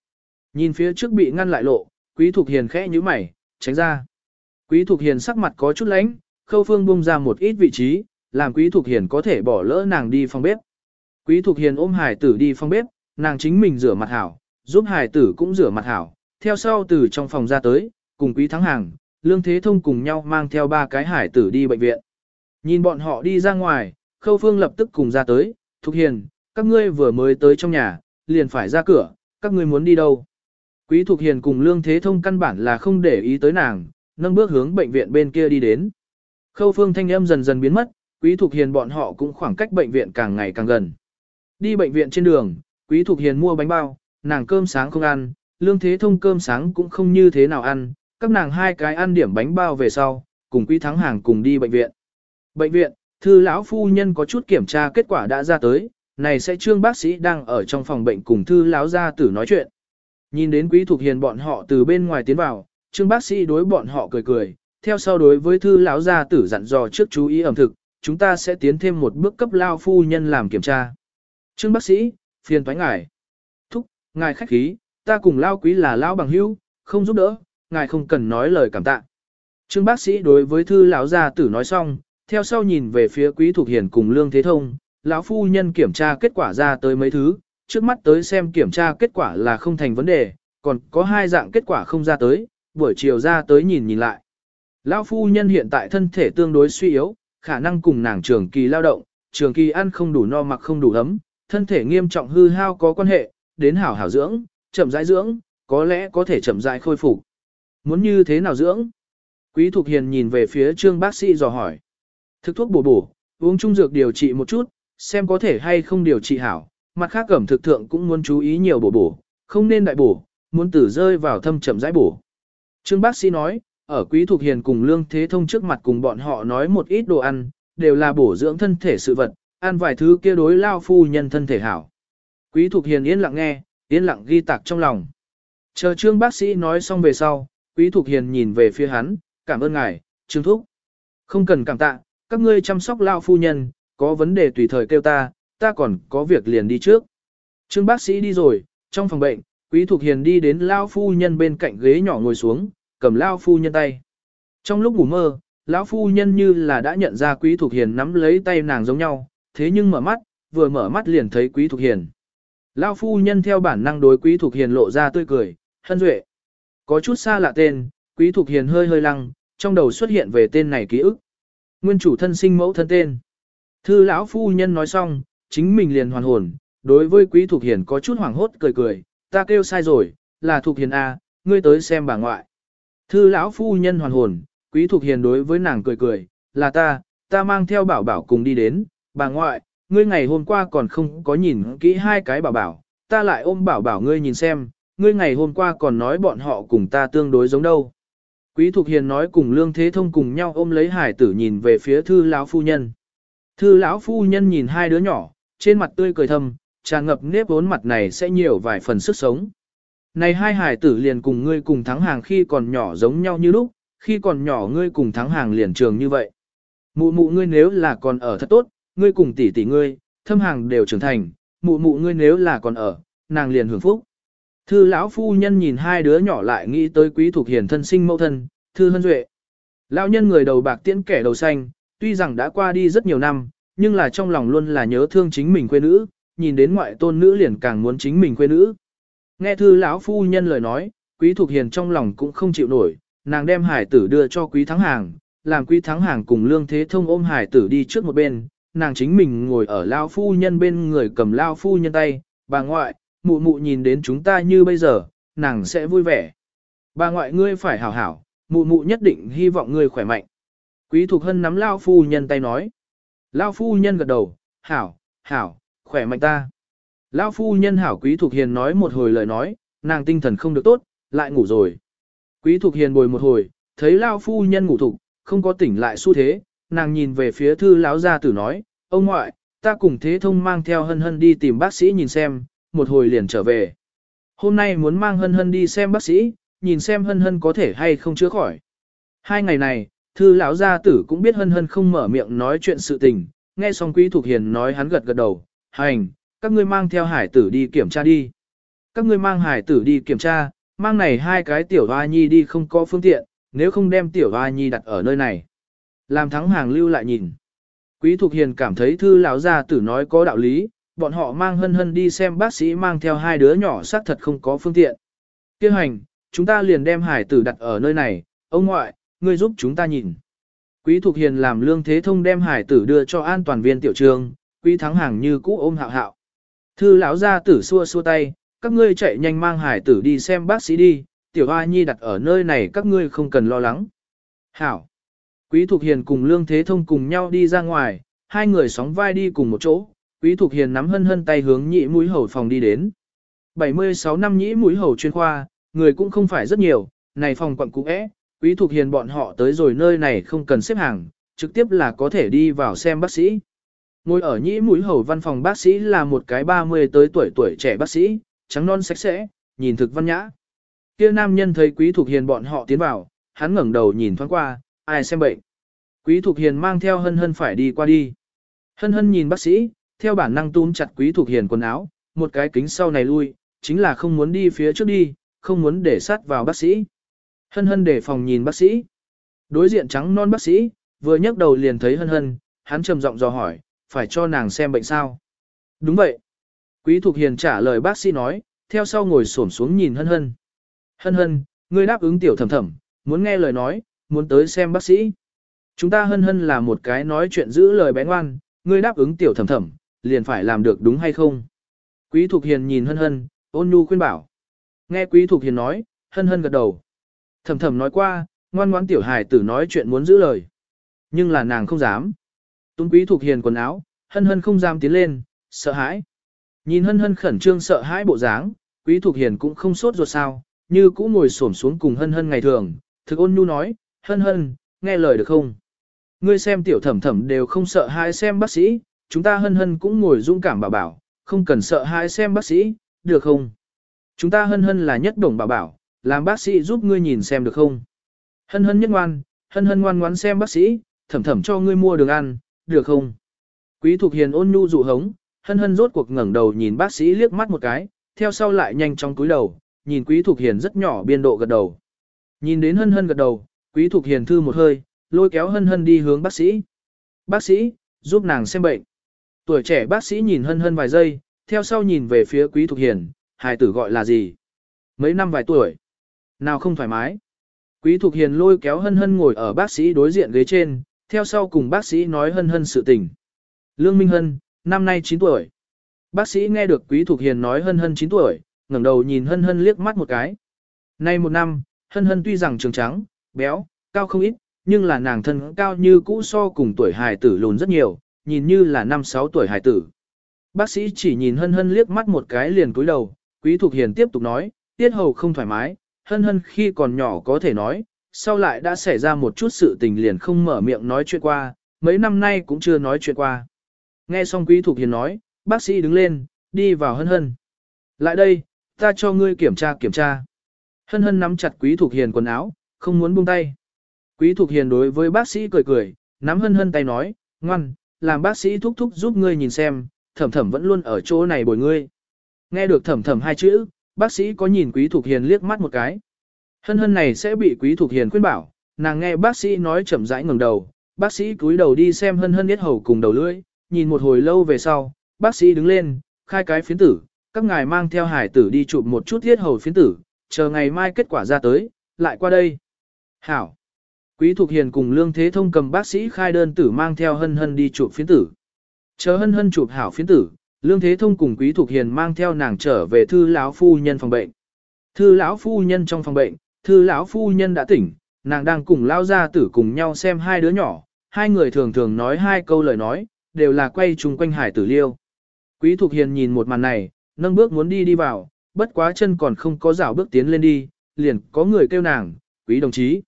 Nhìn phía trước bị ngăn lại lộ, Quý Thục Hiền khẽ như mày, tránh ra. Quý Thục Hiền sắc mặt có chút lánh, Khâu Phương bung ra một ít vị trí, làm Quý Thục Hiền có thể bỏ lỡ nàng đi phòng bếp. Quý Thục Hiền ôm hải tử đi phòng bếp, nàng chính mình rửa mặt hảo, giúp hải tử cũng rửa mặt hảo, theo sau từ trong phòng ra tới, cùng Quý Thắng Hàng, Lương Thế Thông cùng nhau mang theo ba cái hải tử đi bệnh viện. Nhìn bọn họ đi ra ngoài, Khâu Phương lập tức cùng ra tới, Thục Hiền, các ngươi vừa mới tới trong nhà, liền phải ra cửa, các ngươi muốn đi đâu? Quý Thục Hiền cùng Lương Thế Thông căn bản là không để ý tới nàng, nâng bước hướng bệnh viện bên kia đi đến. Khâu Phương thanh âm dần dần biến mất, Quý Thục Hiền bọn họ cũng khoảng cách bệnh viện càng ngày càng gần. Đi bệnh viện trên đường, Quý Thục Hiền mua bánh bao, nàng cơm sáng không ăn, Lương Thế Thông cơm sáng cũng không như thế nào ăn, các nàng hai cái ăn điểm bánh bao về sau, cùng Quý Thắng Hàng cùng đi bệnh viện. Bệnh viện, thư lão phu nhân có chút kiểm tra kết quả đã ra tới, này sẽ trương bác sĩ đang ở trong phòng bệnh cùng thư lão gia tử nói chuyện. Nhìn đến Quý thuộc Hiền bọn họ từ bên ngoài tiến vào, trương bác sĩ đối bọn họ cười cười, theo sau đối với thư lão gia tử dặn dò trước chú ý ẩm thực, chúng ta sẽ tiến thêm một bước cấp lao phu nhân làm kiểm tra. Trương bác sĩ, phiền toái ngài. Thúc, ngài khách khí, ta cùng lao quý là lao bằng hữu, không giúp đỡ, ngài không cần nói lời cảm tạ. Trương bác sĩ đối với thư lão gia tử nói xong, theo sau nhìn về phía quý thuộc hiền cùng lương thế thông, lão phu nhân kiểm tra kết quả ra tới mấy thứ, trước mắt tới xem kiểm tra kết quả là không thành vấn đề, còn có hai dạng kết quả không ra tới, buổi chiều ra tới nhìn nhìn lại. Lão phu nhân hiện tại thân thể tương đối suy yếu, khả năng cùng nàng trường kỳ lao động, trường kỳ ăn không đủ no mặc không đủ ấm, thân thể nghiêm trọng hư hao có quan hệ, đến hảo hảo dưỡng, chậm rãi dưỡng, có lẽ có thể chậm rãi khôi phục. Muốn như thế nào dưỡng? Quý Thục Hiền nhìn về phía trương bác sĩ dò hỏi. Thực thuốc bổ bổ, uống trung dược điều trị một chút, xem có thể hay không điều trị hảo. Mặt khác cẩm thực thượng cũng muốn chú ý nhiều bổ bổ, không nên đại bổ, muốn tử rơi vào thâm chậm rãi bổ. Trương bác sĩ nói, ở Quý Thục Hiền cùng Lương Thế Thông trước mặt cùng bọn họ nói một ít đồ ăn, đều là bổ dưỡng thân thể sự vật, ăn vài thứ kia đối lao phu nhân thân thể hảo. Quý Thục Hiền yên lặng nghe, yên lặng ghi tạc trong lòng. Chờ trương bác sĩ nói xong về sau, Quý Thục Hiền nhìn về phía hắn, cảm ơn ngài, trương thúc. Không cần cảm tạ, các ngươi chăm sóc lao phu nhân, có vấn đề tùy thời kêu ta, ta còn có việc liền đi trước. Trương bác sĩ đi rồi, trong phòng bệnh, Quý Thục Hiền đi đến lao phu nhân bên cạnh ghế nhỏ ngồi xuống, cầm lao phu nhân tay. Trong lúc ngủ mơ, lão phu nhân như là đã nhận ra Quý Thục Hiền nắm lấy tay nàng giống nhau, thế nhưng mở mắt, vừa mở mắt liền thấy Quý Thục Hiền. Lão phu nhân theo bản năng đối Quý Thục Hiền lộ ra tươi cười, hân duệ. Có chút xa lạ tên, Quý Thục Hiền hơi hơi lăng, trong đầu xuất hiện về tên này ký ức. Nguyên chủ thân sinh mẫu thân tên. Thư lão phu nhân nói xong, chính mình liền hoàn hồn, đối với Quý Thục Hiền có chút hoảng hốt cười cười, ta kêu sai rồi, là Thục Hiền A, à, ngươi tới xem bà ngoại. Thư lão phu nhân hoàn hồn, Quý Thục Hiền đối với nàng cười cười, là ta, ta mang theo bảo bảo cùng đi đến, bà ngoại, ngươi ngày hôm qua còn không có nhìn kỹ hai cái bảo bảo, ta lại ôm bảo bảo ngươi nhìn xem, ngươi ngày hôm qua còn nói bọn họ cùng ta tương đối giống đâu. Quý Thục Hiền nói cùng Lương Thế Thông cùng nhau ôm lấy hải tử nhìn về phía thư lão phu nhân. Thư lão phu nhân nhìn hai đứa nhỏ, trên mặt tươi cười thầm, tràn ngập nếp vốn mặt này sẽ nhiều vài phần sức sống. Này hai hải tử liền cùng ngươi cùng thắng hàng khi còn nhỏ giống nhau như lúc, khi còn nhỏ ngươi cùng thắng hàng liền trường như vậy. Mụ mụ ngươi nếu là còn ở thật tốt, ngươi cùng tỷ tỷ ngươi, thâm hàng đều trưởng thành, mụ mụ ngươi nếu là còn ở, nàng liền hưởng phúc. Thư lão phu nhân nhìn hai đứa nhỏ lại nghĩ tới quý thuộc hiền thân sinh mẫu thân, thư hân duệ. Lão nhân người đầu bạc tiễn kẻ đầu xanh, tuy rằng đã qua đi rất nhiều năm, nhưng là trong lòng luôn là nhớ thương chính mình quê nữ, nhìn đến ngoại tôn nữ liền càng muốn chính mình quê nữ. Nghe thư lão phu nhân lời nói, quý thuộc hiền trong lòng cũng không chịu nổi, nàng đem hải tử đưa cho quý thắng hàng, làm quý thắng hàng cùng lương thế thông ôm hải tử đi trước một bên, nàng chính mình ngồi ở lao phu nhân bên người cầm lao phu nhân tay, bà ngoại, mụ mụ nhìn đến chúng ta như bây giờ, nàng sẽ vui vẻ. Bà ngoại ngươi phải hảo hảo, mụ mụ nhất định hy vọng ngươi khỏe mạnh. Quý Thục Hân nắm lao phu nhân tay nói. Lao phu nhân gật đầu, hảo, hảo, khỏe mạnh ta. Lao phu nhân hảo Quý Thục Hiền nói một hồi lời nói, nàng tinh thần không được tốt, lại ngủ rồi. Quý Thục Hiền bồi một hồi, thấy Lao phu nhân ngủ thục, không có tỉnh lại xu thế, nàng nhìn về phía thư lão gia tử nói, ông ngoại, ta cùng thế thông mang theo hân hân đi tìm bác sĩ nhìn xem, một hồi liền trở về. Hôm nay muốn mang hân hân đi xem bác sĩ, nhìn xem hân hân có thể hay không chữa khỏi. Hai ngày này, thư lão gia tử cũng biết hân hân không mở miệng nói chuyện sự tình, nghe xong quý thuộc hiền nói hắn gật gật đầu, hành, các ngươi mang theo hải tử đi kiểm tra đi. Các ngươi mang hải tử đi kiểm tra, mang này hai cái tiểu hoa nhi đi không có phương tiện, nếu không đem tiểu hoa nhi đặt ở nơi này. Làm thắng hàng lưu lại nhìn. Quý Thục Hiền cảm thấy thư lão gia tử nói có đạo lý, bọn họ mang hân hân đi xem bác sĩ mang theo hai đứa nhỏ xác thật không có phương tiện. Kêu hành, chúng ta liền đem hải tử đặt ở nơi này, ông ngoại, ngươi giúp chúng ta nhìn. Quý Thục Hiền làm lương thế thông đem hải tử đưa cho an toàn viên tiểu trường, quý thắng hàng như cũ ôm hạo hạo. Thư lão gia tử xua xua tay, các ngươi chạy nhanh mang hải tử đi xem bác sĩ đi, tiểu hoa nhi đặt ở nơi này các ngươi không cần lo lắng. Hảo. Quý Thục Hiền cùng Lương Thế Thông cùng nhau đi ra ngoài, hai người sóng vai đi cùng một chỗ, Quý Thục Hiền nắm hân hân tay hướng nhị mũi hầu phòng đi đến. 76 năm nhĩ mũi hầu chuyên khoa, người cũng không phải rất nhiều, này phòng quận cũ é, Quý Thục Hiền bọn họ tới rồi nơi này không cần xếp hàng, trực tiếp là có thể đi vào xem bác sĩ. Ngồi ở nhĩ mũi hầu văn phòng bác sĩ là một cái 30 tới tuổi tuổi trẻ bác sĩ, trắng non sạch sẽ, nhìn thực văn nhã. Kia nam nhân thấy Quý Thục Hiền bọn họ tiến vào, hắn ngẩng đầu nhìn thoáng qua, ai xem bệnh. Quý Thục Hiền mang theo hân hân phải đi qua đi. Hân hân nhìn bác sĩ, theo bản năng túm chặt Quý thuộc Hiền quần áo, một cái kính sau này lui, chính là không muốn đi phía trước đi, không muốn để sát vào bác sĩ. Hân hân để phòng nhìn bác sĩ. Đối diện trắng non bác sĩ, vừa nhấc đầu liền thấy hân hân, hắn trầm giọng dò hỏi, phải cho nàng xem bệnh sao? Đúng vậy. Quý Thục Hiền trả lời bác sĩ nói, theo sau ngồi xổm xuống nhìn hân hân. Hân hân, ngươi đáp ứng tiểu thầm thầm, muốn nghe lời nói, muốn tới xem bác sĩ. Chúng ta hân hân là một cái nói chuyện giữ lời bé ngoan, ngươi đáp ứng tiểu thầm thầm, liền phải làm được đúng hay không? Quý Thục Hiền nhìn hân hân, ôn nhu khuyên bảo. Nghe Quý Thục Hiền nói, hân hân gật đầu. Thầm thầm nói qua, ngoan ngoãn tiểu hài tử nói chuyện muốn giữ lời. Nhưng là nàng không dám. Tuấn Quý Thục Hiền quần áo, hân hân không dám tiến lên, sợ hãi. Nhìn hân hân khẩn trương sợ hãi bộ dáng, Quý Thục Hiền cũng không sốt ruột sao, như cũ ngồi xổm xuống cùng hân hân ngày thường, thực ôn nhu nói, hân hân, nghe lời được không? Ngươi xem tiểu thẩm thẩm đều không sợ hãi xem bác sĩ, chúng ta hân hân cũng ngồi dũng cảm bảo bảo, không cần sợ hãi xem bác sĩ, được không? Chúng ta hân hân là nhất đồng bảo bảo, làm bác sĩ giúp ngươi nhìn xem được không? Hân hân nhất ngoan, hân hân ngoan ngoãn xem bác sĩ, thẩm thẩm cho ngươi mua đường ăn, được không? Quý Thục Hiền ôn nhu dụ hống, hân hân rốt cuộc ngẩng đầu nhìn bác sĩ liếc mắt một cái, theo sau lại nhanh chóng cúi đầu, nhìn Quý Thục Hiền rất nhỏ biên độ gật đầu. Nhìn đến hân hân gật đầu, Quý Thục Hiền thư một hơi, lôi kéo hân hân đi hướng bác sĩ. Bác sĩ, giúp nàng xem bệnh. Tuổi trẻ bác sĩ nhìn hân hân vài giây, theo sau nhìn về phía Quý Thục Hiền, hài tử gọi là gì? Mấy năm vài tuổi. Nào không thoải mái. Quý Thục Hiền lôi kéo hân hân ngồi ở bác sĩ đối diện ghế trên, theo sau cùng bác sĩ nói hân hân sự tình. Lương Minh Hân, năm nay 9 tuổi. Bác sĩ nghe được Quý Thục Hiền nói hân hân 9 tuổi, ngẩng đầu nhìn hân hân liếc mắt một cái. Nay một năm, hân hân tuy rằng trường trắng, béo, cao không ít, nhưng là nàng thân cao như cũ so cùng tuổi hài tử lùn rất nhiều, nhìn như là 5-6 tuổi hải tử. Bác sĩ chỉ nhìn hân hân liếc mắt một cái liền cúi đầu, Quý thuộc Hiền tiếp tục nói, tiết hầu không thoải mái, hân hân khi còn nhỏ có thể nói, sau lại đã xảy ra một chút sự tình liền không mở miệng nói chuyện qua, mấy năm nay cũng chưa nói chuyện qua. Nghe xong Quý thuộc Hiền nói, bác sĩ đứng lên, đi vào hân hân. Lại đây, ta cho ngươi kiểm tra kiểm tra. Hân hân nắm chặt Quý thuộc Hiền quần áo, không muốn buông tay. Quý thuộc Hiền đối với bác sĩ cười cười, nắm hân hân tay nói, ngoan, làm bác sĩ thúc thúc giúp ngươi nhìn xem, thẩm thẩm vẫn luôn ở chỗ này bồi ngươi. Nghe được thẩm thẩm hai chữ, bác sĩ có nhìn Quý Thục Hiền liếc mắt một cái. Hân hân này sẽ bị Quý Thục Hiền khuyên bảo, nàng nghe bác sĩ nói chậm rãi ngẩng đầu, bác sĩ cúi đầu đi xem hân hân biết hầu cùng đầu lưỡi, nhìn một hồi lâu về sau, bác sĩ đứng lên, khai cái phiến tử, các ngài mang theo hải tử đi chụp một chút thiết hầu phiến tử, chờ ngày mai kết quả ra tới, lại qua đây. Hảo. Quý Thục Hiền cùng Lương Thế Thông cầm bác sĩ khai đơn tử mang theo hân hân đi chụp phiến tử. Chờ hân hân chụp hảo phiến tử, Lương Thế Thông cùng Quý Thục Hiền mang theo nàng trở về thư lão phu nhân phòng bệnh. Thư lão phu nhân trong phòng bệnh, thư lão phu nhân đã tỉnh, nàng đang cùng lao gia tử cùng nhau xem hai đứa nhỏ, hai người thường thường nói hai câu lời nói, đều là quay chung quanh hải tử liêu. Quý Thục Hiền nhìn một màn này, nâng bước muốn đi đi vào, bất quá chân còn không có rảo bước tiến lên đi, liền có người kêu nàng, quý đồng chí.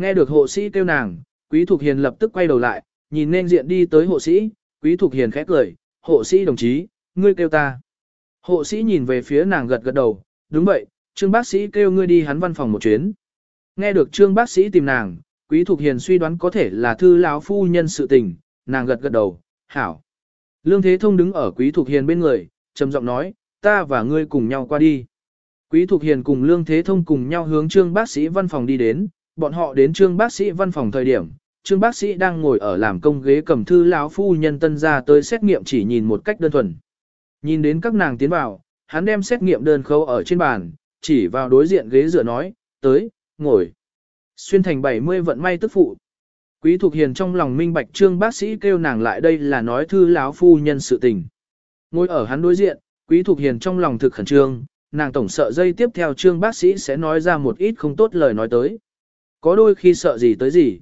Nghe được hộ sĩ kêu nàng, quý Thục Hiền lập tức quay đầu lại, nhìn nên diện đi tới hộ sĩ, quý Thục Hiền khẽ cười, hộ sĩ đồng chí, ngươi kêu ta. Hộ sĩ nhìn về phía nàng gật gật đầu, đúng vậy, trương bác sĩ kêu ngươi đi hắn văn phòng một chuyến. Nghe được trương bác sĩ tìm nàng, quý thục hiền suy đoán có thể là thư lão phu nhân sự tình, nàng gật gật đầu, hảo. Lương Thế Thông đứng ở quý thục hiền bên người, trầm giọng nói, ta và ngươi cùng nhau qua đi. Quý Thục Hiền cùng Lương Thế Thông cùng nhau hướng trương bác sĩ văn phòng đi đến, bọn họ đến trương bác sĩ văn phòng thời điểm, trương bác sĩ đang ngồi ở làm công ghế cầm thư lão phu nhân tân ra tới xét nghiệm chỉ nhìn một cách đơn thuần. Nhìn đến các nàng tiến vào, hắn đem xét nghiệm đơn khấu ở trên bàn, chỉ vào đối diện ghế dựa nói, tới, ngồi. Xuyên thành 70 vận may tức phụ. Quý Thục Hiền trong lòng minh bạch trương bác sĩ kêu nàng lại đây là nói thư lão phu nhân sự tình. Ngồi ở hắn đối diện, Quý Thục Hiền trong lòng thực khẩn trương, nàng tổng sợ dây tiếp theo trương bác sĩ sẽ nói ra một ít không tốt lời nói tới. Có đôi khi sợ gì tới gì.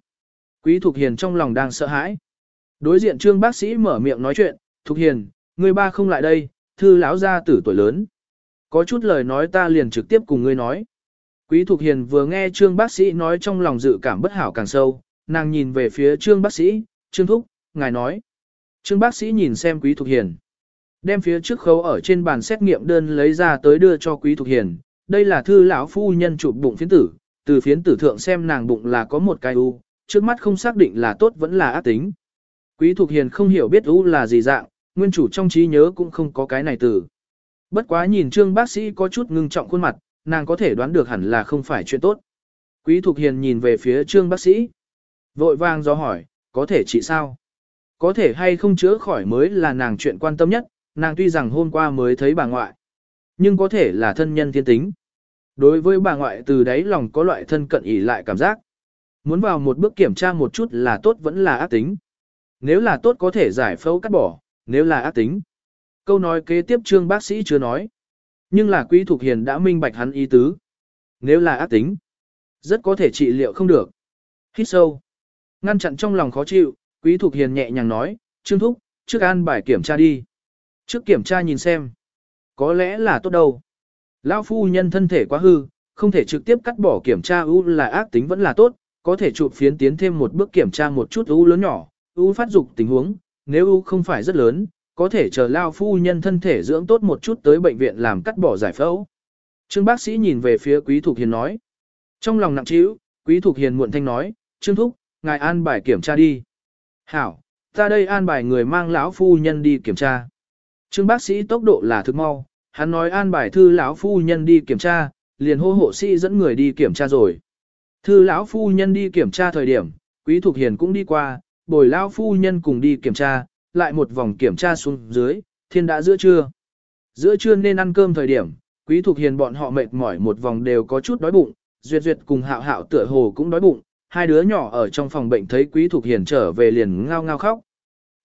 Quý Thục Hiền trong lòng đang sợ hãi. Đối diện trương bác sĩ mở miệng nói chuyện, Thục Hiền, người ba không lại đây, thư lão gia tử tuổi lớn. Có chút lời nói ta liền trực tiếp cùng ngươi nói. Quý Thục Hiền vừa nghe trương bác sĩ nói trong lòng dự cảm bất hảo càng sâu, nàng nhìn về phía trương bác sĩ, trương thúc, ngài nói. Trương bác sĩ nhìn xem Quý Thục Hiền. Đem phía trước khấu ở trên bàn xét nghiệm đơn lấy ra tới đưa cho Quý Thục Hiền. Đây là thư lão phu nhân chụp bụng phiến tử, từ phiến tử thượng xem nàng bụng là có một cái u, trước mắt không xác định là tốt vẫn là ác tính. Quý Thục Hiền không hiểu biết u là gì dạng, nguyên chủ trong trí nhớ cũng không có cái này từ. Bất quá nhìn trương bác sĩ có chút ngưng trọng khuôn mặt, nàng có thể đoán được hẳn là không phải chuyện tốt. Quý Thục Hiền nhìn về phía trương bác sĩ. Vội vang do hỏi, có thể trị sao? Có thể hay không chữa khỏi mới là nàng chuyện quan tâm nhất, nàng tuy rằng hôm qua mới thấy bà ngoại, nhưng có thể là thân nhân thiên tính. Đối với bà ngoại từ đấy lòng có loại thân cận ỉ lại cảm giác. Muốn vào một bước kiểm tra một chút là tốt vẫn là ác tính. Nếu là tốt có thể giải phẫu cắt bỏ, nếu là ác tính. Câu nói kế tiếp trương bác sĩ chưa nói. Nhưng là quý thuộc hiền đã minh bạch hắn ý tứ. Nếu là ác tính, rất có thể trị liệu không được. Hít sâu. Ngăn chặn trong lòng khó chịu, quý thuộc hiền nhẹ nhàng nói, trương thúc, trước an bài kiểm tra đi. Trước kiểm tra nhìn xem. Có lẽ là tốt đâu. Lão phu nhân thân thể quá hư, không thể trực tiếp cắt bỏ kiểm tra u là ác tính vẫn là tốt, có thể chụp phiến tiến thêm một bước kiểm tra một chút u lớn nhỏ, u phát dục tình huống, nếu u không phải rất lớn, có thể chờ lão phu nhân thân thể dưỡng tốt một chút tới bệnh viện làm cắt bỏ giải phẫu. Trương bác sĩ nhìn về phía Quý Thục Hiền nói. Trong lòng nặng trĩu, Quý Thục Hiền muộn thanh nói, Trương Thúc, ngài an bài kiểm tra đi. Hảo, ta đây an bài người mang lão phu nhân đi kiểm tra. Trương bác sĩ tốc độ là thực mau, hắn nói an bài thư lão phu nhân đi kiểm tra, liền hô hộ sĩ dẫn người đi kiểm tra rồi. Thư lão phu nhân đi kiểm tra thời điểm, Quý Thục Hiền cũng đi qua, bồi lão phu nhân cùng đi kiểm tra, lại một vòng kiểm tra xuống dưới, thiên đã giữa trưa. Giữa trưa nên ăn cơm thời điểm, Quý Thục Hiền bọn họ mệt mỏi một vòng đều có chút đói bụng, Duyệt Duyệt cùng Hạo Hạo tựa hồ cũng đói bụng, hai đứa nhỏ ở trong phòng bệnh thấy Quý Thục Hiền trở về liền ngao ngao khóc.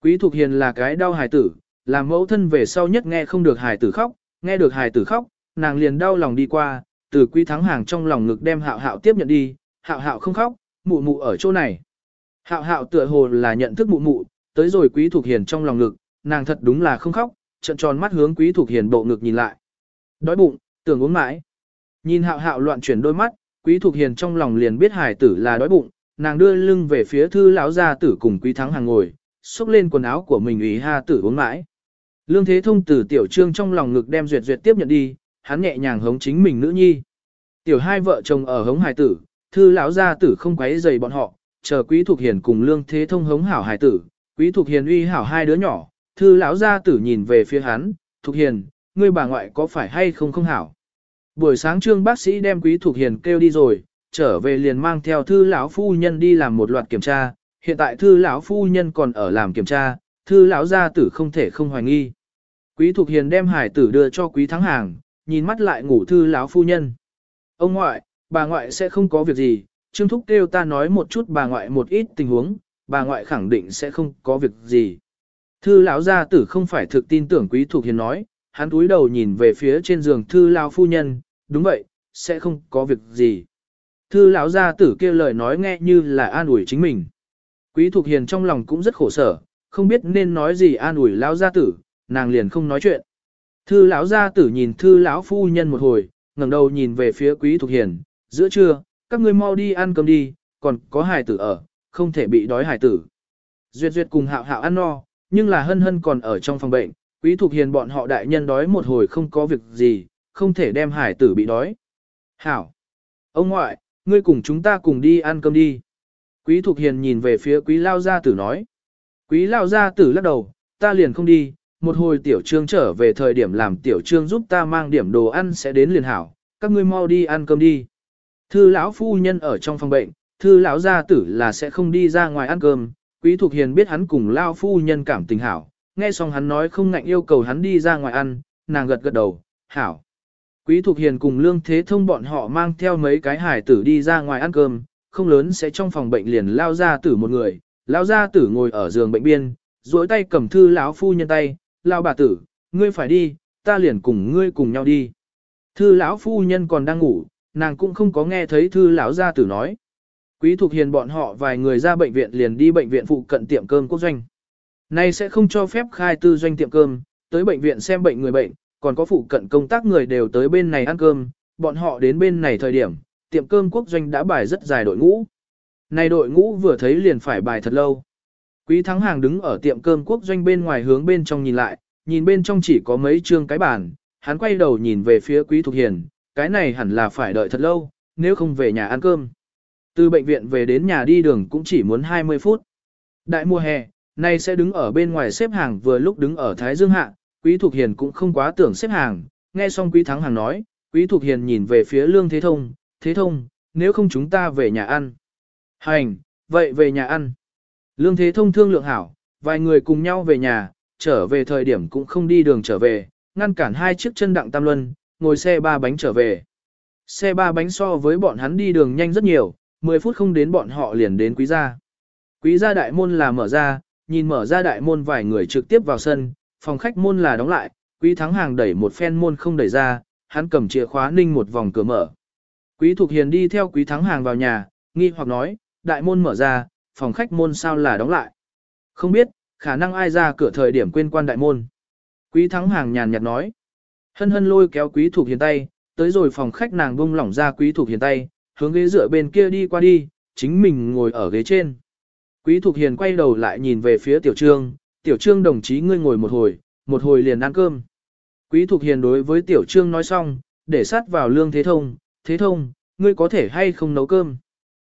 Quý Thục Hiền là cái đau hài tử, làm mẫu thân về sau nhất nghe không được hài tử khóc, nghe được hài tử khóc, nàng liền đau lòng đi qua, từ Quý Thắng Hàng trong lòng ngực đem Hạo Hạo tiếp nhận đi, Hạo Hạo không khóc, mụ mụ ở chỗ này. Hạo Hạo tựa hồ là nhận thức mụ mụ, tới rồi Quý thuộc Hiền trong lòng ngực, nàng thật đúng là không khóc, trận tròn mắt hướng Quý thuộc Hiền bộ ngực nhìn lại. Đói bụng, tưởng uống mãi. Nhìn Hạo Hạo loạn chuyển đôi mắt, Quý thuộc Hiền trong lòng liền biết hài tử là đói bụng, nàng đưa lưng về phía thư lão gia tử cùng Quý Thắng Hàng ngồi, xúc lên quần áo của mình ủy ha tử uống mãi. Lương Thế Thông từ tiểu trương trong lòng ngực đem duyệt duyệt tiếp nhận đi, hắn nhẹ nhàng hống chính mình nữ nhi. Tiểu hai vợ chồng ở hống hài tử, thư lão gia tử không quấy rầy bọn họ, chờ Quý Thục Hiền cùng Lương Thế Thông hống hảo hài tử, Quý Thục Hiền uy hảo hai đứa nhỏ, thư lão gia tử nhìn về phía hắn, Thục Hiền, ngươi bà ngoại có phải hay không không hảo. Buổi sáng trương bác sĩ đem Quý Thục Hiền kêu đi rồi, trở về liền mang theo thư lão phu nhân đi làm một loạt kiểm tra, hiện tại thư lão phu nhân còn ở làm kiểm tra, thư lão gia tử không thể không hoài nghi. Quý Thục Hiền đem hải tử đưa cho Quý Thắng Hàng, nhìn mắt lại ngủ thư lão phu nhân. Ông ngoại, bà ngoại sẽ không có việc gì, Trương Thúc kêu ta nói một chút bà ngoại một ít tình huống, bà ngoại khẳng định sẽ không có việc gì. Thư lão gia tử không phải thực tin tưởng Quý Thục Hiền nói, hắn túi đầu nhìn về phía trên giường thư lão phu nhân, đúng vậy, sẽ không có việc gì. Thư lão gia tử kia lời nói nghe như là an ủi chính mình. Quý Thục Hiền trong lòng cũng rất khổ sở, không biết nên nói gì an ủi lão gia tử, nàng liền không nói chuyện. Thư lão gia tử nhìn thư lão phu nhân một hồi, ngẩng đầu nhìn về phía Quý Thục Hiền, giữa trưa, các ngươi mau đi ăn cơm đi, còn có hài tử ở, không thể bị đói hài tử. Duyệt Duyệt cùng Hạo Hạo ăn no, nhưng là hân hân còn ở trong phòng bệnh, Quý Thục Hiền bọn họ đại nhân đói một hồi không có việc gì, không thể đem hải tử bị đói. Hảo! Ông ngoại, ngươi cùng chúng ta cùng đi ăn cơm đi. Quý Thục Hiền nhìn về phía quý lao gia tử nói. Quý lao gia tử lắc đầu, ta liền không đi, một hồi tiểu trương trở về thời điểm làm tiểu trương giúp ta mang điểm đồ ăn sẽ đến liền hảo, các ngươi mau đi ăn cơm đi. Thư lão phu nhân ở trong phòng bệnh, thư lão gia tử là sẽ không đi ra ngoài ăn cơm, quý thuộc Hiền biết hắn cùng lao phu nhân cảm tình hảo, nghe xong hắn nói không ngạnh yêu cầu hắn đi ra ngoài ăn, nàng gật gật đầu, hảo. Quý Thục Hiền cùng Lương Thế Thông bọn họ mang theo mấy cái hải tử đi ra ngoài ăn cơm, không lớn sẽ trong phòng bệnh liền lao ra tử một người, Lão gia tử ngồi ở giường bệnh biên, duỗi tay cầm thư lão phu nhân tay, lao bà tử, ngươi phải đi, ta liền cùng ngươi cùng nhau đi. Thư lão phu nhân còn đang ngủ, nàng cũng không có nghe thấy thư lão gia tử nói. Quý Thục Hiền bọn họ vài người ra bệnh viện liền đi bệnh viện phụ cận tiệm cơm quốc doanh. Nay sẽ không cho phép khai tư doanh tiệm cơm, tới bệnh viện xem bệnh người bệnh, còn có phụ cận công tác người đều tới bên này ăn cơm, bọn họ đến bên này thời điểm, tiệm cơm quốc doanh đã bài rất dài đội ngũ. Này đội ngũ vừa thấy liền phải bài thật lâu. Quý thắng hàng đứng ở tiệm cơm quốc doanh bên ngoài hướng bên trong nhìn lại, nhìn bên trong chỉ có mấy trương cái bàn, hắn quay đầu nhìn về phía quý thục hiền, cái này hẳn là phải đợi thật lâu, nếu không về nhà ăn cơm. Từ bệnh viện về đến nhà đi đường cũng chỉ muốn 20 phút. Đại mùa hè, nay sẽ đứng ở bên ngoài xếp hàng vừa lúc đứng ở Thái Dương Hạ, Quý Thục Hiền cũng không quá tưởng xếp hàng, nghe xong Quý Thắng Hàng nói, Quý Thục Hiền nhìn về phía Lương Thế Thông, Thế Thông, nếu không chúng ta về nhà ăn. Hành, vậy về nhà ăn. Lương Thế Thông thương lượng hảo, vài người cùng nhau về nhà, trở về thời điểm cũng không đi đường trở về, ngăn cản hai chiếc chân đặng tam luân, ngồi xe ba bánh trở về. Xe ba bánh so với bọn hắn đi đường nhanh rất nhiều, 10 phút không đến bọn họ liền đến quý gia. Quý gia đại môn là mở ra, nhìn mở ra đại môn vài người trực tiếp vào sân, phòng khách môn là đóng lại, quý thắng hàng đẩy một phen môn không đẩy ra, hắn cầm chìa khóa ninh một vòng cửa mở. Quý Thục Hiền đi theo quý thắng hàng vào nhà, nghi hoặc nói, đại môn mở ra, phòng khách môn sao là đóng lại. Không biết, khả năng ai ra cửa thời điểm quên quan đại môn. Quý thắng hàng nhàn nhạt nói. Hân hân lôi kéo quý Thục Hiền tay, tới rồi phòng khách nàng bung lỏng ra quý Thục Hiền tay, hướng ghế dựa bên kia đi qua đi, chính mình ngồi ở ghế trên. Quý Thục Hiền quay đầu lại nhìn về phía Tiểu Trương, Tiểu Trương đồng chí ngươi ngồi một hồi, một hồi liền ăn cơm. Quý Thục Hiền đối với Tiểu Trương nói xong, để sát vào Lương Thế Thông, Thế Thông, ngươi có thể hay không nấu cơm.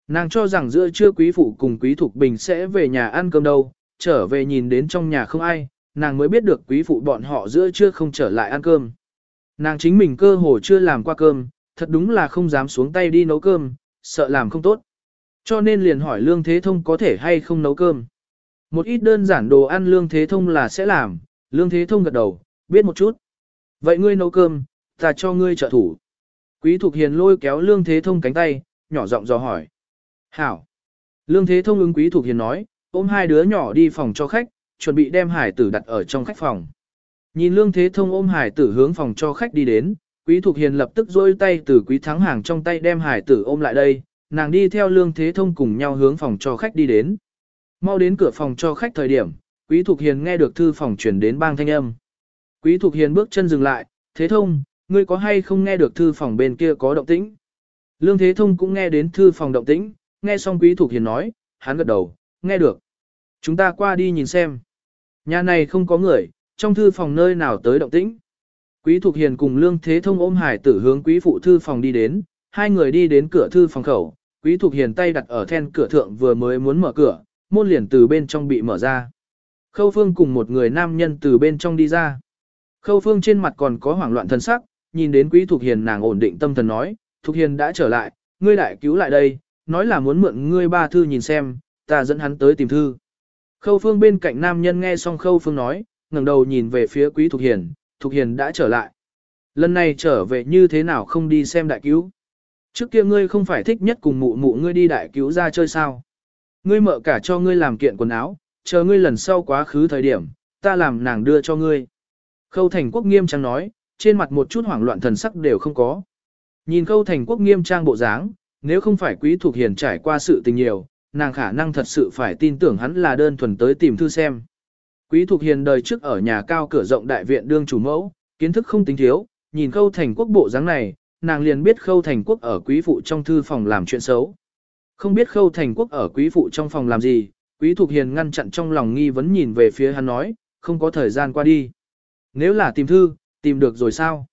Nàng cho rằng giữa trưa Quý Phụ cùng Quý Thục Bình sẽ về nhà ăn cơm đâu, trở về nhìn đến trong nhà không ai, nàng mới biết được Quý Phụ bọn họ giữa trưa không trở lại ăn cơm. Nàng chính mình cơ hồ chưa làm qua cơm, thật đúng là không dám xuống tay đi nấu cơm, sợ làm không tốt. Cho nên liền hỏi Lương Thế Thông có thể hay không nấu cơm. Một ít đơn giản đồ ăn Lương Thế Thông là sẽ làm, Lương Thế Thông gật đầu, biết một chút. Vậy ngươi nấu cơm, ta cho ngươi trợ thủ. Quý Thục Hiền lôi kéo Lương Thế Thông cánh tay, nhỏ giọng dò hỏi. Hảo. Lương Thế Thông ứng Quý thuộc Hiền nói, ôm hai đứa nhỏ đi phòng cho khách, chuẩn bị đem hải tử đặt ở trong khách phòng. Nhìn Lương Thế Thông ôm hải tử hướng phòng cho khách đi đến, Quý thuộc Hiền lập tức dôi tay từ Quý Thắng Hàng trong tay đem hải tử ôm lại đây, nàng đi theo Lương Thế Thông cùng nhau hướng phòng cho khách đi đến. Mau đến cửa phòng cho khách thời điểm, Quý thuộc Hiền nghe được thư phòng chuyển đến bang thanh âm. Quý thuộc Hiền bước chân dừng lại, Thế Thông, ngươi có hay không nghe được thư phòng bên kia có động tĩnh? Lương Thế Thông cũng nghe đến thư phòng động tĩnh, nghe xong Quý Thục Hiền nói, hắn gật đầu, nghe được. Chúng ta qua đi nhìn xem. Nhà này không có người, trong thư phòng nơi nào tới động tĩnh. Quý Thục Hiền cùng Lương Thế Thông ôm hải tử hướng quý phụ thư phòng đi đến, hai người đi đến cửa thư phòng khẩu, Quý Thục Hiền tay đặt ở then cửa thượng vừa mới muốn mở cửa, môn liền từ bên trong bị mở ra. Khâu Phương cùng một người nam nhân từ bên trong đi ra. Khâu Phương trên mặt còn có hoảng loạn thân sắc, nhìn đến Quý Thục Hiền nàng ổn định tâm thần nói, Thục Hiền đã trở lại, ngươi đại cứu lại đây, nói là muốn mượn ngươi ba thư nhìn xem, ta dẫn hắn tới tìm thư. Khâu Phương bên cạnh nam nhân nghe xong Khâu Phương nói, ngẩng đầu nhìn về phía Quý Thục Hiền, Thục Hiền đã trở lại. Lần này trở về như thế nào không đi xem đại cứu. Trước kia ngươi không phải thích nhất cùng mụ mụ ngươi đi đại cứu ra chơi sao. Ngươi mợ cả cho ngươi làm kiện quần áo, chờ ngươi lần sau quá khứ thời điểm, ta làm nàng đưa cho ngươi. Khâu thành quốc nghiêm trang nói, trên mặt một chút hoảng loạn thần sắc đều không có. Nhìn khâu thành quốc nghiêm trang bộ dáng, nếu không phải quý thuộc hiền trải qua sự tình nhiều, nàng khả năng thật sự phải tin tưởng hắn là đơn thuần tới tìm thư xem. Quý thuộc hiền đời trước ở nhà cao cửa rộng đại viện đương chủ mẫu, kiến thức không tính thiếu, nhìn khâu thành quốc bộ dáng này, nàng liền biết khâu thành quốc ở quý phụ trong thư phòng làm chuyện xấu. Không biết khâu thành quốc ở quý phụ trong phòng làm gì, quý thuộc hiền ngăn chặn trong lòng nghi vấn nhìn về phía hắn nói, không có thời gian qua đi. Nếu là tìm thư, tìm được rồi sao?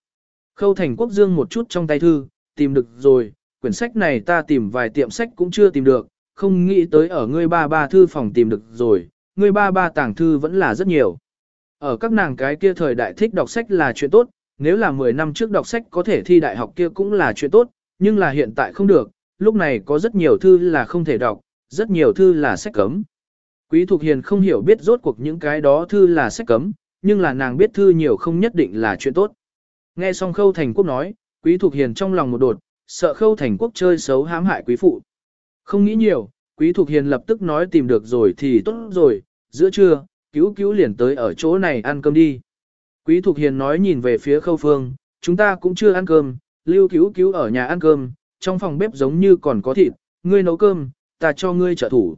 Khâu thành quốc dương một chút trong tay thư, tìm được rồi, quyển sách này ta tìm vài tiệm sách cũng chưa tìm được, không nghĩ tới ở ngươi ba ba thư phòng tìm được rồi, ngươi ba ba tàng thư vẫn là rất nhiều. Ở các nàng cái kia thời đại thích đọc sách là chuyện tốt, nếu là 10 năm trước đọc sách có thể thi đại học kia cũng là chuyện tốt, nhưng là hiện tại không được, lúc này có rất nhiều thư là không thể đọc, rất nhiều thư là sách cấm. Quý Thục Hiền không hiểu biết rốt cuộc những cái đó thư là sách cấm, nhưng là nàng biết thư nhiều không nhất định là chuyện tốt. Nghe xong Khâu Thành Quốc nói, Quý Thục Hiền trong lòng một đột, sợ Khâu Thành Quốc chơi xấu hãm hại quý phụ. Không nghĩ nhiều, Quý Thục Hiền lập tức nói tìm được rồi thì tốt rồi, giữa trưa, cứu cứu liền tới ở chỗ này ăn cơm đi. Quý Thục Hiền nói nhìn về phía Khâu Phương, chúng ta cũng chưa ăn cơm, lưu cứu cứu ở nhà ăn cơm, trong phòng bếp giống như còn có thịt, ngươi nấu cơm, ta cho ngươi trợ thủ.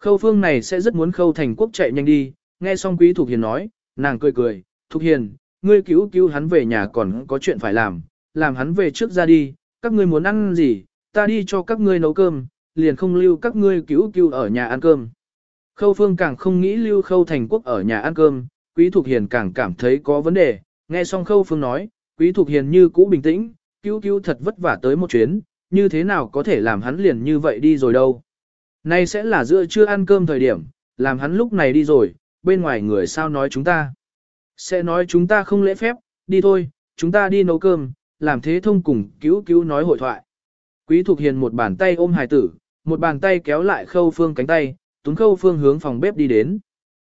Khâu Phương này sẽ rất muốn Khâu Thành Quốc chạy nhanh đi, nghe xong Quý Thục Hiền nói, nàng cười cười, Thục Hiền, ngươi cứu cứu hắn về nhà còn có chuyện phải làm, làm hắn về trước ra đi, các ngươi muốn ăn gì, ta đi cho các ngươi nấu cơm, liền không lưu các ngươi cứu cứu ở nhà ăn cơm. Khâu Phương càng không nghĩ lưu Khâu Thành Quốc ở nhà ăn cơm, Quý Thục Hiền càng cảm thấy có vấn đề, nghe xong Khâu Phương nói, Quý Thục Hiền như cũ bình tĩnh, cứu cứu thật vất vả tới một chuyến, như thế nào có thể làm hắn liền như vậy đi rồi đâu. Nay sẽ là giữa trưa ăn cơm thời điểm, làm hắn lúc này đi rồi, bên ngoài người sao nói chúng ta. Sẽ nói chúng ta không lễ phép, đi thôi, chúng ta đi nấu cơm, làm thế thông cùng cứu cứu nói hội thoại. Quý Thục Hiền một bàn tay ôm hài tử, một bàn tay kéo lại khâu phương cánh tay, Tuấn Khâu Phương hướng phòng bếp đi đến.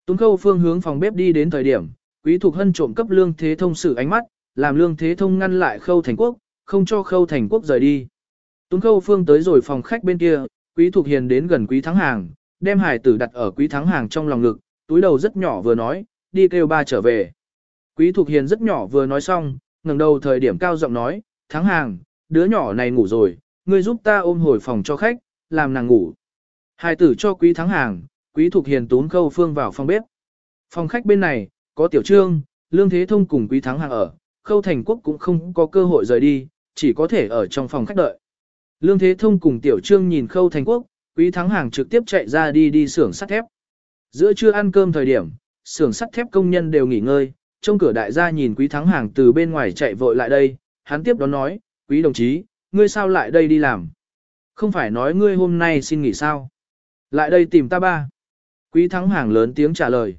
Tuấn Khâu Phương hướng phòng bếp đi đến thời điểm, Quý Thục Hân trộm cấp Lương Thế Thông sử ánh mắt, làm Lương Thế Thông ngăn lại Khâu Thành Quốc, không cho Khâu Thành Quốc rời đi. Tuấn Khâu Phương tới rồi phòng khách bên kia, Quý Thục Hiền đến gần Quý Thắng Hàng, đem hải tử đặt ở Quý Thắng Hàng trong lòng ngực, túi đầu rất nhỏ vừa nói, đi kêu ba trở về. Quý Thục Hiền rất nhỏ vừa nói xong, ngẩng đầu thời điểm cao giọng nói, Thắng Hàng, đứa nhỏ này ngủ rồi, ngươi giúp ta ôm hồi phòng cho khách, làm nàng ngủ. Hai tử cho quý thắng hàng, quý thuộc hiền tún khâu phương vào phòng bếp. Phòng khách bên này, có tiểu trương, lương thế thông cùng quý thắng hàng ở, khâu thành quốc cũng không có cơ hội rời đi, chỉ có thể ở trong phòng khách đợi. Lương thế thông cùng tiểu trương nhìn khâu thành quốc, quý thắng hàng trực tiếp chạy ra đi đi xưởng sắt thép. Giữa trưa ăn cơm thời điểm, xưởng sắt thép công nhân đều nghỉ ngơi, trong cửa đại gia nhìn quý thắng hàng từ bên ngoài chạy vội lại đây, hắn tiếp đón nói, quý đồng chí, ngươi sao lại đây đi làm? Không phải nói ngươi hôm nay xin nghỉ sao? Lại đây tìm ta ba. Quý thắng hàng lớn tiếng trả lời.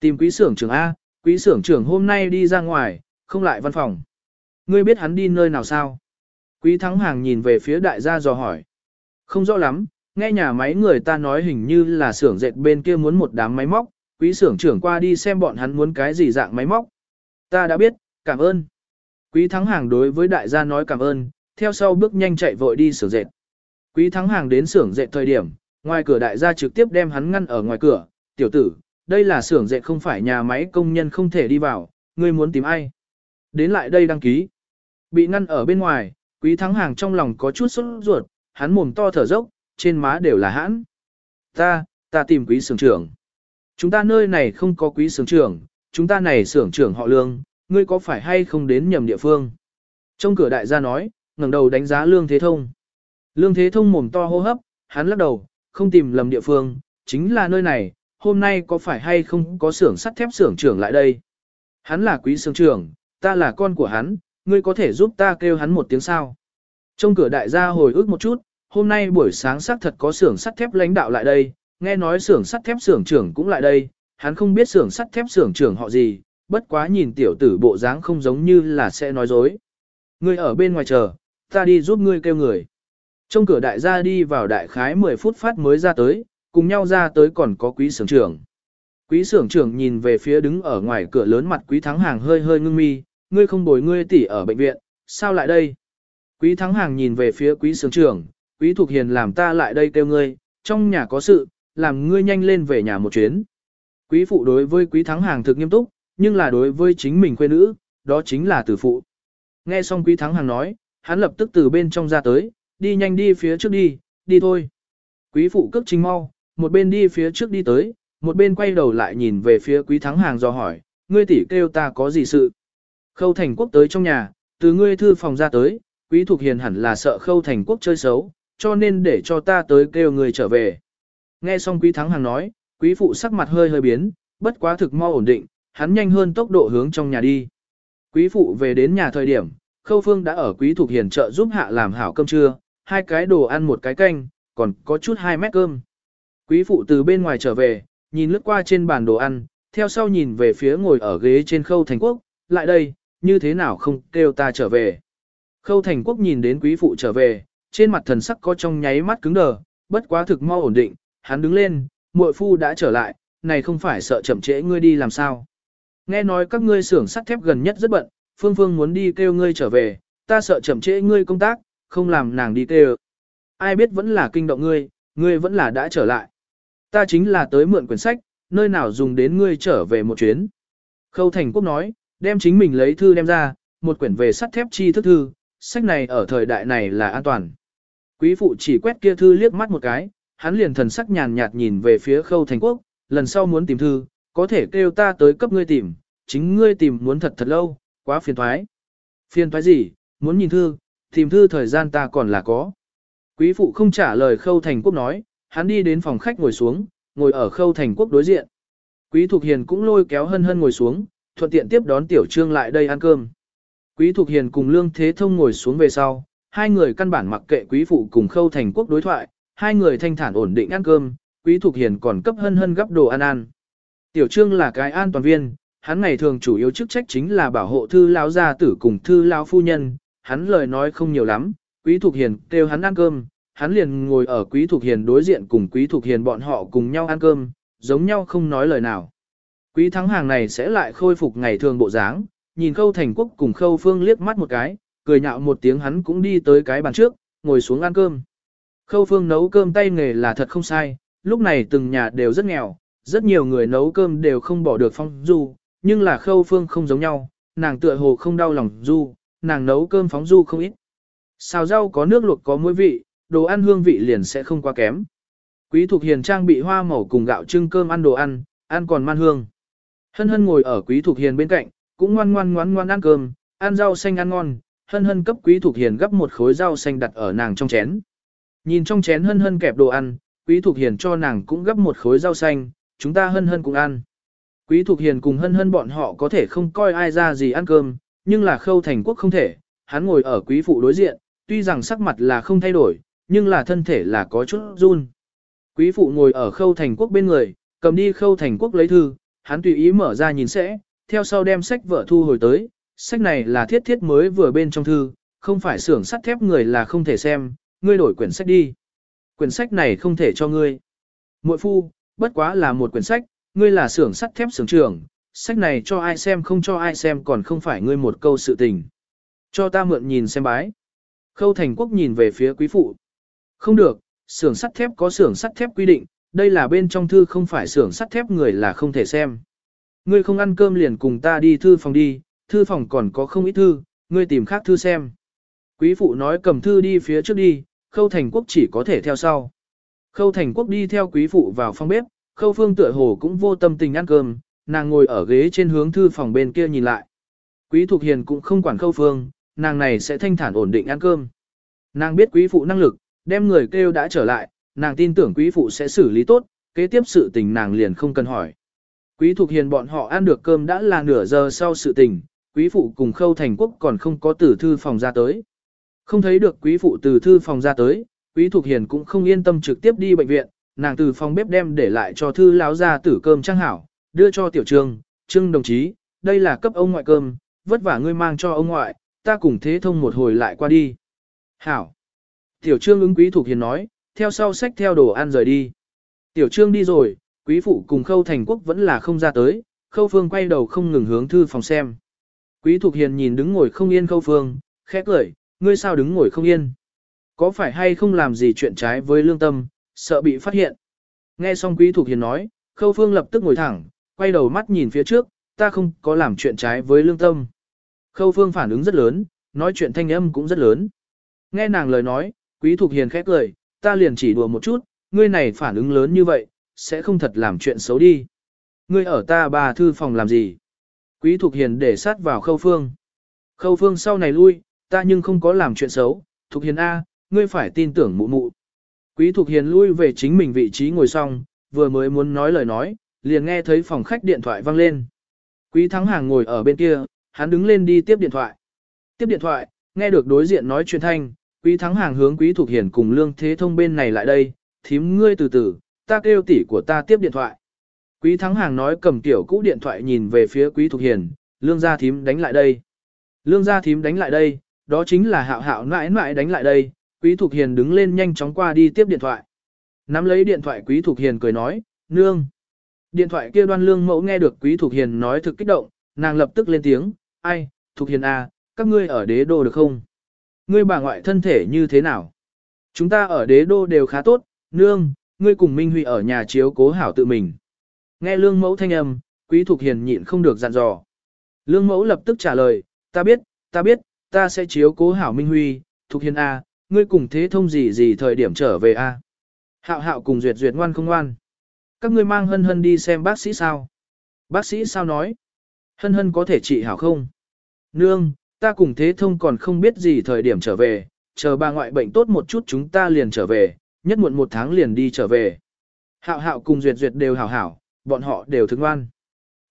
Tìm quý xưởng trưởng A, quý xưởng trưởng hôm nay đi ra ngoài, không lại văn phòng. Ngươi biết hắn đi nơi nào sao? Quý thắng hàng nhìn về phía đại gia dò hỏi. Không rõ lắm, nghe nhà máy người ta nói hình như là xưởng dệt bên kia muốn một đám máy móc, quý xưởng trưởng qua đi xem bọn hắn muốn cái gì dạng máy móc. Ta đã biết, cảm ơn. Quý thắng hàng đối với đại gia nói cảm ơn, theo sau bước nhanh chạy vội đi xưởng dệt. Quý thắng hàng đến xưởng dệt thời điểm, Ngoài cửa đại gia trực tiếp đem hắn ngăn ở ngoài cửa, tiểu tử, đây là xưởng dệt không phải nhà máy công nhân không thể đi vào, ngươi muốn tìm ai? Đến lại đây đăng ký. Bị ngăn ở bên ngoài, quý thắng hàng trong lòng có chút sốt ruột, hắn mồm to thở dốc, trên má đều là hãn. Ta, ta tìm quý xưởng trưởng. Chúng ta nơi này không có quý xưởng trưởng, chúng ta này xưởng trưởng họ lương, ngươi có phải hay không đến nhầm địa phương? Trong cửa đại gia nói, ngẩng đầu đánh giá lương thế thông. Lương thế thông mồm to hô hấp, hắn lắc đầu, không tìm lầm địa phương, chính là nơi này, hôm nay có phải hay không có xưởng sắt thép xưởng trưởng lại đây. Hắn là quý xưởng trưởng, ta là con của hắn, ngươi có thể giúp ta kêu hắn một tiếng sao. Trong cửa đại gia hồi ức một chút, hôm nay buổi sáng xác thật có xưởng sắt thép lãnh đạo lại đây, nghe nói xưởng sắt thép xưởng trưởng cũng lại đây, hắn không biết xưởng sắt thép xưởng trưởng họ gì, bất quá nhìn tiểu tử bộ dáng không giống như là sẽ nói dối. Ngươi ở bên ngoài chờ, ta đi giúp ngươi kêu người. Trong cửa đại gia đi vào đại khái 10 phút phát mới ra tới, cùng nhau ra tới còn có quý sưởng trưởng. Quý sưởng trưởng nhìn về phía đứng ở ngoài cửa lớn mặt quý thắng hàng hơi hơi ngưng mi, ngươi không bồi ngươi tỷ ở bệnh viện, sao lại đây? Quý thắng hàng nhìn về phía quý sưởng trưởng, quý thuộc hiền làm ta lại đây kêu ngươi, trong nhà có sự, làm ngươi nhanh lên về nhà một chuyến. Quý phụ đối với quý thắng hàng thực nghiêm túc, nhưng là đối với chính mình quê nữ, đó chính là tử phụ. Nghe xong quý thắng hàng nói, hắn lập tức từ bên trong ra tới, đi nhanh đi phía trước đi, đi thôi. Quý phụ cước trình mau, một bên đi phía trước đi tới, một bên quay đầu lại nhìn về phía quý thắng hàng do hỏi, ngươi tỷ kêu ta có gì sự. Khâu thành quốc tới trong nhà, từ ngươi thư phòng ra tới, quý thuộc hiền hẳn là sợ khâu thành quốc chơi xấu, cho nên để cho ta tới kêu người trở về. Nghe xong quý thắng hàng nói, quý phụ sắc mặt hơi hơi biến, bất quá thực mau ổn định, hắn nhanh hơn tốc độ hướng trong nhà đi. Quý phụ về đến nhà thời điểm, Khâu Phương đã ở Quý Thục Hiền trợ giúp hạ làm hảo cơm trưa, hai cái đồ ăn một cái canh, còn có chút hai mét cơm. Quý phụ từ bên ngoài trở về, nhìn lướt qua trên bàn đồ ăn, theo sau nhìn về phía ngồi ở ghế trên Khâu Thành Quốc, lại đây, như thế nào không kêu ta trở về. Khâu Thành Quốc nhìn đến quý phụ trở về, trên mặt thần sắc có trong nháy mắt cứng đờ, bất quá thực mau ổn định, hắn đứng lên, muội phu đã trở lại, này không phải sợ chậm trễ ngươi đi làm sao. Nghe nói các ngươi xưởng sắt thép gần nhất rất bận, Phương Phương muốn đi kêu ngươi trở về, ta sợ chậm trễ ngươi công tác, không làm nàng đi kêu. Ai biết vẫn là kinh động ngươi, ngươi vẫn là đã trở lại. Ta chính là tới mượn quyển sách, nơi nào dùng đến ngươi trở về một chuyến. Khâu Thành Quốc nói, đem chính mình lấy thư đem ra, một quyển về sắt thép chi thức thư, sách này ở thời đại này là an toàn. Quý phụ chỉ quét kia thư liếc mắt một cái, hắn liền thần sắc nhàn nhạt nhìn về phía khâu thành quốc, lần sau muốn tìm thư, có thể kêu ta tới cấp ngươi tìm, chính ngươi tìm muốn thật thật lâu, quá phiền thoái. Phiền thoái gì, muốn nhìn thư, tìm thư thời gian ta còn là có. Quý phụ không trả lời khâu thành quốc nói, hắn đi đến phòng khách ngồi xuống, ngồi ở khâu thành quốc đối diện. Quý Thục Hiền cũng lôi kéo hân hân ngồi xuống, thuận tiện tiếp đón Tiểu Trương lại đây ăn cơm. Quý Thục Hiền cùng Lương Thế Thông ngồi xuống về sau, hai người căn bản mặc kệ quý phụ cùng khâu thành quốc đối thoại, hai người thanh thản ổn định ăn cơm, quý Thục Hiền còn cấp hân hân gấp đồ ăn ăn. Tiểu Trương là cái an toàn viên, hắn ngày thường chủ yếu chức trách chính là bảo hộ thư lão gia tử cùng thư lão phu nhân, hắn lời nói không nhiều lắm, quý Thục Hiền kêu hắn ăn cơm, hắn liền ngồi ở quý Thục Hiền đối diện cùng quý Thục Hiền bọn họ cùng nhau ăn cơm, giống nhau không nói lời nào. Quý thắng hàng này sẽ lại khôi phục ngày thường bộ dáng, nhìn khâu thành quốc cùng khâu phương liếc mắt một cái, cười nhạo một tiếng hắn cũng đi tới cái bàn trước, ngồi xuống ăn cơm. Khâu phương nấu cơm tay nghề là thật không sai, lúc này từng nhà đều rất nghèo, rất nhiều người nấu cơm đều không bỏ được phong du, nhưng là khâu phương không giống nhau, nàng tựa hồ không đau lòng du, nàng nấu cơm phóng du không ít. Xào rau có nước luộc có muối vị, đồ ăn hương vị liền sẽ không quá kém. Quý Thục Hiền trang bị hoa màu cùng gạo trưng cơm ăn đồ ăn, ăn còn man hương. Hân hân ngồi ở Quý Thục Hiền bên cạnh, cũng ngoan ngoan ngoan ngoan ăn cơm, ăn rau xanh ăn ngon, hân hân cấp quý thục hiền gấp một khối rau xanh đặt ở nàng trong chén. Nhìn trong chén hân hân kẹp đồ ăn, quý thục hiền cho nàng cũng gấp một khối rau xanh, chúng ta hân hân cũng ăn. Quý thục hiền cùng hân hân bọn họ có thể không coi ai ra gì ăn cơm, nhưng là khâu thành quốc không thể, hắn ngồi ở quý phụ đối diện, tuy rằng sắc mặt là không thay đổi, nhưng là thân thể là có chút run. Quý phụ ngồi ở khâu thành quốc bên người, cầm đi khâu thành quốc lấy thư, hắn tùy ý mở ra nhìn sẽ, theo sau đem sách vợ thu hồi tới, sách này là thiết thiết mới vừa bên trong thư, không phải xưởng sắt thép người là không thể xem, ngươi đổi quyển sách đi. Quyển sách này không thể cho ngươi. Muội phu, bất quá là một quyển sách, ngươi là xưởng sắt thép xưởng trưởng, sách này cho ai xem không cho ai xem còn không phải ngươi một câu sự tình. Cho ta mượn nhìn xem bái. Khâu Thành Quốc nhìn về phía quý phụ. Không được, xưởng sắt thép có xưởng sắt thép quy định, đây là bên trong thư không phải xưởng sắt thép người là không thể xem. Ngươi không ăn cơm liền cùng ta đi thư phòng đi, thư phòng còn có không ít thư, ngươi tìm khác thư xem. Quý phụ nói cầm thư đi phía trước đi, khâu thành quốc chỉ có thể theo sau. Khâu thành quốc đi theo quý phụ vào phòng bếp, khâu phương tựa hồ cũng vô tâm tình ăn cơm, nàng ngồi ở ghế trên hướng thư phòng bên kia nhìn lại. Quý thục hiền cũng không quản khâu phương, nàng này sẽ thanh thản ổn định ăn cơm. Nàng biết quý phụ năng lực, đem người kêu đã trở lại, nàng tin tưởng quý phụ sẽ xử lý tốt, kế tiếp sự tình nàng liền không cần hỏi. Quý Thục Hiền bọn họ ăn được cơm đã là nửa giờ sau sự tình, quý phụ cùng khâu thành quốc còn không có từ thư phòng ra tới. Không thấy được quý phụ từ thư phòng ra tới, quý thuộc Hiền cũng không yên tâm trực tiếp đi bệnh viện, nàng từ phòng bếp đem để lại cho thư lão ra tử cơm trang hảo, đưa cho tiểu trương, trương đồng chí, đây là cấp ông ngoại cơm, vất vả ngươi mang cho ông ngoại, ta cùng thế thông một hồi lại qua đi. Hảo. Tiểu trương ứng quý thuộc Hiền nói, theo sau sách theo đồ ăn rời đi. Tiểu trương đi rồi, Quý phụ cùng khâu thành quốc vẫn là không ra tới, khâu phương quay đầu không ngừng hướng thư phòng xem. Quý thuộc hiền nhìn đứng ngồi không yên khâu phương, khẽ cười, ngươi sao đứng ngồi không yên? Có phải hay không làm gì chuyện trái với lương tâm, sợ bị phát hiện? Nghe xong quý thục hiền nói, khâu phương lập tức ngồi thẳng, quay đầu mắt nhìn phía trước, ta không có làm chuyện trái với lương tâm. Khâu phương phản ứng rất lớn, nói chuyện thanh âm cũng rất lớn. Nghe nàng lời nói, quý thục hiền khẽ cười, ta liền chỉ đùa một chút, ngươi này phản ứng lớn như vậy, sẽ không thật làm chuyện xấu đi. Ngươi ở ta bà thư phòng làm gì? Quý Thục Hiền để sát vào khâu phương. Khâu phương sau này lui, ta nhưng không có làm chuyện xấu, Thục Hiền A, ngươi phải tin tưởng mụ mụ. Quý Thục Hiền lui về chính mình vị trí ngồi xong, vừa mới muốn nói lời nói, liền nghe thấy phòng khách điện thoại vang lên. Quý Thắng Hàng ngồi ở bên kia, hắn đứng lên đi tiếp điện thoại. Tiếp điện thoại, nghe được đối diện nói chuyện thanh, Quý Thắng Hàng hướng Quý Thục Hiền cùng Lương Thế Thông bên này lại đây, thím ngươi từ từ, ta kêu tỷ của ta tiếp điện thoại. Quý Thắng Hàng nói cầm tiểu cũ điện thoại nhìn về phía Quý Thục Hiền, Lương gia thím đánh lại đây. Lương gia thím đánh lại đây, đó chính là hạo hạo mãi mãi đánh lại đây, Quý Thục Hiền đứng lên nhanh chóng qua đi tiếp điện thoại. Nắm lấy điện thoại Quý Thục Hiền cười nói, nương. Điện thoại kia đoan lương mẫu nghe được Quý Thục Hiền nói thực kích động, nàng lập tức lên tiếng, ai, Thục Hiền à, các ngươi ở đế đô được không? Ngươi bà ngoại thân thể như thế nào? Chúng ta ở đế đô đều khá tốt, nương, ngươi cùng Minh Huy ở nhà chiếu cố hảo tự mình. Nghe lương mẫu thanh âm, Quý Thục Hiền nhịn không được dặn dò. Lương mẫu lập tức trả lời, ta biết, ta biết, ta sẽ chiếu cố hảo Minh Huy, Thục Hiền A, ngươi cùng thế thông gì gì thời điểm trở về A. Hạo hạo cùng duyệt duyệt ngoan không ngoan. Các ngươi mang hân hân đi xem bác sĩ sao. Bác sĩ sao nói? Hân hân có thể trị hảo không? Nương, ta cùng thế thông còn không biết gì thời điểm trở về, chờ bà ngoại bệnh tốt một chút chúng ta liền trở về, nhất muộn một tháng liền đi trở về. Hạo hạo cùng duyệt duyệt đều hảo hảo, bọn họ đều thức ngoan.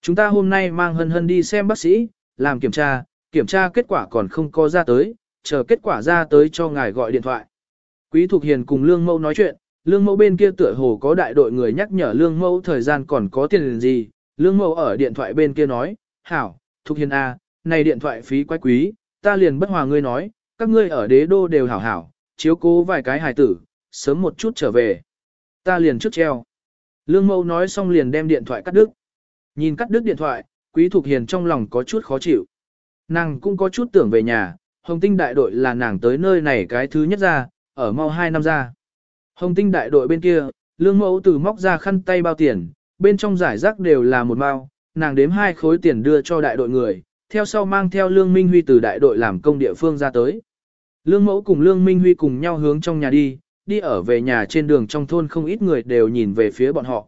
Chúng ta hôm nay mang hân hân đi xem bác sĩ, làm kiểm tra, kiểm tra kết quả còn không có ra tới, chờ kết quả ra tới cho ngài gọi điện thoại. Quý Thục Hiền cùng Lương Mẫu nói chuyện, Lương Mẫu bên kia tựa hồ có đại đội người nhắc nhở Lương Mẫu thời gian còn có tiền gì, Lương Mẫu ở điện thoại bên kia nói, Hảo, Thục Hiền A, này điện thoại phí quái quý, ta liền bất hòa ngươi nói, các ngươi ở đế đô đều hảo hảo, chiếu cố vài cái hài tử, sớm một chút trở về. Ta liền trước treo. Lương Mẫu nói xong liền đem điện thoại cắt đứt. Nhìn cắt đứt điện thoại, Quý Thục Hiền trong lòng có chút khó chịu. Nàng cũng có chút tưởng về nhà, Hồng Tinh đại đội là nàng tới nơi này cái thứ nhất ra, ở mau hai năm ra. Hồng Tinh đại đội bên kia, Lương Mẫu từ móc ra khăn tay bao tiền, bên trong giải rác đều là một bao, nàng đếm hai khối tiền đưa cho đại đội người, theo sau mang theo Lương Minh Huy từ đại đội làm công địa phương ra tới. Lương Mẫu cùng Lương Minh Huy cùng nhau hướng trong nhà đi, đi ở về nhà trên đường trong thôn không ít người đều nhìn về phía bọn họ.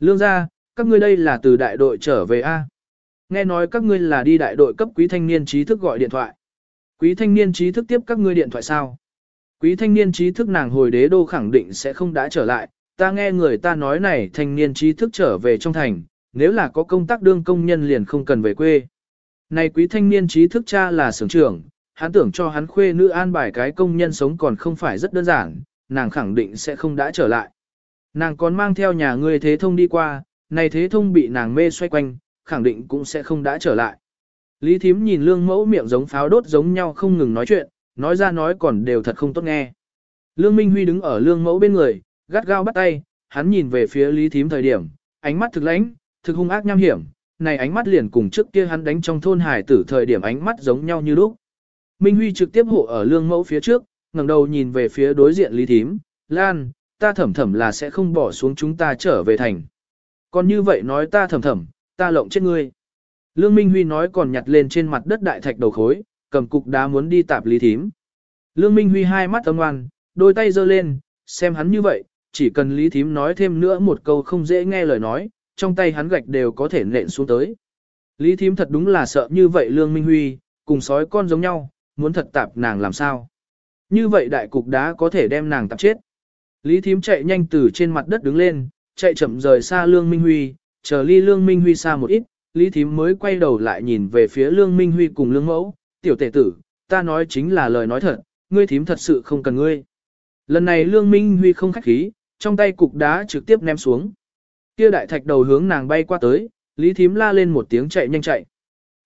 Lương ra, các ngươi đây là từ đại đội trở về A. Nghe nói các ngươi là đi đại đội cấp quý thanh niên trí thức gọi điện thoại. Quý thanh niên trí thức tiếp các ngươi điện thoại sao? Quý thanh niên trí thức nàng hồi đế đô khẳng định sẽ không đã trở lại, ta nghe người ta nói này thanh niên trí thức trở về trong thành, nếu là có công tác đương công nhân liền không cần về quê. Này quý thanh niên trí thức cha là sưởng trưởng, hắn tưởng cho hắn khuê nữ an bài cái công nhân sống còn không phải rất đơn giản, nàng khẳng định sẽ không đã trở lại. Nàng còn mang theo nhà ngươi thế thông đi qua, này thế thông bị nàng mê xoay quanh, khẳng định cũng sẽ không đã trở lại. Lý thím nhìn lương mẫu miệng giống pháo đốt giống nhau không ngừng nói chuyện, nói ra nói còn đều thật không tốt nghe. Lương Minh Huy đứng ở lương mẫu bên người, gắt gao bắt tay, hắn nhìn về phía lý thím thời điểm, ánh mắt thực lãnh, thực hung ác nham hiểm, này ánh mắt liền cùng trước kia hắn đánh trong thôn hải tử thời điểm ánh mắt giống nhau như lúc. Minh Huy trực tiếp hộ ở lương mẫu phía trước, ngẩng đầu nhìn về phía đối diện lý thím, Lan, ta thẩm thẩm là sẽ không bỏ xuống chúng ta trở về thành. Còn như vậy nói ta thẩm thẩm, ta lộng chết ngươi. Lương Minh Huy nói còn nhặt lên trên mặt đất đại thạch đầu khối, cầm cục đá muốn đi tạp lý thím. Lương Minh Huy hai mắt âm ngoan, đôi tay giơ lên, xem hắn như vậy, chỉ cần lý thím nói thêm nữa một câu không dễ nghe lời nói, trong tay hắn gạch đều có thể nện xuống tới. Lý thím thật đúng là sợ như vậy Lương Minh Huy, cùng sói con giống nhau, muốn thật tạp nàng làm sao. Như vậy đại cục đá có thể đem nàng tạp chết. Lý thím chạy nhanh từ trên mặt đất đứng lên, chạy chậm rời xa Lương Minh Huy, chờ ly Lương Minh Huy xa một ít, Lý thím mới quay đầu lại nhìn về phía Lương Minh Huy cùng Lương Mẫu, tiểu tể tử, ta nói chính là lời nói thật, ngươi thím thật sự không cần ngươi. Lần này Lương Minh Huy không khách khí, trong tay cục đá trực tiếp ném xuống. Kia đại thạch đầu hướng nàng bay qua tới, Lý thím la lên một tiếng chạy nhanh chạy.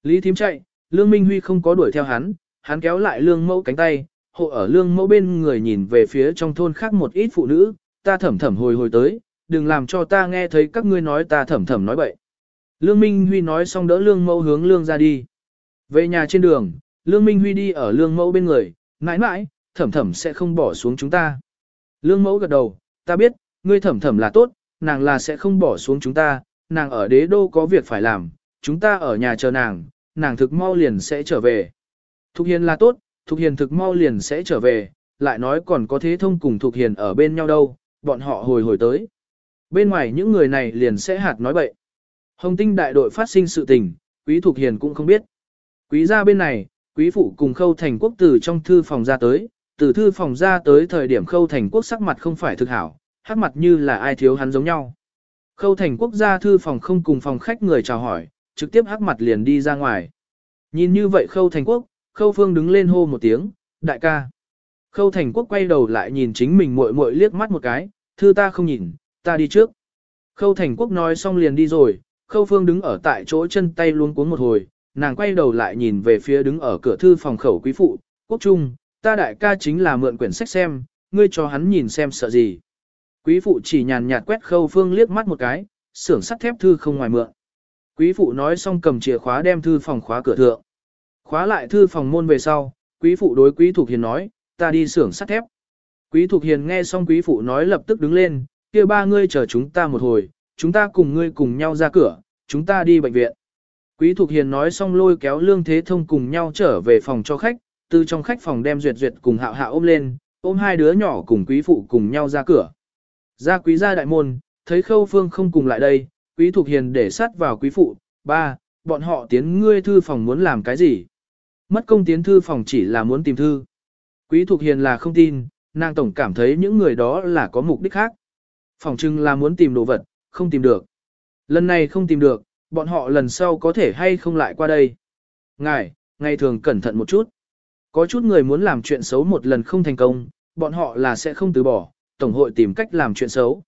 Lý thím chạy, Lương Minh Huy không có đuổi theo hắn, hắn kéo lại Lương Mẫu cánh tay, hộ ở Lương Mẫu bên người nhìn về phía trong thôn khác một ít phụ nữ, ta thẩm thẩm hồi hồi tới, đừng làm cho ta nghe thấy các ngươi nói ta thầm thầm nói bậy. Lương Minh Huy nói xong đỡ Lương Mẫu hướng Lương ra đi. Về nhà trên đường, Lương Minh Huy đi ở Lương Mẫu bên người, mãi mãi, thẩm thẩm sẽ không bỏ xuống chúng ta. Lương Mẫu gật đầu, ta biết, ngươi thẩm thẩm là tốt, nàng là sẽ không bỏ xuống chúng ta, nàng ở đế đô có việc phải làm, chúng ta ở nhà chờ nàng, nàng thực mau liền sẽ trở về. Thục Hiền là tốt, Thục Hiền thực mau liền sẽ trở về, lại nói còn có thế thông cùng Thục Hiền ở bên nhau đâu, bọn họ hồi hồi tới. Bên ngoài những người này liền sẽ hạt nói bậy. Hồng tinh đại đội phát sinh sự tình, quý thuộc Hiền cũng không biết. Quý gia bên này, quý phụ cùng khâu thành quốc từ trong thư phòng ra tới, từ thư phòng ra tới thời điểm khâu thành quốc sắc mặt không phải thực hảo, hát mặt như là ai thiếu hắn giống nhau. Khâu thành quốc gia thư phòng không cùng phòng khách người chào hỏi, trực tiếp hắc mặt liền đi ra ngoài. Nhìn như vậy Khâu Thành Quốc, Khâu Phương đứng lên hô một tiếng, đại ca. Khâu Thành Quốc quay đầu lại nhìn chính mình muội muội liếc mắt một cái, thư ta không nhìn, ta đi trước. Khâu Thành Quốc nói xong liền đi rồi, Khâu Phương đứng ở tại chỗ chân tay luôn cuốn một hồi, nàng quay đầu lại nhìn về phía đứng ở cửa thư phòng khẩu quý phụ, quốc trung, ta đại ca chính là mượn quyển sách xem, ngươi cho hắn nhìn xem sợ gì. Quý phụ chỉ nhàn nhạt quét Khâu Phương liếc mắt một cái, xưởng sắt thép thư không ngoài mượn. Quý phụ nói xong cầm chìa khóa đem thư phòng khóa cửa thượng. Khóa lại thư phòng môn về sau, quý phụ đối quý thuộc hiền nói, ta đi xưởng sắt thép. Quý thuộc hiền nghe xong quý phụ nói lập tức đứng lên, kia ba ngươi chờ chúng ta một hồi, chúng ta cùng ngươi cùng nhau ra cửa, chúng ta đi bệnh viện. Quý Thục hiền nói xong lôi kéo lương thế thông cùng nhau trở về phòng cho khách, từ trong khách phòng đem duyệt duyệt cùng hạo hạo ôm lên, ôm hai đứa nhỏ cùng quý phụ cùng nhau ra cửa. Ra quý gia đại môn, thấy khâu phương không cùng lại đây, quý Thục hiền để sát vào quý phụ, ba, bọn họ tiến ngươi thư phòng muốn làm cái gì? Mất công tiến thư phòng chỉ là muốn tìm thư. Quý Thục hiền là không tin, nàng tổng cảm thấy những người đó là có mục đích khác. Phòng trưng là muốn tìm đồ vật, không tìm được. Lần này không tìm được, bọn họ lần sau có thể hay không lại qua đây. Ngài, ngày thường cẩn thận một chút. Có chút người muốn làm chuyện xấu một lần không thành công, bọn họ là sẽ không từ bỏ, tổng hội tìm cách làm chuyện xấu.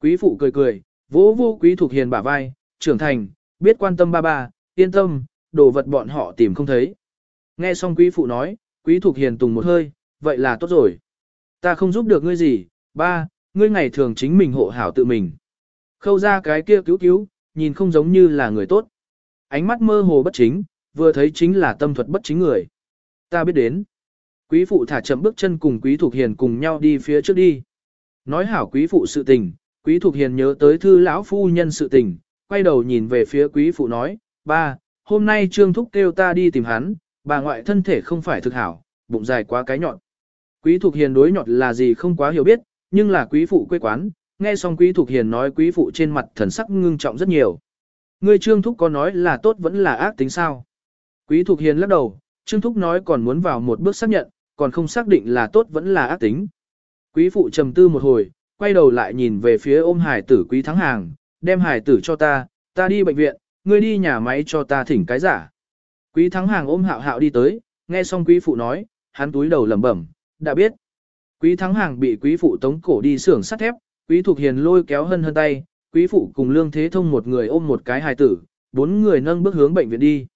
Quý phụ cười cười, vỗ vô quý thuộc hiền bả vai, trưởng thành, biết quan tâm ba ba, yên tâm, đồ vật bọn họ tìm không thấy. Nghe xong quý phụ nói, quý thuộc hiền tùng một hơi, vậy là tốt rồi. Ta không giúp được ngươi gì, ba, ngươi ngày thường chính mình hộ hảo tự mình. Khâu ra cái kia cứu cứu, nhìn không giống như là người tốt. Ánh mắt mơ hồ bất chính, vừa thấy chính là tâm thuật bất chính người. Ta biết đến. Quý phụ thả chậm bước chân cùng quý thuộc hiền cùng nhau đi phía trước đi. Nói hảo quý phụ sự tình, quý thuộc hiền nhớ tới thư lão phu nhân sự tình, quay đầu nhìn về phía quý phụ nói, ba, hôm nay trương thúc kêu ta đi tìm hắn, bà ngoại thân thể không phải thực hảo, bụng dài quá cái nhọn. Quý thuộc hiền đối nhọn là gì không quá hiểu biết, nhưng là quý phụ quê quán, nghe xong quý thuộc hiền nói quý phụ trên mặt thần sắc ngưng trọng rất nhiều. Ngươi trương thúc có nói là tốt vẫn là ác tính sao? Quý thuộc hiền lắc đầu, trương thúc nói còn muốn vào một bước xác nhận, còn không xác định là tốt vẫn là ác tính. Quý phụ trầm tư một hồi, quay đầu lại nhìn về phía ôm hải tử quý thắng hàng, đem hải tử cho ta, ta đi bệnh viện, ngươi đi nhà máy cho ta thỉnh cái giả. Quý thắng hàng ôm hạo hạo đi tới, nghe xong quý phụ nói, hắn túi đầu lẩm bẩm, đã biết. Quý thắng hàng bị quý phụ tống cổ đi xưởng sắt thép, quý Thục hiền lôi kéo hân hân tay, quý phụ cùng lương thế thông một người ôm một cái hài tử, bốn người nâng bước hướng bệnh viện đi.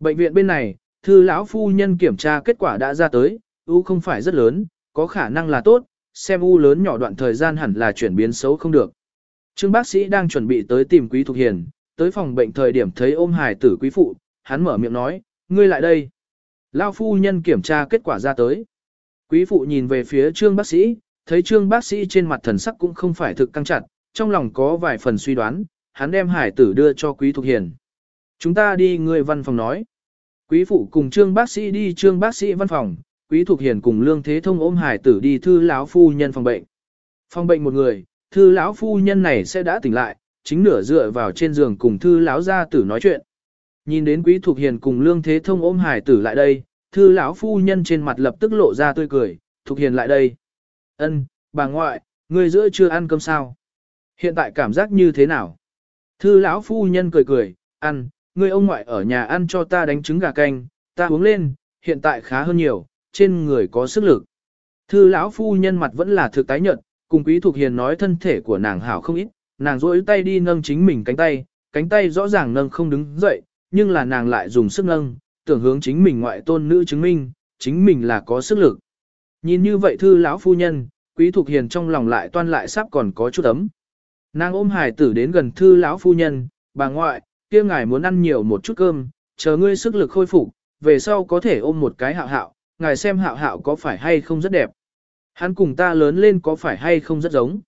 Bệnh viện bên này, thư lão phu nhân kiểm tra kết quả đã ra tới, u không phải rất lớn, có khả năng là tốt, xem u lớn nhỏ đoạn thời gian hẳn là chuyển biến xấu không được. Trương bác sĩ đang chuẩn bị tới tìm quý Thục hiền, tới phòng bệnh thời điểm thấy ôm hài tử quý phụ, hắn mở miệng nói, ngươi lại đây. Lao phu nhân kiểm tra kết quả ra tới. Quý phụ nhìn về phía trương bác sĩ, thấy trương bác sĩ trên mặt thần sắc cũng không phải thực căng chặt, trong lòng có vài phần suy đoán, hắn đem hải tử đưa cho quý thục hiền. Chúng ta đi người văn phòng nói. Quý phụ cùng trương bác sĩ đi trương bác sĩ văn phòng, quý thục hiền cùng lương thế thông ôm hải tử đi thư lão phu nhân phòng bệnh. Phòng bệnh một người, thư lão phu nhân này sẽ đã tỉnh lại, chính nửa dựa vào trên giường cùng thư lão gia tử nói chuyện. Nhìn đến quý thục hiền cùng lương thế thông ôm hải tử lại đây, thư lão phu nhân trên mặt lập tức lộ ra tươi cười, thục hiền lại đây. Ân, bà ngoại, người giữa chưa ăn cơm sao? Hiện tại cảm giác như thế nào? Thư lão phu nhân cười cười, ăn, người ông ngoại ở nhà ăn cho ta đánh trứng gà canh, ta uống lên, hiện tại khá hơn nhiều, trên người có sức lực. Thư lão phu nhân mặt vẫn là thực tái nhợt, cùng quý Thục hiền nói thân thể của nàng hảo không ít, nàng rỗi tay đi nâng chính mình cánh tay, cánh tay rõ ràng nâng không đứng dậy, nhưng là nàng lại dùng sức nâng, tưởng hướng chính mình ngoại tôn nữ chứng minh, chính mình là có sức lực. Nhìn như vậy thư lão phu nhân, quý thục hiền trong lòng lại toan lại sắp còn có chút ấm. Nàng ôm hài tử đến gần thư lão phu nhân, bà ngoại, kia ngài muốn ăn nhiều một chút cơm, chờ ngươi sức lực khôi phục, về sau có thể ôm một cái hạo hạo, ngài xem hạo hạo có phải hay không rất đẹp. Hắn cùng ta lớn lên có phải hay không rất giống.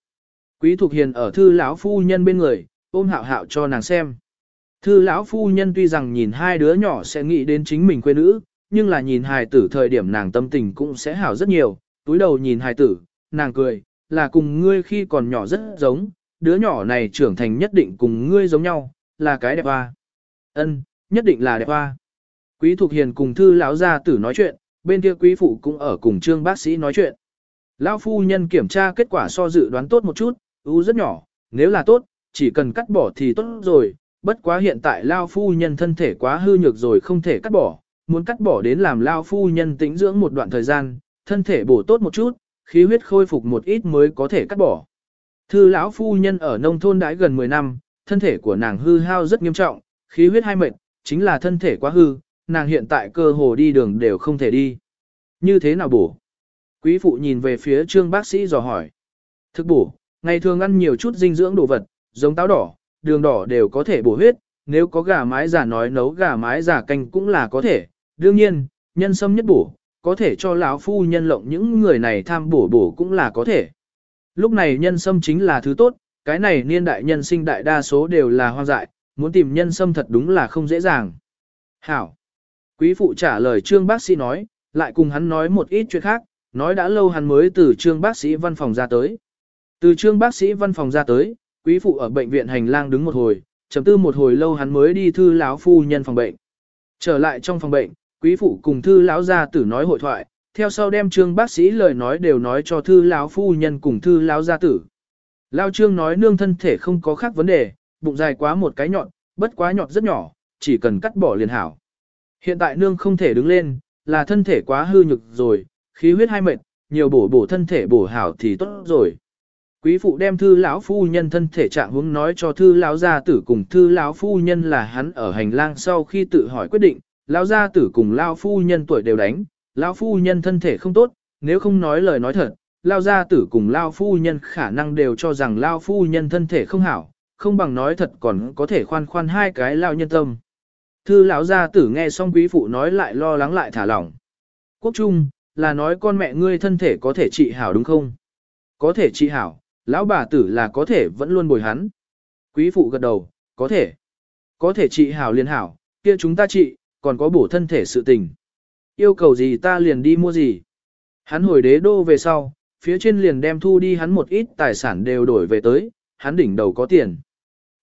Quý thục hiền ở thư lão phu nhân bên người, ôm hạo hạo cho nàng xem. Thư lão phu nhân tuy rằng nhìn hai đứa nhỏ sẽ nghĩ đến chính mình quê nữ, nhưng là nhìn hài tử thời điểm nàng tâm tình cũng sẽ hảo rất nhiều, túi đầu nhìn hài tử, nàng cười, là cùng ngươi khi còn nhỏ rất giống, đứa nhỏ này trưởng thành nhất định cùng ngươi giống nhau, là cái đẹp hoa. Ân, nhất định là đẹp hoa. Quý Thục Hiền cùng thư lão gia tử nói chuyện, bên kia quý phụ cũng ở cùng trương bác sĩ nói chuyện. Lão phu nhân kiểm tra kết quả so dự đoán tốt một chút, ưu rất nhỏ, nếu là tốt, chỉ cần cắt bỏ thì tốt rồi, bất quá hiện tại Lao phu nhân thân thể quá hư nhược rồi không thể cắt bỏ, muốn cắt bỏ đến làm Lao phu nhân tĩnh dưỡng một đoạn thời gian, thân thể bổ tốt một chút, khí huyết khôi phục một ít mới có thể cắt bỏ. Thư lão phu nhân ở nông thôn đãi gần 10 năm, thân thể của nàng hư hao rất nghiêm trọng, khí huyết hai mệt, chính là thân thể quá hư, nàng hiện tại cơ hồ đi đường đều không thể đi. Như thế nào bổ? Quý phụ nhìn về phía trương bác sĩ dò hỏi. Thức bổ, ngày thường ăn nhiều chút dinh dưỡng đồ vật, giống táo đỏ, đường đỏ đều có thể bổ huyết, nếu có gà mái giả nói nấu gà mái giả canh cũng là có thể. Đương nhiên, nhân sâm nhất bổ, có thể cho lão phu nhân lộng những người này tham bổ bổ cũng là có thể. Lúc này nhân sâm chính là thứ tốt, cái này niên đại nhân sinh đại đa số đều là hoang dại, muốn tìm nhân sâm thật đúng là không dễ dàng. Hảo. Quý phụ trả lời trương bác sĩ nói, lại cùng hắn nói một ít chuyện khác, nói đã lâu hắn mới từ trương bác sĩ văn phòng ra tới. Từ trương bác sĩ văn phòng ra tới, quý phụ ở bệnh viện hành lang đứng một hồi, chấm tư một hồi lâu hắn mới đi thư lão phu nhân phòng bệnh. Trở lại trong phòng bệnh, quý phụ cùng thư lão gia tử nói hội thoại, theo sau đem trương bác sĩ lời nói đều nói cho thư lão phu nhân cùng thư lão gia tử. Lão trương nói nương thân thể không có khác vấn đề, bụng dài quá một cái nhọn, bất quá nhọn rất nhỏ, chỉ cần cắt bỏ liền hảo. Hiện tại nương không thể đứng lên, là thân thể quá hư nhược rồi, khí huyết hai mệt, nhiều bổ bổ thân thể bổ hảo thì tốt rồi. Quý phụ đem thư lão phu nhân thân thể trạng huống nói cho thư lão gia tử cùng thư lão phu nhân là hắn ở hành lang sau khi tự hỏi quyết định, lão gia tử cùng lão phu nhân tuổi đều đánh, lão phu nhân thân thể không tốt, nếu không nói lời nói thật, lão gia tử cùng lão phu nhân khả năng đều cho rằng lão phu nhân thân thể không hảo, không bằng nói thật còn có thể khoan khoan hai cái lão nhân tâm. Thư lão gia tử nghe xong quý phụ nói lại lo lắng lại thả lỏng. Quốc trung, là nói con mẹ ngươi thân thể có thể trị hảo đúng không? Có thể trị hảo, lão bà tử là có thể vẫn luôn bồi hắn. Quý phụ gật đầu, có thể. Có thể trị hảo liền hảo, kia chúng ta trị, còn có bổ thân thể sự tình. Yêu cầu gì ta liền đi mua gì. Hắn hồi đế đô về sau, phía trên liền đem thu đi hắn một ít tài sản đều đổi về tới, hắn đỉnh đầu có tiền.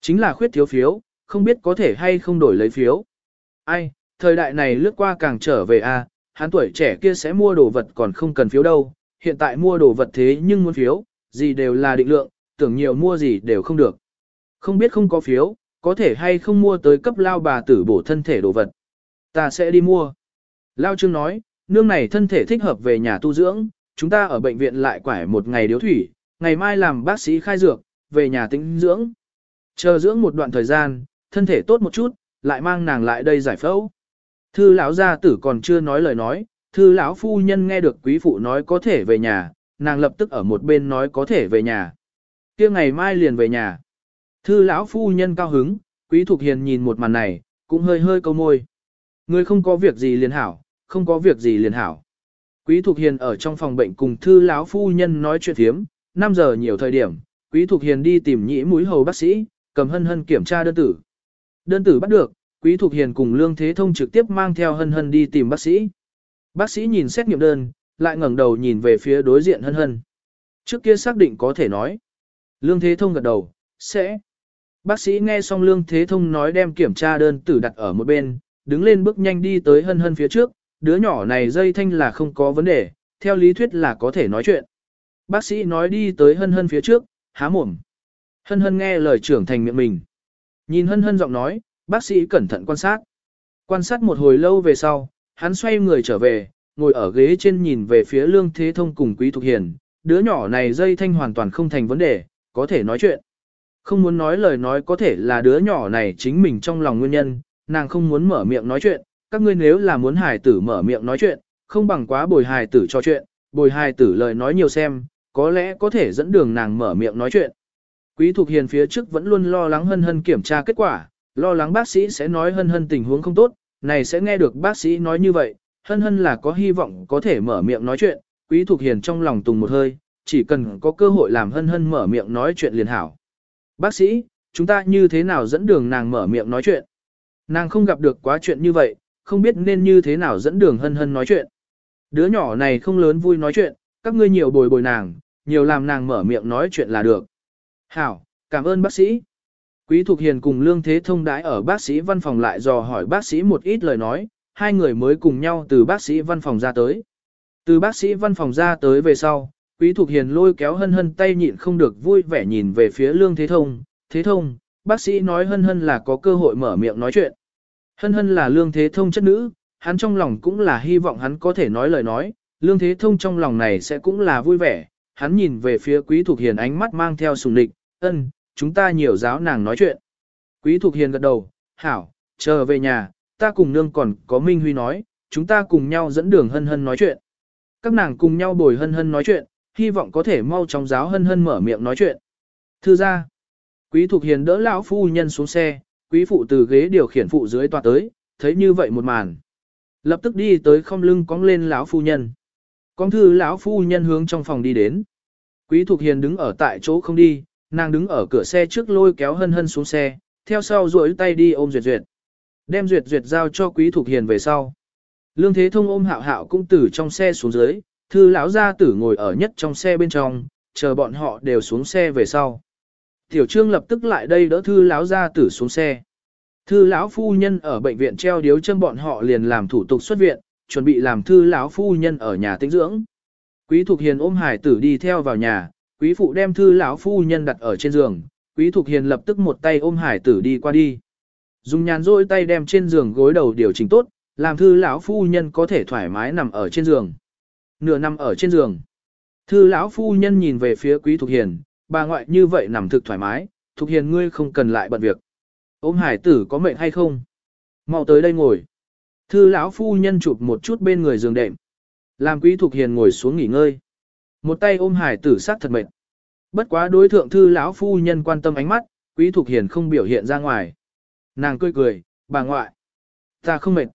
Chính là khuyết thiếu phiếu, không biết có thể hay không đổi lấy phiếu. Ai, thời đại này lướt qua càng trở về a, à, hắn tuổi trẻ kia sẽ mua đồ vật còn không cần phiếu đâu, hiện tại mua đồ vật thế nhưng muốn phiếu, gì đều là định lượng, tưởng nhiều mua gì đều không được. Không biết không có phiếu, có thể hay không mua tới cấp lao bà tử bổ thân thể đồ vật. Ta sẽ đi mua. Lao Trương nói, nương này thân thể thích hợp về nhà tu dưỡng, chúng ta ở bệnh viện lại quải một ngày điếu thủy, ngày mai làm bác sĩ khai dược, về nhà tĩnh dưỡng. Chờ dưỡng một đoạn thời gian, thân thể tốt một chút, lại mang nàng lại đây giải phẫu. Thư lão gia tử còn chưa nói lời nói, thư lão phu nhân nghe được quý phụ nói có thể về nhà, nàng lập tức ở một bên nói có thể về nhà. kia ngày mai liền về nhà. Thư lão phu nhân cao hứng, quý thục hiền nhìn một màn này, cũng hơi hơi câu môi. Người không có việc gì liền hảo, không có việc gì liền hảo. Quý Thục Hiền ở trong phòng bệnh cùng thư lão phu nhân nói chuyện thiếm, 5 giờ nhiều thời điểm, Quý Thục Hiền đi tìm nhĩ mũi hầu bác sĩ, cầm hân hân kiểm tra đơn tử. Đơn tử bắt được, Quý Thục Hiền cùng Lương Thế Thông trực tiếp mang theo hân hân đi tìm bác sĩ. Bác sĩ nhìn xét nghiệm đơn, lại ngẩng đầu nhìn về phía đối diện hân hân. Trước kia xác định có thể nói. Lương Thế Thông gật đầu, sẽ. Bác sĩ nghe xong Lương Thế Thông nói đem kiểm tra đơn tử đặt ở một bên, đứng lên bước nhanh đi tới hân hân phía trước, đứa nhỏ này dây thanh là không có vấn đề, theo lý thuyết là có thể nói chuyện. Bác sĩ nói đi tới hân hân phía trước, há mồm. Hân hân nghe lời trưởng thành miệng mình. Nhìn hân hân giọng nói, bác sĩ cẩn thận quan sát. Quan sát một hồi lâu về sau, hắn xoay người trở về, ngồi ở ghế trên nhìn về phía Lương Thế Thông cùng Quý Thục Hiền, đứa nhỏ này dây thanh hoàn toàn không thành vấn đề, có thể nói chuyện. Không muốn nói lời nói có thể là đứa nhỏ này chính mình trong lòng nguyên nhân, nàng không muốn mở miệng nói chuyện, các ngươi nếu là muốn hài tử mở miệng nói chuyện, không bằng quá bồi hài tử cho chuyện, bồi hài tử lời nói nhiều xem, có lẽ có thể dẫn đường nàng mở miệng nói chuyện. Quý Thục Hiền phía trước vẫn luôn lo lắng hân hân kiểm tra kết quả, lo lắng bác sĩ sẽ nói hân hân tình huống không tốt, này sẽ nghe được bác sĩ nói như vậy, hân hân là có hy vọng có thể mở miệng nói chuyện, Quý thuộc Hiền trong lòng tùng một hơi, chỉ cần có cơ hội làm hân hân mở miệng nói chuyện liền hảo. Bác sĩ, chúng ta như thế nào dẫn đường nàng mở miệng nói chuyện? Nàng không gặp được quá chuyện như vậy, không biết nên như thế nào dẫn đường hân hân nói chuyện. Đứa nhỏ này không lớn vui nói chuyện, các ngươi nhiều bồi bồi nàng, nhiều làm nàng mở miệng nói chuyện là được. Hảo, cảm ơn bác sĩ. Quý Thục Hiền cùng Lương Thế Thông đãi ở bác sĩ văn phòng lại dò hỏi bác sĩ một ít lời nói, hai người mới cùng nhau từ bác sĩ văn phòng ra tới. Từ bác sĩ văn phòng ra tới về sau, Quý Thục Hiền lôi kéo hân hân tay nhịn không được vui vẻ nhìn về phía Lương Thế Thông. Thế Thông, bác sĩ nói hân hân là có cơ hội mở miệng nói chuyện. Hân hân là lương thế thông chất nữ, hắn trong lòng cũng là hy vọng hắn có thể nói lời nói, lương thế thông trong lòng này sẽ cũng là vui vẻ, hắn nhìn về phía quý thục hiền ánh mắt mang theo sùng địch, ân, chúng ta nhiều giáo nàng nói chuyện. Quý thục hiền gật đầu, hảo, chờ về nhà, ta cùng nương còn có Minh Huy nói, chúng ta cùng nhau dẫn đường hân hân nói chuyện. Các nàng cùng nhau bồi hân hân nói chuyện, hy vọng có thể mau chóng giáo hân hân mở miệng nói chuyện. Thư ra, quý thuộc hiền đỡ lão phu nhân xuống xe, quý phụ từ ghế điều khiển phụ dưới tòa tới, thấy như vậy một màn. Lập tức đi tới không lưng cong lên lão phu nhân. Con thư lão phu nhân hướng trong phòng đi đến. Quý thuộc Hiền đứng ở tại chỗ không đi, nàng đứng ở cửa xe trước lôi kéo hân hân xuống xe, theo sau duỗi tay đi ôm Duyệt Duyệt. Đem Duyệt Duyệt giao cho Quý Thục Hiền về sau. Lương Thế Thông ôm Hạo Hạo cũng từ trong xe xuống dưới, thư lão gia tử ngồi ở nhất trong xe bên trong, chờ bọn họ đều xuống xe về sau. Tiểu Trương lập tức lại đây đỡ thư lão gia tử xuống xe. Thư lão phu nhân ở bệnh viện treo điếu chân bọn họ liền làm thủ tục xuất viện, chuẩn bị làm thư lão phu nhân ở nhà tĩnh dưỡng. Quý Thục Hiền ôm hải tử đi theo vào nhà, quý phụ đem thư lão phu nhân đặt ở trên giường, quý Thục Hiền lập tức một tay ôm hải tử đi qua đi. Dùng nhàn rỗi tay đem trên giường gối đầu điều chỉnh tốt, làm thư lão phu nhân có thể thoải mái nằm ở trên giường. Nửa nằm ở trên giường. Thư lão phu nhân nhìn về phía quý Thục Hiền, bà ngoại như vậy nằm thực thoải mái, Thục Hiền ngươi không cần lại bận việc. Ôm hải tử có mệnh hay không? Mau tới đây ngồi. Thư lão phu nhân chụp một chút bên người giường đệm. Làm quý thục hiền ngồi xuống nghỉ ngơi. Một tay ôm hải tử sát thật mệt. Bất quá đối thượng thư lão phu nhân quan tâm ánh mắt, quý thục hiền không biểu hiện ra ngoài. Nàng cười cười, bà ngoại. Ta không mệt.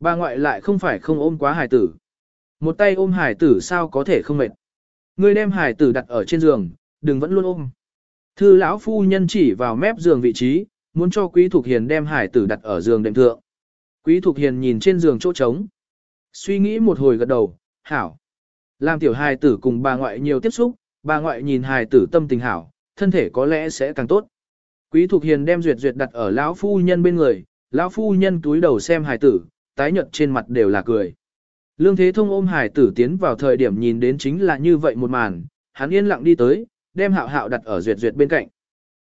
Bà ngoại lại không phải không ôm quá hải tử. Một tay ôm hải tử sao có thể không mệt. Ngươi đem hải tử đặt ở trên giường, đừng vẫn luôn ôm. Thư lão phu nhân chỉ vào mép giường vị trí, muốn cho quý thục hiền đem hải tử đặt ở giường đệm thượng. Quý Thục Hiền nhìn trên giường chỗ trống. Suy nghĩ một hồi gật đầu, hảo. Làm tiểu hài tử cùng bà ngoại nhiều tiếp xúc, bà ngoại nhìn hài tử tâm tình hảo, thân thể có lẽ sẽ càng tốt. Quý Thục Hiền đem duyệt duyệt đặt ở lão phu nhân bên người, lão phu nhân túi đầu xem hài tử, tái nhợt trên mặt đều là cười. Lương Thế Thông ôm hài tử tiến vào thời điểm nhìn đến chính là như vậy một màn, hắn yên lặng đi tới, đem hạo hạo đặt ở duyệt duyệt bên cạnh.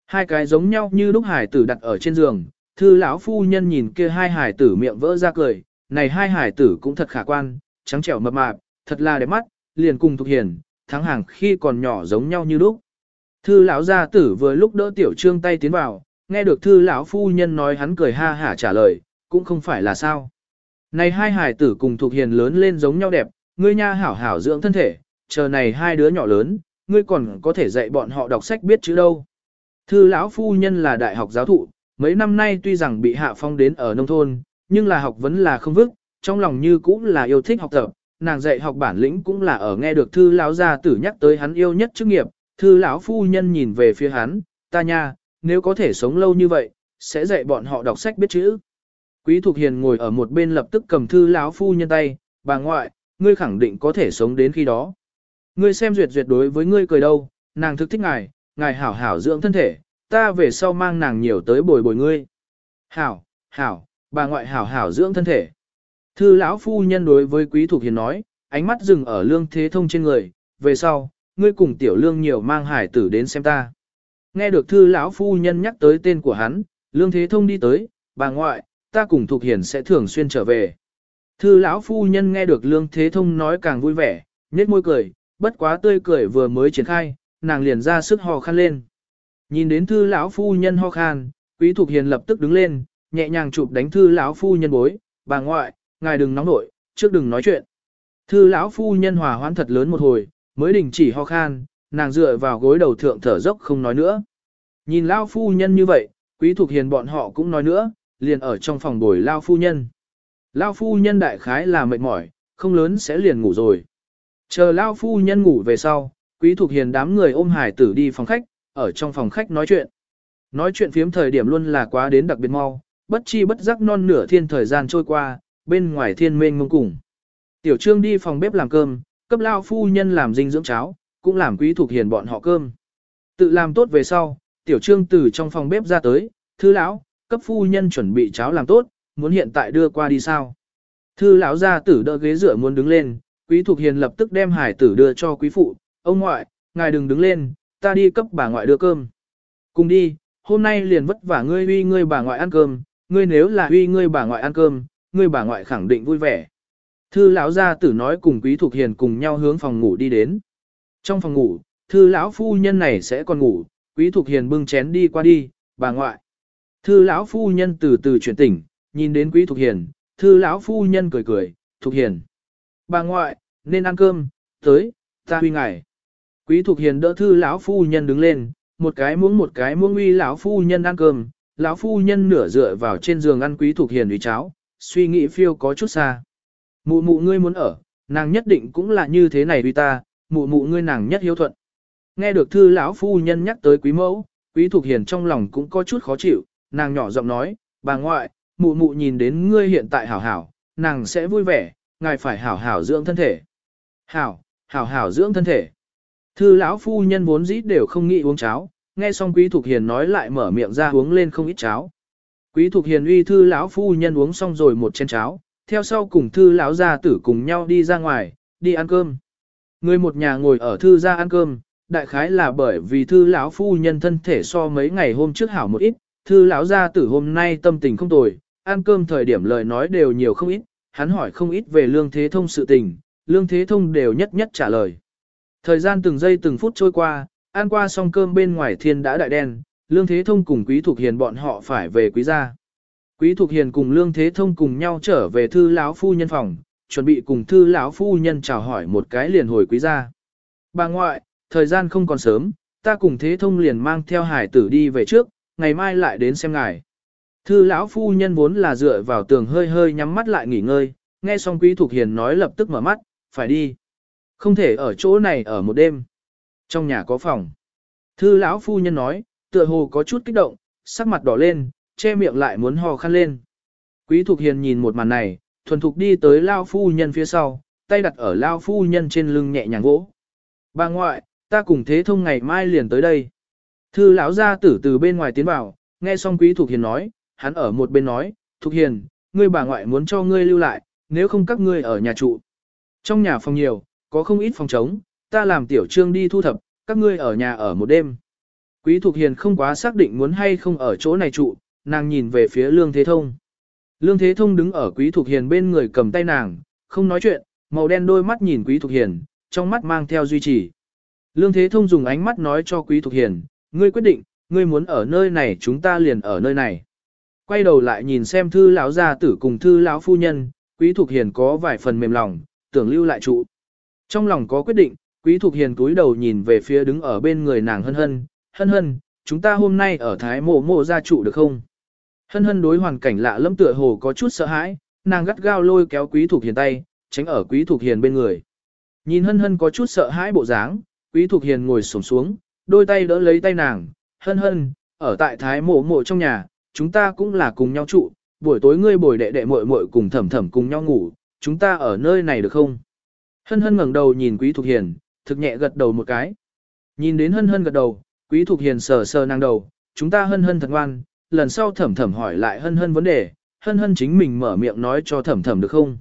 Hai cái giống nhau như lúc hài tử đặt ở trên giường, thư lão phu nhân nhìn kia hai hải tử miệng vỡ ra cười, này hai hải tử cũng thật khả quan, trắng trẻo mập mạp, thật là đẹp mắt, liền cùng Thục hiền, thắng hàng khi còn nhỏ giống nhau như lúc. Thư lão gia tử vừa lúc đỡ tiểu trương tay tiến vào, nghe được thư lão phu nhân nói hắn cười ha hả trả lời, cũng không phải là sao. Này hai hải tử cùng thuộc hiền lớn lên giống nhau đẹp, ngươi nha hảo hảo dưỡng thân thể, chờ này hai đứa nhỏ lớn, ngươi còn có thể dạy bọn họ đọc sách biết chữ đâu. Thư lão phu nhân là đại học giáo thụ, Mấy năm nay tuy rằng bị hạ phong đến ở nông thôn, nhưng là học vẫn là không vức, trong lòng như cũng là yêu thích học tập, nàng dạy học bản lĩnh cũng là ở nghe được thư lão gia tử nhắc tới hắn yêu nhất chức nghiệp, thư lão phu nhân nhìn về phía hắn, ta nha, nếu có thể sống lâu như vậy, sẽ dạy bọn họ đọc sách biết chữ. Quý Thục Hiền ngồi ở một bên lập tức cầm thư lão phu nhân tay, bà ngoại, ngươi khẳng định có thể sống đến khi đó. Ngươi xem duyệt duyệt đối với ngươi cười đâu, nàng thực thích ngài, ngài hảo hảo dưỡng thân thể, ta về sau mang nàng nhiều tới bồi bồi ngươi. Hảo, hảo, bà ngoại hảo hảo dưỡng thân thể. Thư lão phu nhân đối với quý thục hiền nói, ánh mắt dừng ở lương thế thông trên người, về sau, ngươi cùng tiểu lương nhiều mang hải tử đến xem ta. Nghe được thư lão phu nhân nhắc tới tên của hắn, lương thế thông đi tới, bà ngoại, ta cùng thuộc hiền sẽ thường xuyên trở về. Thư lão phu nhân nghe được lương thế thông nói càng vui vẻ, nhếch môi cười, bất quá tươi cười vừa mới triển khai, nàng liền ra sức hò khăn lên. Nhìn đến thư lão phu nhân ho khan, quý thuộc hiền lập tức đứng lên, nhẹ nhàng chụp đánh thư lão phu nhân bối, bà ngoại, ngài đừng nóng nổi, trước đừng nói chuyện. Thư lão phu nhân hòa hoãn thật lớn một hồi, mới đình chỉ ho khan, nàng dựa vào gối đầu thượng thở dốc không nói nữa. Nhìn lao phu nhân như vậy, quý thuộc hiền bọn họ cũng nói nữa, liền ở trong phòng bồi lao phu nhân. lao phu nhân đại khái là mệt mỏi, không lớn sẽ liền ngủ rồi. Chờ lao phu nhân ngủ về sau, quý thuộc hiền đám người ôm hải tử đi phòng khách, ở trong phòng khách nói chuyện. Nói chuyện phiếm thời điểm luôn là quá đến đặc biệt mau, bất chi bất giác non nửa thiên thời gian trôi qua, bên ngoài thiên mênh mông cùng. Tiểu trương đi phòng bếp làm cơm, cấp lao phu nhân làm dinh dưỡng cháo, cũng làm quý thuộc hiền bọn họ cơm. Tự làm tốt về sau, tiểu trương từ trong phòng bếp ra tới, thư lão, cấp phu nhân chuẩn bị cháo làm tốt, muốn hiện tại đưa qua đi sao. Thư lão ra tử đỡ ghế rửa muốn đứng lên, quý thuộc hiền lập tức đem hải tử đưa cho quý phụ, ông ngoại, ngài đừng đứng lên, ta đi cấp bà ngoại đưa cơm. Cùng đi, hôm nay liền vất vả ngươi uy ngươi bà ngoại ăn cơm, ngươi nếu là uy ngươi bà ngoại ăn cơm, ngươi bà ngoại khẳng định vui vẻ. Thư lão gia tử nói cùng Quý Thục Hiền cùng nhau hướng phòng ngủ đi đến. Trong phòng ngủ, thư lão phu nhân này sẽ còn ngủ, Quý Thục Hiền bưng chén đi qua đi, bà ngoại. Thư lão phu nhân từ từ chuyển tỉnh, nhìn đến Quý Thục Hiền, thư lão phu nhân cười cười, Thục Hiền. Bà ngoại, nên ăn cơm, tới, ta huy ngài. Quý Thục Hiền đỡ thư lão phu nhân đứng lên, một cái muỗng một cái muỗng uy lão phu nhân ăn cơm, lão phu nhân nửa dựa vào trên giường ăn Quý Thục Hiền uy cháo, suy nghĩ phiêu có chút xa. Mụ mụ ngươi muốn ở, nàng nhất định cũng là như thế này vì ta, mụ mụ ngươi nàng nhất hiếu thuận. Nghe được thư lão phu nhân nhắc tới quý mẫu, quý thuộc hiền trong lòng cũng có chút khó chịu, nàng nhỏ giọng nói, bà ngoại, mụ mụ nhìn đến ngươi hiện tại hảo hảo, nàng sẽ vui vẻ, ngài phải hảo hảo dưỡng thân thể. Hảo, hảo hảo dưỡng thân thể. Thư lão phu nhân vốn dĩ đều không nghĩ uống cháo, nghe xong quý thuộc hiền nói lại mở miệng ra uống lên không ít cháo. Quý thuộc hiền uy thư lão phu nhân uống xong rồi một chén cháo, theo sau cùng thư lão gia tử cùng nhau đi ra ngoài, đi ăn cơm. Người một nhà ngồi ở thư gia ăn cơm, đại khái là bởi vì thư lão phu nhân thân thể so mấy ngày hôm trước hảo một ít, thư lão gia tử hôm nay tâm tình không tồi, ăn cơm thời điểm lời nói đều nhiều không ít, hắn hỏi không ít về lương thế thông sự tình, lương thế thông đều nhất nhất trả lời. Thời gian từng giây từng phút trôi qua, ăn qua xong cơm bên ngoài thiên đã đại đen, lương thế thông cùng quý thuộc hiền bọn họ phải về quý gia. Quý Thục Hiền cùng Lương Thế Thông cùng nhau trở về thư lão phu nhân phòng, chuẩn bị cùng thư lão phu nhân chào hỏi một cái liền hồi quý gia. Bà ngoại, thời gian không còn sớm, ta cùng Thế Thông liền mang theo hải tử đi về trước, ngày mai lại đến xem ngài. Thư lão phu nhân vốn là dựa vào tường hơi hơi nhắm mắt lại nghỉ ngơi, nghe xong Quý Thục Hiền nói lập tức mở mắt, phải đi. Không thể ở chỗ này ở một đêm. Trong nhà có phòng. Thư lão phu nhân nói, tựa hồ có chút kích động, sắc mặt đỏ lên, che miệng lại muốn ho khăn lên. Quý Thục Hiền nhìn một màn này, thuần thục đi tới Lao Phu Nhân phía sau, tay đặt ở Lao Phu Nhân trên lưng nhẹ nhàng vỗ. Bà ngoại, ta cùng thế thông ngày mai liền tới đây. Thư lão gia tử từ bên ngoài tiến vào, nghe xong Quý Thục Hiền nói, hắn ở một bên nói, Thục Hiền, ngươi bà ngoại muốn cho ngươi lưu lại, nếu không các ngươi ở nhà trụ. Trong nhà phòng nhiều, có không ít phòng trống, ta làm tiểu trương đi thu thập, các ngươi ở nhà ở một đêm. Quý Thục Hiền không quá xác định muốn hay không ở chỗ này trụ, nàng nhìn về phía Lương Thế Thông. Lương Thế Thông đứng ở Quý Thục Hiền bên người cầm tay nàng, không nói chuyện, màu đen đôi mắt nhìn Quý Thục Hiền, trong mắt mang theo duy trì. Lương Thế Thông dùng ánh mắt nói cho Quý Thục Hiền, ngươi quyết định, ngươi muốn ở nơi này chúng ta liền ở nơi này. Quay đầu lại nhìn xem thư lão gia tử cùng thư lão phu nhân, Quý Thục Hiền có vài phần mềm lòng, tưởng lưu lại trụ. Trong lòng có quyết định, Quý Thục Hiền cúi đầu nhìn về phía đứng ở bên người nàng hân hân, hân hân, chúng ta hôm nay ở Thái Mộ Mộ gia trụ được không? Hân hân đối hoàn cảnh lạ lẫm tựa hồ có chút sợ hãi, nàng gắt gao lôi kéo quý thục hiền tay, tránh ở quý thục hiền bên người. Nhìn hân hân có chút sợ hãi bộ dáng, quý thục hiền ngồi xổm xuống, đôi tay đỡ lấy tay nàng, hân hân, ở tại thái mộ mộ trong nhà, chúng ta cũng là cùng nhau trụ, buổi tối ngươi bồi đệ đệ muội muội cùng thầm thầm cùng nhau ngủ, chúng ta ở nơi này được không? Hân hân ngẩng đầu nhìn quý thục hiền, thực nhẹ gật đầu một cái. Nhìn đến hân hân gật đầu, quý thục hiền sờ sờ nàng đầu, chúng ta hân hân thật ngoan, lần sau thẩm thẩm hỏi lại hân hân vấn đề, hân hân chính mình mở miệng nói cho thẩm thẩm được không.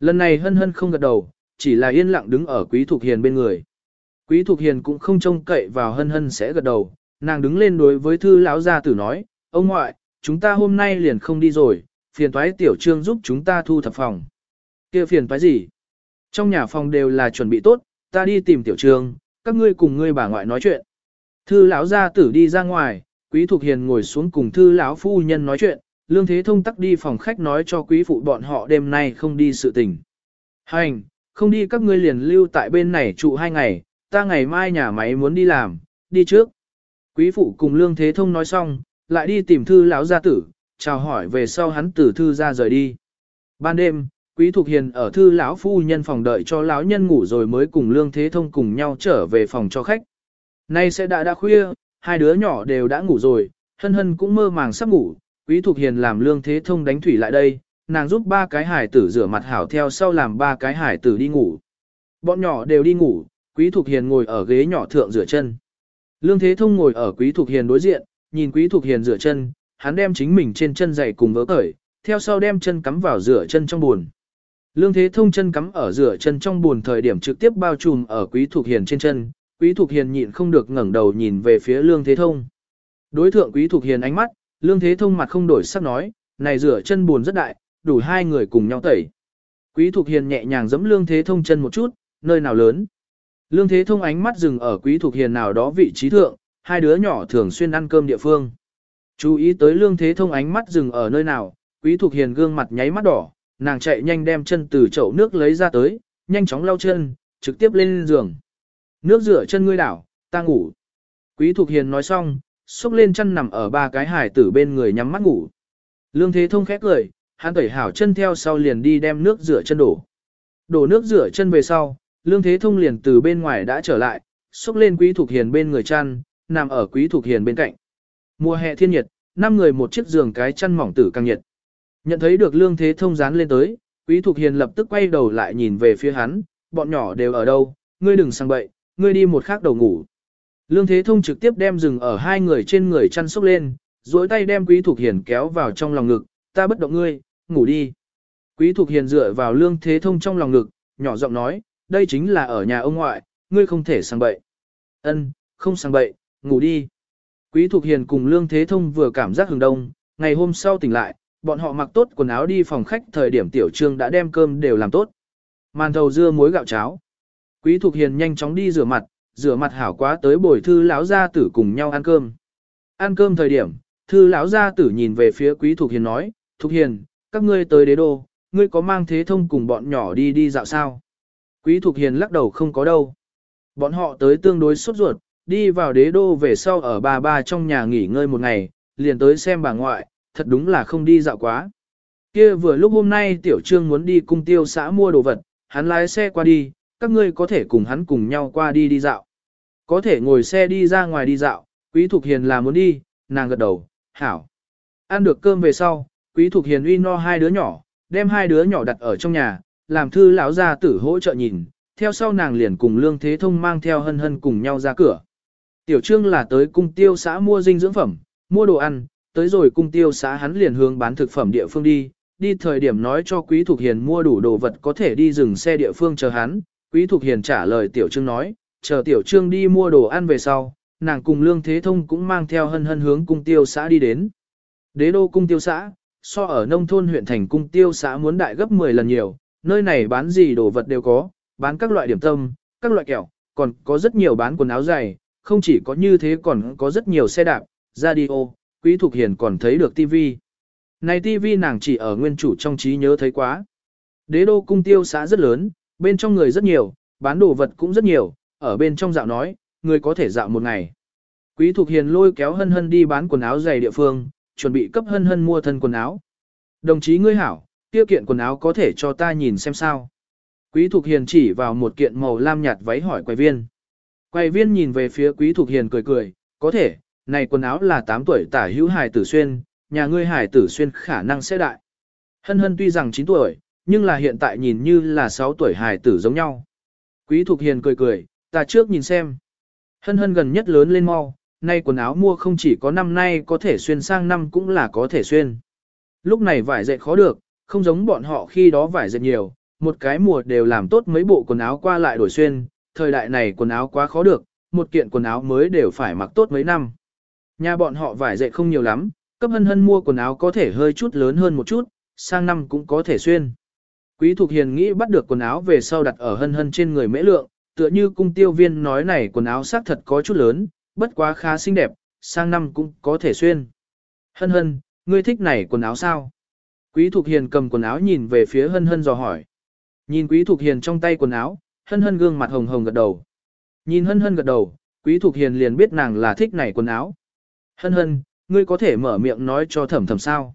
Lần này hân hân không gật đầu, chỉ là yên lặng đứng ở quý thục hiền bên người. Quý thục hiền cũng không trông cậy vào hân hân sẽ gật đầu, nàng đứng lên đối với thư lão gia tử nói, ông ngoại, chúng ta hôm nay liền không đi rồi, phiền toái tiểu trương giúp chúng ta thu thập phòng. kia phiền toái gì? Trong nhà phòng đều là chuẩn bị tốt, ta đi tìm tiểu trương, các ngươi cùng ngươi bà ngoại nói chuyện. Thư lão gia tử đi ra ngoài, Quý Thục Hiền ngồi xuống cùng thư lão phu nhân nói chuyện, Lương Thế Thông tắc đi phòng khách nói cho quý phụ bọn họ đêm nay không đi sự tình. Hành, không đi các ngươi liền lưu tại bên này trụ hai ngày, ta ngày mai nhà máy muốn đi làm, đi trước. Quý phụ cùng Lương Thế Thông nói xong, lại đi tìm thư lão gia tử, chào hỏi về sau hắn tử thư ra rời đi. Ban đêm, Quý Thục Hiền ở thư lão phu nhân phòng đợi cho lão nhân ngủ rồi mới cùng Lương Thế Thông cùng nhau trở về phòng cho khách. Nay sẽ đã đã khuya, hai đứa nhỏ đều đã ngủ rồi, hân hân cũng mơ màng sắp ngủ, quý thuộc hiền làm lương thế thông đánh thủy lại đây, nàng giúp ba cái hải tử rửa mặt hảo theo sau làm ba cái hải tử đi ngủ. Bọn nhỏ đều đi ngủ, quý thuộc hiền ngồi ở ghế nhỏ thượng rửa chân. Lương thế thông ngồi ở quý thuộc hiền đối diện, nhìn quý thuộc hiền rửa chân, hắn đem chính mình trên chân giày cùng vỡ cởi, theo sau đem chân cắm vào rửa chân trong buồn. Lương thế thông chân cắm ở rửa chân trong buồn thời điểm trực tiếp bao trùm ở quý thục hiền trên chân, Quý Thục Hiền nhịn không được ngẩng đầu nhìn về phía Lương Thế Thông. Đối thượng Quý Thục Hiền ánh mắt, Lương Thế Thông mặt không đổi sắc nói, này rửa chân buồn rất đại, đủ hai người cùng nhau tẩy. Quý Thục Hiền nhẹ nhàng giẫm Lương Thế Thông chân một chút, nơi nào lớn. Lương Thế Thông ánh mắt dừng ở Quý Thục Hiền nào đó vị trí thượng, hai đứa nhỏ thường xuyên ăn cơm địa phương. Chú ý tới Lương Thế Thông ánh mắt dừng ở nơi nào, Quý Thục Hiền gương mặt nháy mắt đỏ, nàng chạy nhanh đem chân từ chậu nước lấy ra tới, nhanh chóng lau chân, trực tiếp lên giường. Nước rửa chân ngươi đảo, ta ngủ. Quý Thục Hiền nói xong, xúc lên chân nằm ở ba cái hải tử bên người nhắm mắt ngủ. Lương Thế Thông khét cười, hắn tẩy hảo chân theo sau liền đi đem nước rửa chân đổ. Đổ nước rửa chân về sau, Lương Thế Thông liền từ bên ngoài đã trở lại, xúc lên Quý Thục Hiền bên người chăn, nằm ở Quý Thục Hiền bên cạnh. Mùa hè thiên nhiệt, năm người một chiếc giường cái chăn mỏng tử càng nhiệt. Nhận thấy được Lương Thế Thông dán lên tới, Quý Thục Hiền lập tức quay đầu lại nhìn về phía hắn, bọn nhỏ đều ở đâu, ngươi đừng sang bậy, ngươi đi một khác đầu ngủ. Lương Thế Thông trực tiếp đem rừng ở hai người trên người chăn xúc lên, duỗi tay đem Quý Thục Hiền kéo vào trong lòng ngực, ta bất động ngươi, ngủ đi. Quý Thục Hiền dựa vào Lương Thế Thông trong lòng ngực, nhỏ giọng nói, đây chính là ở nhà ông ngoại, ngươi không thể sang bậy. Ân, không sang bậy, ngủ đi. Quý Thục Hiền cùng Lương Thế Thông vừa cảm giác hừng đông, ngày hôm sau tỉnh lại, bọn họ mặc tốt quần áo đi phòng khách thời điểm tiểu trương đã đem cơm đều làm tốt. Màn thầu dưa muối gạo cháo. Quý Thục Hiền nhanh chóng đi rửa mặt, rửa mặt hảo quá tới bồi thư lão gia tử cùng nhau ăn cơm. Ăn cơm thời điểm, thư lão gia tử nhìn về phía Quý Thục Hiền nói, Thục Hiền, các ngươi tới đế đô, ngươi có mang thế thông cùng bọn nhỏ đi đi dạo sao? Quý Thục Hiền lắc đầu không có đâu. Bọn họ tới tương đối sốt ruột, đi vào đế đô về sau ở bà ba trong nhà nghỉ ngơi một ngày, liền tới xem bà ngoại, thật đúng là không đi dạo quá. Kia vừa lúc hôm nay tiểu trương muốn đi cung tiêu xã mua đồ vật, hắn lái xe qua đi, các ngươi có thể cùng hắn cùng nhau qua đi đi dạo. Có thể ngồi xe đi ra ngoài đi dạo, Quý Thục Hiền là muốn đi, nàng gật đầu, hảo. Ăn được cơm về sau, Quý Thục Hiền uy no hai đứa nhỏ, đem hai đứa nhỏ đặt ở trong nhà, làm thư lão gia tử hỗ trợ nhìn, theo sau nàng liền cùng Lương Thế Thông mang theo hân hân cùng nhau ra cửa. Tiểu Trương là tới cung tiêu xã mua dinh dưỡng phẩm, mua đồ ăn, tới rồi cung tiêu xã hắn liền hướng bán thực phẩm địa phương đi, đi thời điểm nói cho Quý Thục Hiền mua đủ đồ vật có thể đi dừng xe địa phương chờ hắn, Quý Thục Hiền trả lời Tiểu Trương nói, chờ Tiểu Trương đi mua đồ ăn về sau, nàng cùng Lương Thế Thông cũng mang theo hân hân hướng cung tiêu xã đi đến. Đế đô cung tiêu xã, so ở nông thôn huyện thành cung tiêu xã muốn đại gấp 10 lần nhiều, nơi này bán gì đồ vật đều có, bán các loại điểm tâm, các loại kẹo, còn có rất nhiều bán quần áo dày, không chỉ có như thế còn có rất nhiều xe đạp, radio, Quý Thục Hiền còn thấy được TV. Này TV nàng chỉ ở nguyên chủ trong trí nhớ thấy quá. Đế đô cung tiêu xã rất lớn, bên trong người rất nhiều, bán đồ vật cũng rất nhiều, ở bên trong dạo nói, người có thể dạo một ngày. Quý Thục Hiền lôi kéo hân hân đi bán quần áo giày địa phương, chuẩn bị cấp hân hân mua thân quần áo. Đồng chí ngươi hảo, tiêu kiện quần áo có thể cho ta nhìn xem sao. Quý Thục Hiền chỉ vào một kiện màu lam nhạt váy hỏi quầy viên. Quầy viên nhìn về phía Quý Thục Hiền cười cười, có thể, này quần áo là 8 tuổi tả hữu hài tử xuyên, nhà ngươi hài tử xuyên khả năng sẽ đại. Hân hân tuy rằng 9 tuổi, nhưng là hiện tại nhìn như là 6 tuổi hài tử giống nhau. Quý Thục Hiền cười cười, ta trước nhìn xem. Hân hân gần nhất lớn lên mau, nay quần áo mua không chỉ có năm nay có thể xuyên sang năm cũng là có thể xuyên. Lúc này vải dệt khó được, không giống bọn họ khi đó vải dệt nhiều, một cái mùa đều làm tốt mấy bộ quần áo qua lại đổi xuyên, thời đại này quần áo quá khó được, một kiện quần áo mới đều phải mặc tốt mấy năm. Nhà bọn họ vải dệt không nhiều lắm, cấp hân hân mua quần áo có thể hơi chút lớn hơn một chút, sang năm cũng có thể xuyên. Quý Thục Hiền nghĩ bắt được quần áo về sau đặt ở hân hân trên người mễ lượng, tựa như cung tiêu viên nói này quần áo xác thật có chút lớn, bất quá khá xinh đẹp, sang năm cũng có thể xuyên. Hân hân, ngươi thích này quần áo sao? Quý Thục Hiền cầm quần áo nhìn về phía hân hân dò hỏi. Nhìn Quý Thục Hiền trong tay quần áo, hân hân gương mặt hồng hồng gật đầu. Nhìn hân hân gật đầu, Quý Thục Hiền liền biết nàng là thích này quần áo. Hân hân, ngươi có thể mở miệng nói cho thẩm thẩm sao?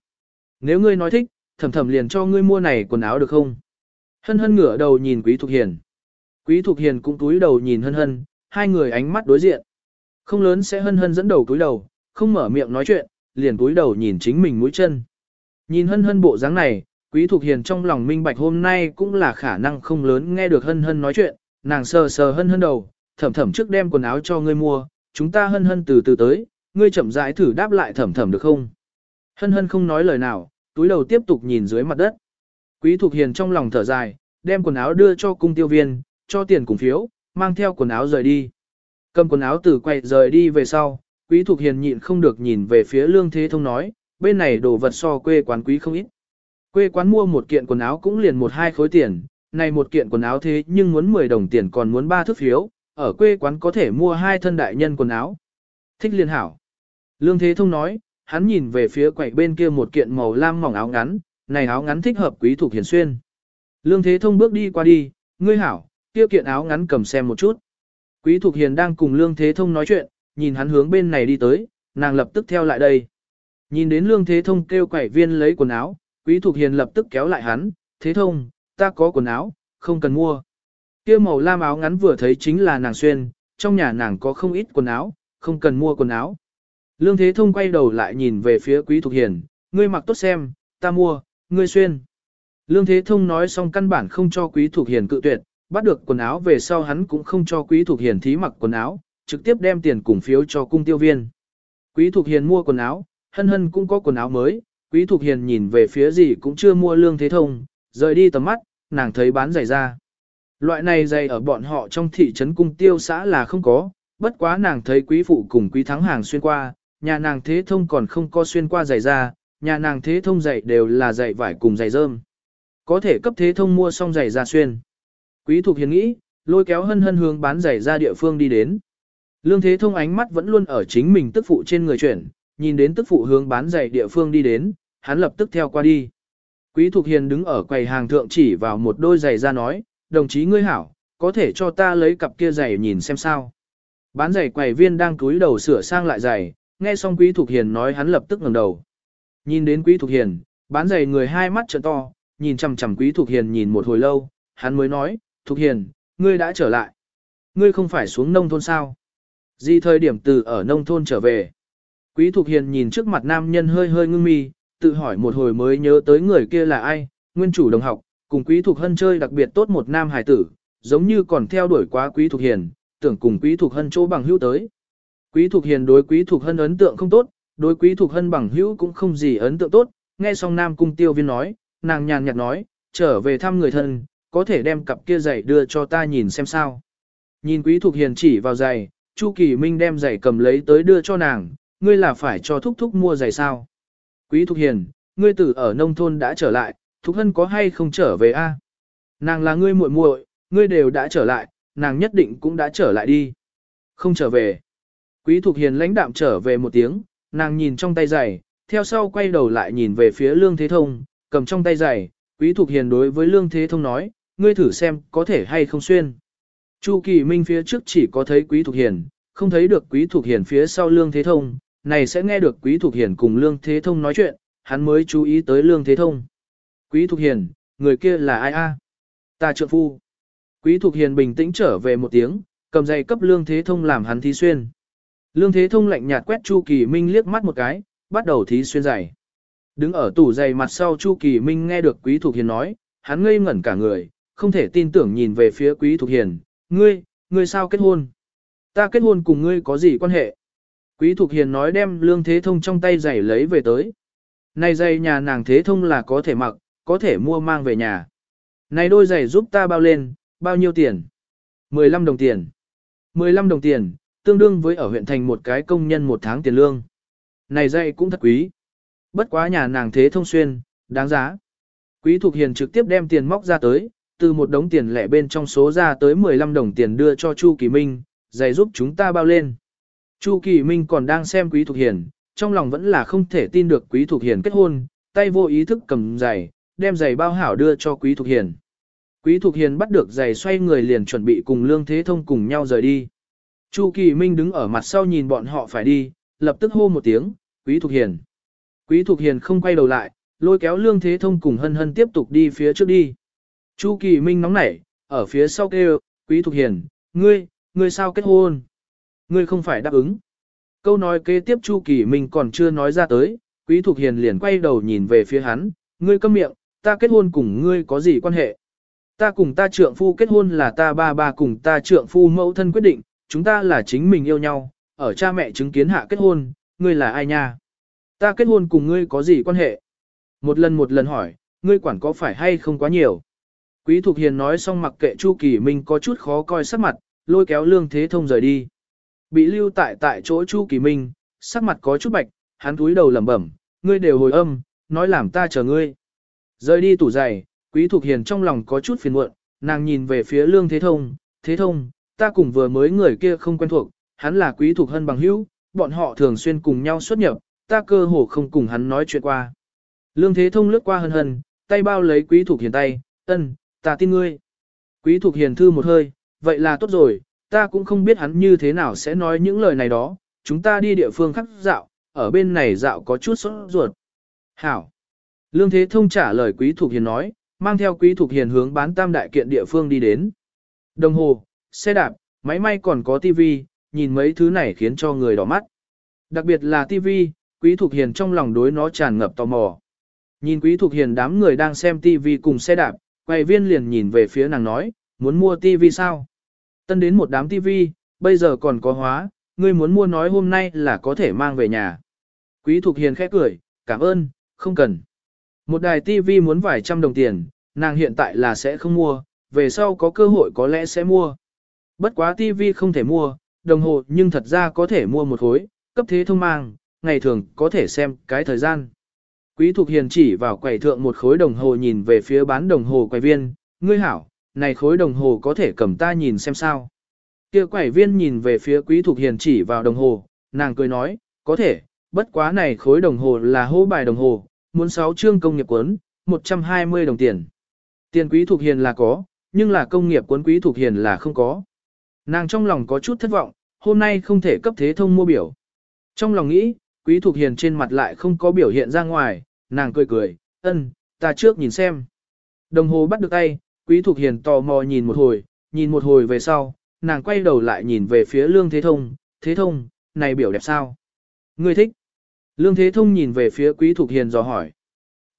Nếu ngươi nói thích, thẩm thẩm liền cho ngươi mua này quần áo được không? Hân hân ngửa đầu nhìn Quý Thục Hiền. Quý Thục Hiền cũng túi đầu nhìn hân hân, hai người ánh mắt đối diện. Không lớn sẽ hân hân dẫn đầu túi đầu, không mở miệng nói chuyện, liền túi đầu nhìn chính mình mũi chân. Nhìn hân hân bộ dáng này, Quý Thục Hiền trong lòng minh bạch hôm nay cũng là khả năng không lớn nghe được hân hân nói chuyện, nàng sờ sờ hân hân đầu, thẩm thẩm trước đem quần áo cho ngươi mua, chúng ta hân hân từ từ tới, ngươi chậm rãi thử đáp lại thẩm thẩm được không? Hân hân không nói lời nào, túi đầu tiếp tục nhìn dưới mặt đất. Quý Thục Hiền trong lòng thở dài, đem quần áo đưa cho cung tiêu viên, cho tiền cùng phiếu, mang theo quần áo rời đi. Cầm quần áo từ quay rời đi về sau, Quý Thục Hiền nhịn không được nhìn về phía Lương Thế Thông nói, bên này đồ vật so quê quán quý không ít. Quê quán mua một kiện quần áo cũng liền một hai khối tiền, này một kiện quần áo thế nhưng muốn 10 đồng tiền còn muốn ba thước phiếu, ở quê quán có thể mua hai thân đại nhân quần áo. Thích liên hảo. Lương Thế Thông nói, hắn nhìn về phía quầy bên kia một kiện màu lam mỏng áo ngắn, này áo ngắn thích hợp quý thuộc hiền xuyên. Lương Thế Thông bước đi qua đi, ngươi hảo, kia kiện áo ngắn cầm xem một chút. Quý Thục Hiền đang cùng Lương Thế Thông nói chuyện, nhìn hắn hướng bên này đi tới, nàng lập tức theo lại đây. Nhìn đến Lương Thế Thông kêu quẩy viên lấy quần áo, Quý Thục Hiền lập tức kéo lại hắn, Thế Thông, ta có quần áo, không cần mua. Kia màu lam áo ngắn vừa thấy chính là nàng xuyên, trong nhà nàng có không ít quần áo, không cần mua quần áo. Lương Thế Thông quay đầu lại nhìn về phía Quý Thục Hiền, ngươi mặc tốt xem, ta mua, ngươi xuyên. Lương Thế Thông nói xong căn bản không cho Quý Thục Hiền cự tuyệt, bắt được quần áo về sau hắn cũng không cho Quý Thục Hiền thí mặc quần áo, trực tiếp đem tiền cùng phiếu cho cung tiêu viên. Quý Thục Hiền mua quần áo, hân hân cũng có quần áo mới, Quý Thục Hiền nhìn về phía gì cũng chưa mua Lương Thế Thông, rời đi tầm mắt, nàng thấy bán giày ra. Loại này giày ở bọn họ trong thị trấn cung tiêu xã là không có, bất quá nàng thấy quý phụ cùng quý thắng hàng xuyên qua, nhà nàng thế thông còn không có xuyên qua giày ra, nhà nàng thế thông giày đều là giày vải cùng giày rơm. Có thể cấp thế thông mua xong giày ra xuyên. Quý thuộc Hiền nghĩ, lôi kéo hân hân hướng bán giày ra địa phương đi đến. Lương Thế Thông ánh mắt vẫn luôn ở chính mình tức phụ trên người chuyển, nhìn đến tức phụ hướng bán giày địa phương đi đến, hắn lập tức theo qua đi. Quý Thục Hiền đứng ở quầy hàng thượng chỉ vào một đôi giày ra nói, đồng chí ngươi hảo, có thể cho ta lấy cặp kia giày nhìn xem sao. Bán giày quầy viên đang cúi đầu sửa sang lại giày, nghe xong Quý Thục Hiền nói hắn lập tức ngẩng đầu. Nhìn đến Quý Thục Hiền, bán giày người hai mắt trợn to, nhìn chằm chằm Quý Thục Hiền nhìn một hồi lâu, hắn mới nói, Thục Hiền, ngươi đã trở lại. Ngươi không phải xuống nông thôn sao? Gì thời điểm từ ở nông thôn trở về? Quý Thục Hiền nhìn trước mặt nam nhân hơi hơi ngưng mi, tự hỏi một hồi mới nhớ tới người kia là ai, nguyên chủ đồng học, cùng Quý Thục Hân chơi đặc biệt tốt một nam hài tử, giống như còn theo đuổi quá Quý Thục Hiền, tưởng cùng Quý Thục Hân chỗ bằng hữu tới. Quý Thục Hiền đối Quý Thục Hân ấn tượng không tốt, đối Quý Thục Hân bằng hữu cũng không gì ấn tượng tốt, nghe xong Nam Cung Tiêu Viên nói, nàng nhàn nhạt nói, trở về thăm người thân, có thể đem cặp kia giày đưa cho ta nhìn xem sao. Nhìn Quý Thục Hiền chỉ vào giày, Chu Kỳ Minh đem giày cầm lấy tới đưa cho nàng, ngươi là phải cho Thúc Thúc mua giày sao. Quý Thục Hiền, ngươi tử ở nông thôn đã trở lại, Thục Hân có hay không trở về a? Nàng là ngươi muội muội, ngươi đều đã trở lại, nàng nhất định cũng đã trở lại đi. Không trở về. Quý Thục Hiền lãnh đạm trở về một tiếng, nàng nhìn trong tay giày, theo sau quay đầu lại nhìn về phía Lương Thế Thông, cầm trong tay giày, Quý Thục Hiền đối với Lương Thế Thông nói, ngươi thử xem có thể hay không xuyên. Chu Kỳ Minh phía trước chỉ có thấy Quý Thục Hiền, không thấy được Quý Thục Hiền phía sau Lương Thế Thông, này sẽ nghe được Quý Thục Hiền cùng Lương Thế Thông nói chuyện, hắn mới chú ý tới Lương Thế Thông. Quý Thục Hiền, người kia là ai a? Ta trượng phu. Quý Thục Hiền bình tĩnh trở về một tiếng, cầm giày cấp Lương Thế Thông làm hắn thí xuyên. Lương Thế Thông lạnh nhạt quét Chu Kỳ Minh liếc mắt một cái, bắt đầu thí xuyên giày. Đứng ở tủ giày mặt sau Chu Kỳ Minh nghe được Quý Thục Hiền nói, hắn ngây ngẩn cả người, không thể tin tưởng nhìn về phía Quý Thục Hiền, ngươi, ngươi sao kết hôn? Ta kết hôn cùng ngươi có gì quan hệ? Quý Thục Hiền nói đem Lương Thế Thông trong tay giày lấy về tới. Này giày nhà nàng Thế Thông là có thể mặc, có thể mua mang về nhà. Này đôi giày giúp ta bao lên, bao nhiêu tiền? 15 đồng tiền. 15 đồng tiền, tương đương với ở huyện thành một cái công nhân một tháng tiền lương. Này dây cũng thật quý. Bất quá nhà nàng thế thông xuyên, đáng giá. Quý Thục Hiền trực tiếp đem tiền móc ra tới, từ một đống tiền lẻ bên trong số ra tới 15 đồng tiền đưa cho Chu Kỳ Minh, giày giúp chúng ta bao lên. Chu Kỳ Minh còn đang xem Quý Thục Hiền, trong lòng vẫn là không thể tin được Quý Thục Hiền kết hôn, tay vô ý thức cầm giày, đem giày bao hảo đưa cho Quý Thục Hiền. Quý Thục Hiền bắt được giày xoay người liền chuẩn bị cùng Lương Thế Thông cùng nhau rời đi. Chu Kỳ Minh đứng ở mặt sau nhìn bọn họ phải đi, lập tức hô một tiếng, Quý Thục Hiền. Quý Thục Hiền không quay đầu lại, lôi kéo Lương Thế Thông cùng hân hân tiếp tục đi phía trước đi. Chu Kỳ Minh nóng nảy, ở phía sau kêu, Quý Thục Hiền, ngươi, ngươi sao kết hôn? Ngươi không phải đáp ứng. Câu nói kế tiếp Chu Kỳ Minh còn chưa nói ra tới, Quý Thục Hiền liền quay đầu nhìn về phía hắn, ngươi câm miệng, ta kết hôn cùng ngươi có gì quan hệ? Ta cùng ta trượng phu kết hôn là ta ba ba cùng ta trượng phu mẫu thân quyết định, chúng ta là chính mình yêu nhau, ở cha mẹ chứng kiến hạ kết hôn, ngươi là ai nha? Ta kết hôn cùng ngươi có gì quan hệ? Một lần một lần hỏi, ngươi quản có phải hay không quá nhiều? Quý Thục Hiền nói xong mặc kệ Chu Kỳ Minh có chút khó coi sắc mặt, lôi kéo Lương Thế Thông rời đi. Bị lưu tại tại chỗ Chu Kỳ Minh, sắc mặt có chút bạch, hắn túi đầu lẩm bẩm, ngươi đều hồi âm, nói làm ta chờ ngươi. Rời đi tủ giày, Quý Thục Hiền trong lòng có chút phiền muộn, nàng nhìn về phía Lương Thế Thông, Thế Thông, ta cùng vừa mới người kia không quen thuộc, hắn là Quý thuộc hơn bằng hữu, bọn họ thường xuyên cùng nhau xuất nhập, ta cơ hồ không cùng hắn nói chuyện qua. Lương Thế Thông lướt qua hân hân, tay bao lấy Quý thuộc Hiền tay, ân, ta tin ngươi. Quý thuộc Hiền thư một hơi, vậy là tốt rồi, ta cũng không biết hắn như thế nào sẽ nói những lời này đó, chúng ta đi địa phương khác dạo, ở bên này dạo có chút sốt ruột. Hảo. Lương Thế Thông trả lời Quý thuộc Hiền nói, mang theo Quý thuộc Hiền hướng bán tam đại kiện địa phương đi đến. Đồng hồ, xe đạp, máy may còn có tivi, nhìn mấy thứ này khiến cho người đỏ mắt. Đặc biệt là tivi, Quý Thục Hiền trong lòng đối nó tràn ngập tò mò. Nhìn Quý Thục Hiền đám người đang xem tivi cùng xe đạp, quầy viên liền nhìn về phía nàng nói, muốn mua tivi sao? Tân đến một đám tivi, bây giờ còn có hóa, ngươi muốn mua nói hôm nay là có thể mang về nhà. Quý Thục Hiền khẽ cười, cảm ơn, không cần. Một đài tivi muốn vài trăm đồng tiền, nàng hiện tại là sẽ không mua, về sau có cơ hội có lẽ sẽ mua. Bất quá tivi không thể mua, đồng hồ nhưng thật ra có thể mua một khối, cấp thế thông mang, ngày thường có thể xem cái thời gian. Quý Thục Hiền chỉ vào quầy thượng một khối đồng hồ nhìn về phía bán đồng hồ quầy viên, ngươi hảo, này khối đồng hồ có thể cầm ta nhìn xem sao. Kia quầy viên nhìn về phía Quý Thục Hiền chỉ vào đồng hồ, nàng cười nói, có thể, bất quá này khối đồng hồ là hô bài đồng hồ, muốn 6 chương công nghiệp quấn, 120 đồng tiền. Tiền Quý Thục Hiền là có, nhưng là công nghiệp quấn Quý Thục Hiền là không có. Nàng trong lòng có chút thất vọng, hôm nay không thể cấp thế thông mua biểu. Trong lòng nghĩ, Quý Thục Hiền trên mặt lại không có biểu hiện ra ngoài, nàng cười cười, ân, ta trước nhìn xem. Đồng hồ bắt được tay, Quý Thục Hiền tò mò nhìn một hồi, nhìn một hồi về sau, nàng quay đầu lại nhìn về phía Lương Thế Thông, Thế Thông, này biểu đẹp sao? Ngươi thích? Lương Thế Thông nhìn về phía Quý Thục Hiền dò hỏi.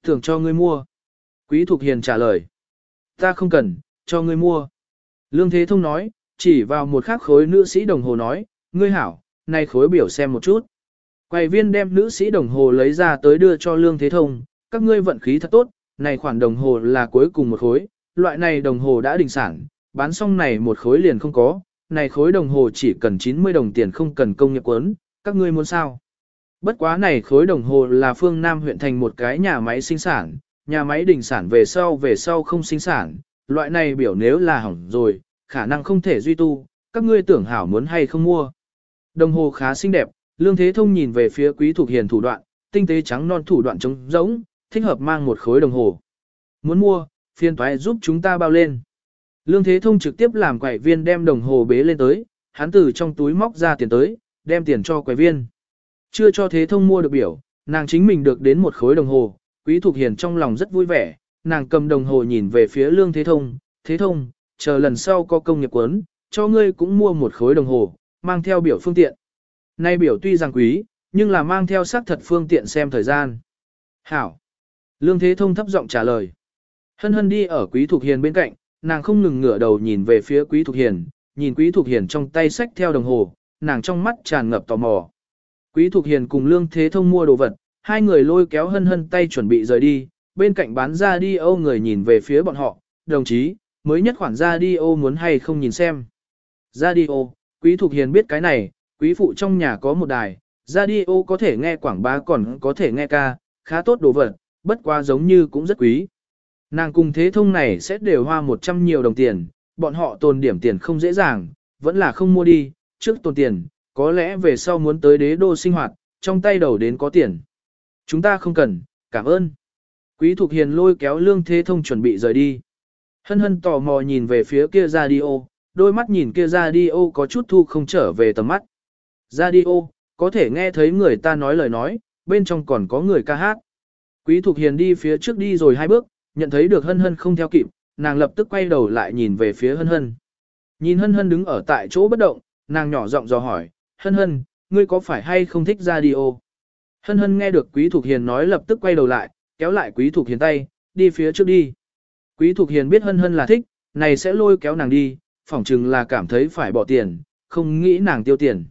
Tưởng cho ngươi mua. Quý Thục Hiền trả lời. Ta không cần, cho ngươi mua. Lương Thế Thông nói, chỉ vào một khắc khối nữ sĩ đồng hồ nói, ngươi hảo, này khối biểu xem một chút. Quầy viên đem nữ sĩ đồng hồ lấy ra tới đưa cho Lương Thế Thông, các ngươi vận khí thật tốt, này khoản đồng hồ là cuối cùng một khối, loại này đồng hồ đã đình sản, bán xong này một khối liền không có, này khối đồng hồ chỉ cần 90 đồng tiền không cần công nghiệp quấn, các ngươi muốn sao? Bất quá này khối đồng hồ là phương Nam huyện thành một cái nhà máy sinh sản, nhà máy đình sản về sau về sau không sinh sản, loại này biểu nếu là hỏng rồi, khả năng không thể duy tu, các ngươi tưởng hảo muốn hay không mua. Đồng hồ khá xinh đẹp, Lương Thế Thông nhìn về phía Quý Thục Hiền thủ đoạn, tinh tế trắng non thủ đoạn trống rỗng, thích hợp mang một khối đồng hồ. Muốn mua, phiên toái giúp chúng ta bao lên. Lương Thế Thông trực tiếp làm quầy viên đem đồng hồ bế lên tới, hắn từ trong túi móc ra tiền tới, đem tiền cho quầy viên. Chưa cho Thế Thông mua được biểu, nàng chính mình được đến một khối đồng hồ, Quý Thục Hiền trong lòng rất vui vẻ, nàng cầm đồng hồ nhìn về phía Lương Thế Thông, Thế Thông, chờ lần sau có công nghiệp quấn, cho ngươi cũng mua một khối đồng hồ, mang theo biểu phương tiện. Nay biểu tuy rằng quý, nhưng là mang theo xác thật phương tiện xem thời gian. Hảo. Lương Thế Thông thấp giọng trả lời. Hân hân đi ở Quý Thục Hiền bên cạnh, nàng không ngừng ngửa đầu nhìn về phía Quý Thục Hiền, nhìn Quý Thục Hiền trong tay sách theo đồng hồ, nàng trong mắt tràn ngập tò mò. Quý Thục Hiền cùng Lương Thế Thông mua đồ vật, hai người lôi kéo hân hân tay chuẩn bị rời đi, bên cạnh bán ra đi âu người nhìn về phía bọn họ, đồng chí, mới nhất khoản ra đi ô muốn hay không nhìn xem. Ra đi ô, Quý thuộc Hiền biết cái này, quý phụ trong nhà có một đài, radio có thể nghe quảng bá còn có thể nghe ca, khá tốt đồ vật, bất quá giống như cũng rất quý. Nàng cùng thế thông này sẽ đều hoa 100 nhiều đồng tiền, bọn họ tồn điểm tiền không dễ dàng, vẫn là không mua đi, trước tồn tiền, có lẽ về sau muốn tới đế đô sinh hoạt, trong tay đầu đến có tiền. Chúng ta không cần, cảm ơn. Quý Thục Hiền lôi kéo Lương Thế Thông chuẩn bị rời đi. Hân hân tò mò nhìn về phía kia radio, đôi mắt nhìn kia radio có chút thu không trở về tầm mắt. Radio, có thể nghe thấy người ta nói lời nói, bên trong còn có người ca hát. Quý Thục Hiền đi phía trước đi rồi hai bước, nhận thấy được hân hân không theo kịp, nàng lập tức quay đầu lại nhìn về phía hân hân. Nhìn hân hân đứng ở tại chỗ bất động, nàng nhỏ giọng dò hỏi, hân hân, ngươi có phải hay không thích radio? Hân hân nghe được Quý Thục Hiền nói lập tức quay đầu lại, kéo lại Quý Thục Hiền tay, đi phía trước đi. Quý Thục Hiền biết hân hân là thích, này sẽ lôi kéo nàng đi, phỏng chừng là cảm thấy phải bỏ tiền, không nghĩ nàng tiêu tiền.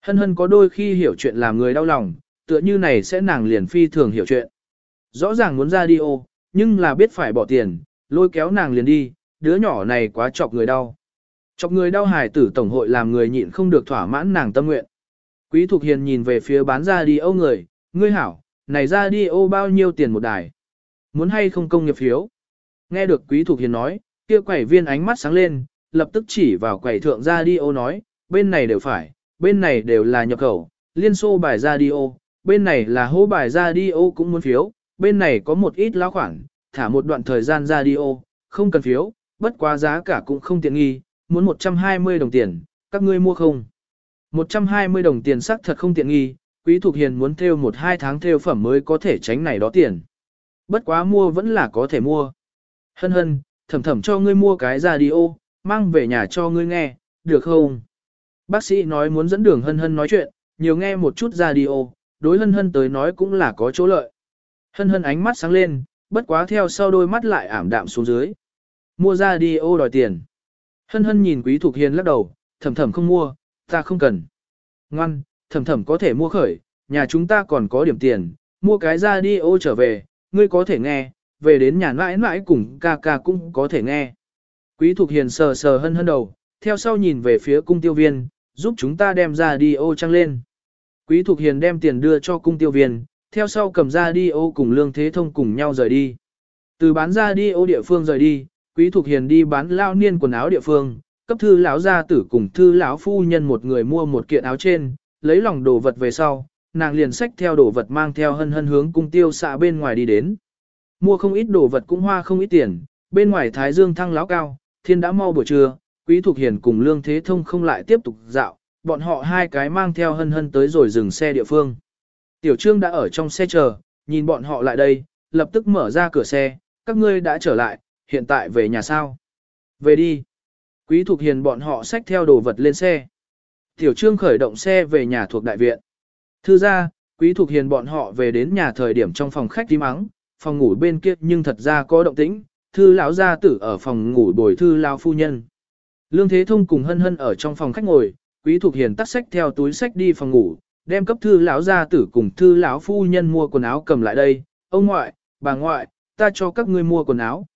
Hân hân có đôi khi hiểu chuyện làm người đau lòng, tựa như này sẽ nàng liền phi thường hiểu chuyện. Rõ ràng muốn ra đi ô, nhưng là biết phải bỏ tiền, lôi kéo nàng liền đi, đứa nhỏ này quá chọc người đau. Chọc người đau hài tử tổng hội làm người nhịn không được thỏa mãn nàng tâm nguyện. Quý Thục Hiền nhìn về phía bán ra đi ô người, ngươi hảo, này ra đi ô bao nhiêu tiền một đài? Muốn hay không công nghiệp phiếu? Nghe được Quý Thục Hiền nói, kia quẩy viên ánh mắt sáng lên, lập tức chỉ vào quẩy thượng ra đi ô nói, bên này đều phải, bên này đều là nhập khẩu, liên xô bài ra đi ô, bên này là hô bài ra đi ô cũng muốn phiếu, bên này có một ít lão khoản, thả một đoạn thời gian ra đi ô, không cần phiếu, bất quá giá cả cũng không tiện nghi, muốn 120 đồng tiền, các ngươi mua không? 120 đồng tiền sắc thật không tiện nghi, Quý Thục Hiền muốn theo một hai tháng theo phẩm mới có thể tránh này đó tiền. Bất quá mua vẫn là có thể mua. Hân hân, thầm thầm cho ngươi mua cái radio, mang về nhà cho ngươi nghe, được không? Bác sĩ nói muốn dẫn đường hân hân nói chuyện, nhiều nghe một chút radio, đối hân hân tới nói cũng là có chỗ lợi. Hân hân ánh mắt sáng lên, bất quá theo sau đôi mắt lại ảm đạm xuống dưới. Mua radio đòi tiền. Hân hân nhìn Quý thuộc Hiền lắc đầu, thầm thầm không mua, ta không cần. Ngoan, thầm thầm có thể mua khởi, nhà chúng ta còn có điểm tiền, mua cái radio trở về, ngươi có thể nghe, về đến nhà mãi mãi cùng ca ca cũng có thể nghe. Quý Thục Hiền sờ sờ hân hân đầu, theo sau nhìn về phía cung tiêu viên, giúp chúng ta đem ra đi ô trăng lên. Quý Thục Hiền đem tiền đưa cho cung tiêu viên, theo sau cầm ra đi ô cùng Lương Thế Thông cùng nhau rời đi. Từ bán ra đi ô địa phương rời đi, Quý Thục Hiền đi bán lao niên quần áo địa phương, cấp thư lão gia tử cùng thư lão phu nhân một người mua một kiện áo trên, lấy lòng đồ vật về sau, nàng liền xách theo đồ vật mang theo hân hân hướng cung tiêu xạ bên ngoài đi đến. Mua không ít đồ vật cũng hoa không ít tiền, bên ngoài thái dương thăng lão cao, thiên đã mau buổi trưa, quý thục hiền cùng lương thế thông không lại tiếp tục dạo, bọn họ hai cái mang theo hân hân tới rồi dừng xe địa phương. Tiểu trương đã ở trong xe chờ, nhìn bọn họ lại đây, lập tức mở ra cửa xe, các ngươi đã trở lại, hiện tại về nhà sao? Về đi. Quý Thục Hiền bọn họ xách theo đồ vật lên xe. Tiểu Trương khởi động xe về nhà thuộc đại viện. Thư ra, Quý Thục Hiền bọn họ về đến nhà thời điểm trong phòng khách tím mắng, phòng ngủ bên kia nhưng thật ra có động tĩnh, thư lão gia tử ở phòng ngủ bồi thư lão phu nhân. Lương Thế Thông cùng hân hân ở trong phòng khách ngồi, Quý Thục Hiền tắt sách theo túi sách đi phòng ngủ, đem cấp thư lão gia tử cùng thư lão phu nhân mua quần áo cầm lại đây. Ông ngoại, bà ngoại, ta cho các ngươi mua quần áo.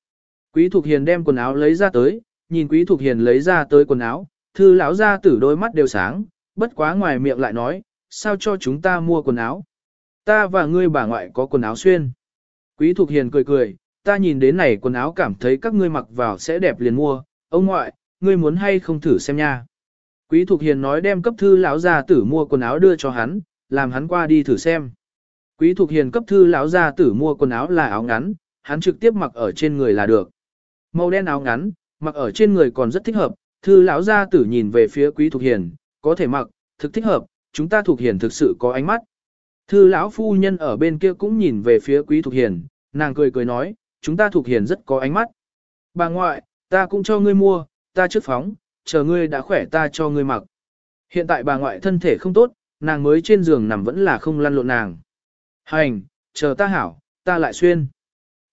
Quý Thục Hiền đem quần áo lấy ra tới, nhìn Quý Thục Hiền lấy ra tới quần áo, thư lão gia tử đôi mắt đều sáng, bất quá ngoài miệng lại nói, sao cho chúng ta mua quần áo? Ta và ngươi bà ngoại có quần áo xuyên. Quý Thục Hiền cười cười, ta nhìn đến này quần áo cảm thấy các ngươi mặc vào sẽ đẹp liền mua, ông ngoại, ngươi muốn hay không thử xem nha. Quý Thục Hiền nói đem cấp thư lão gia tử mua quần áo đưa cho hắn, làm hắn qua đi thử xem. Quý Thục Hiền cấp thư lão gia tử mua quần áo là áo ngắn, hắn trực tiếp mặc ở trên người là được. Màu đen áo ngắn, mặc ở trên người còn rất thích hợp, thư lão gia tử nhìn về phía Quý Thục Hiền, có thể mặc, thực thích hợp, chúng ta Thục Hiền thực sự có ánh mắt. Thư lão phu nhân ở bên kia cũng nhìn về phía Quý Thục Hiền, nàng cười cười nói, chúng ta Thục Hiền rất có ánh mắt. Bà ngoại, ta cũng cho ngươi mua, ta trước phóng, chờ ngươi đã khỏe ta cho ngươi mặc. Hiện tại bà ngoại thân thể không tốt, nàng mới trên giường nằm vẫn là không lăn lộn nàng. Hành, chờ ta hảo, ta lại xuyên.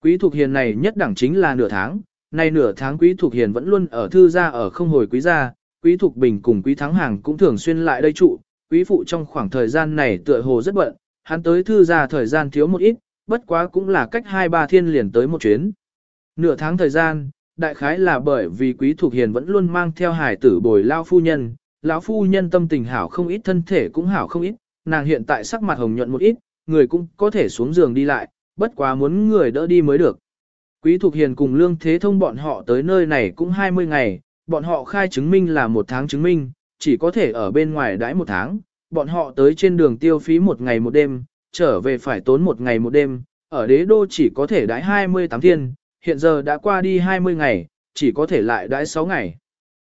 Quý Thục Hiền này nhất đẳng chính là nửa tháng, nay nửa tháng Quý Thục Hiền vẫn luôn ở thư gia ở không hồi quý gia, Quý Thục Bình cùng Quý Thắng Hàng cũng thường xuyên lại đây trụ, Quý Phụ trong khoảng thời gian này tựa hồ rất bận, hắn tới thư ra thời gian thiếu một ít, bất quá cũng là cách hai ba thiên liền tới một chuyến. Nửa tháng thời gian, đại khái là bởi vì Quý thuộc Hiền vẫn luôn mang theo hải tử bồi lao phu nhân, lão phu nhân tâm tình hảo không ít thân thể cũng hảo không ít, nàng hiện tại sắc mặt hồng nhuận một ít, người cũng có thể xuống giường đi lại, bất quá muốn người đỡ đi mới được. Quý Thục Hiền cùng Lương Thế Thông bọn họ tới nơi này cũng 20 ngày, bọn họ khai chứng minh là một tháng chứng minh, chỉ có thể ở bên ngoài đãi một tháng, bọn họ tới trên đường tiêu phí một ngày một đêm, trở về phải tốn một ngày một đêm, ở đế đô chỉ có thể đãi 28 thiên, hiện giờ đã qua đi 20 ngày, chỉ có thể lại đãi 6 ngày.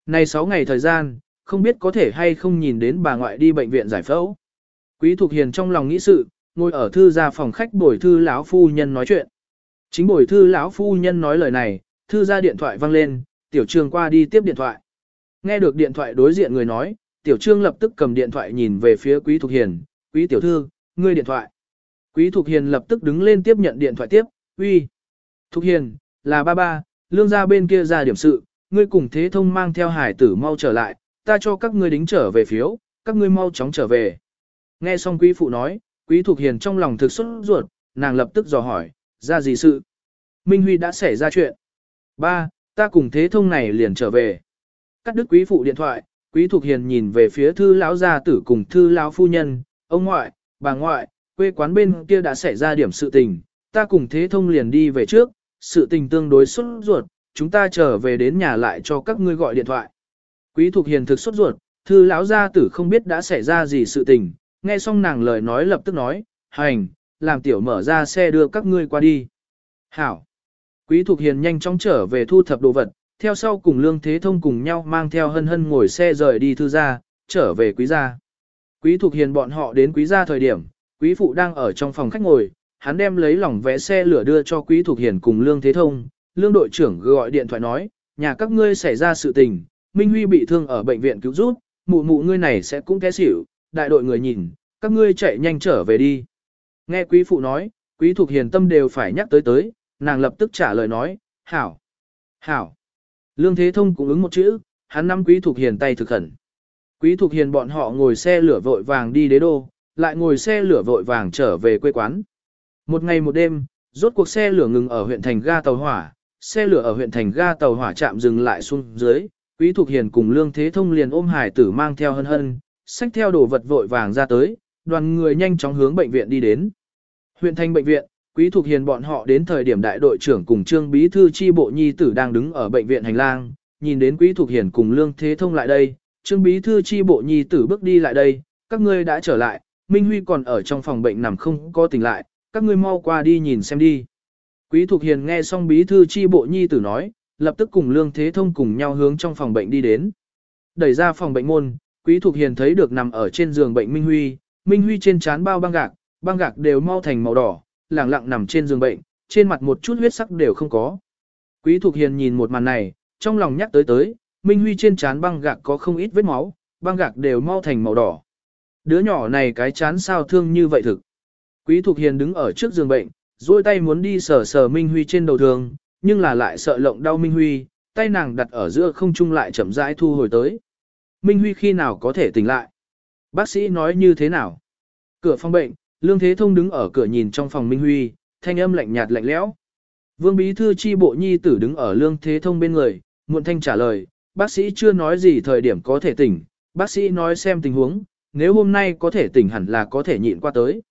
Này 6 ngày thời gian, không biết có thể hay không nhìn đến bà ngoại đi bệnh viện giải phẫu. Quý Thục Hiền trong lòng nghĩ sự, ngồi ở thư gia phòng khách bồi thư lão phu nhân nói chuyện. Chính bồi thư lão phu nhân nói lời này, thư gia điện thoại vang lên, tiểu trường qua đi tiếp điện thoại. Nghe được điện thoại đối diện người nói, tiểu trương lập tức cầm điện thoại nhìn về phía quý thục hiền, quý tiểu thư, ngươi điện thoại. Quý thục hiền lập tức đứng lên tiếp nhận điện thoại tiếp, uy. Thục hiền, là ba ba, lương gia bên kia ra điểm sự, ngươi cùng thế thông mang theo hải tử mau trở lại, ta cho các ngươi đính trở về phiếu, các ngươi mau chóng trở về. Nghe xong quý phụ nói, quý thục hiền trong lòng thực xuất ruột, nàng lập tức dò hỏi, ra gì sự? Minh Huy đã xảy ra chuyện. Ba, ta cùng thế thông này liền trở về. Cắt đứt quý phụ điện thoại, quý Thục hiền nhìn về phía thư lão gia tử cùng thư lão phu nhân, ông ngoại, bà ngoại, quê quán bên kia đã xảy ra điểm sự tình, ta cùng thế thông liền đi về trước, sự tình tương đối xuất ruột, chúng ta trở về đến nhà lại cho các ngươi gọi điện thoại. Quý Thục hiền thực xuất ruột, thư lão gia tử không biết đã xảy ra gì sự tình, nghe xong nàng lời nói lập tức nói, hành, làm tiểu mở ra xe đưa các ngươi qua đi. Hảo. Quý Thục Hiền nhanh chóng trở về thu thập đồ vật, theo sau cùng Lương Thế Thông cùng nhau mang theo hân hân ngồi xe rời đi thư gia, trở về quý gia. Quý Thục Hiền bọn họ đến quý gia thời điểm, quý phụ đang ở trong phòng khách ngồi, hắn đem lấy lỏng vẽ xe lửa đưa cho quý Thục Hiền cùng Lương Thế Thông. Lương đội trưởng gọi điện thoại nói, nhà các ngươi xảy ra sự tình, Minh Huy bị thương ở bệnh viện cứu rút, mụ mụ ngươi này sẽ cũng té xỉu, đại đội người nhìn, các ngươi chạy nhanh trở về đi. Nghe quý phụ nói, quý Thục Hiền tâm đều phải nhắc tới tới, nàng lập tức trả lời nói, hảo, hảo. Lương Thế Thông cũng ứng một chữ, hắn nắm Quý Thục Hiền tay thực khẩn. Quý Thục Hiền bọn họ ngồi xe lửa vội vàng đi đế đô, lại ngồi xe lửa vội vàng trở về quê quán. Một ngày một đêm, rốt cuộc xe lửa ngừng ở huyện thành ga tàu hỏa, xe lửa ở huyện thành ga tàu hỏa chạm dừng lại xuống dưới, Quý Thục Hiền cùng Lương Thế Thông liền ôm hải tử mang theo hân hân, xách theo đồ vật vội vàng ra tới, đoàn người nhanh chóng hướng bệnh viện đi đến. Huyện thành bệnh viện, Quý Thục Hiền bọn họ đến thời điểm đại đội trưởng cùng Trương Bí Thư chi bộ nhi tử đang đứng ở bệnh viện hành lang, nhìn đến Quý Thục Hiền cùng Lương Thế Thông lại đây, Trương Bí Thư chi bộ nhi tử bước đi lại đây, các ngươi đã trở lại, Minh Huy còn ở trong phòng bệnh nằm không có tỉnh lại, các ngươi mau qua đi nhìn xem đi. Quý Thục Hiền nghe xong Bí Thư chi bộ nhi tử nói, lập tức cùng Lương Thế Thông cùng nhau hướng trong phòng bệnh đi đến. Đẩy ra phòng bệnh môn, Quý Thục Hiền thấy được nằm ở trên giường bệnh Minh Huy, Minh Huy trên trán bao băng gạc, băng gạc đều mau thành màu đỏ, lẳng lặng nằm trên giường bệnh, trên mặt một chút huyết sắc đều không có. Quý Thục Hiền nhìn một màn này, trong lòng nhắc tới tới, Minh Huy trên trán băng gạc có không ít vết máu, băng gạc đều mau thành màu đỏ. Đứa nhỏ này cái chán sao thương như vậy thực. Quý Thục Hiền đứng ở trước giường bệnh, duỗi tay muốn đi sờ sờ Minh Huy trên đầu thương, nhưng là lại sợ lộng đau Minh Huy, tay nàng đặt ở giữa không trung lại chậm rãi thu hồi tới. Minh Huy khi nào có thể tỉnh lại? Bác sĩ nói như thế nào? Cửa phòng bệnh, Lương Thế Thông đứng ở cửa nhìn trong phòng Minh Huy, thanh âm lạnh nhạt lạnh lẽo. Vương Bí Thư chi bộ nhi tử đứng ở Lương Thế Thông bên người, muộn thanh trả lời, bác sĩ chưa nói gì thời điểm có thể tỉnh, bác sĩ nói xem tình huống, nếu hôm nay có thể tỉnh hẳn là có thể nhịn qua tới.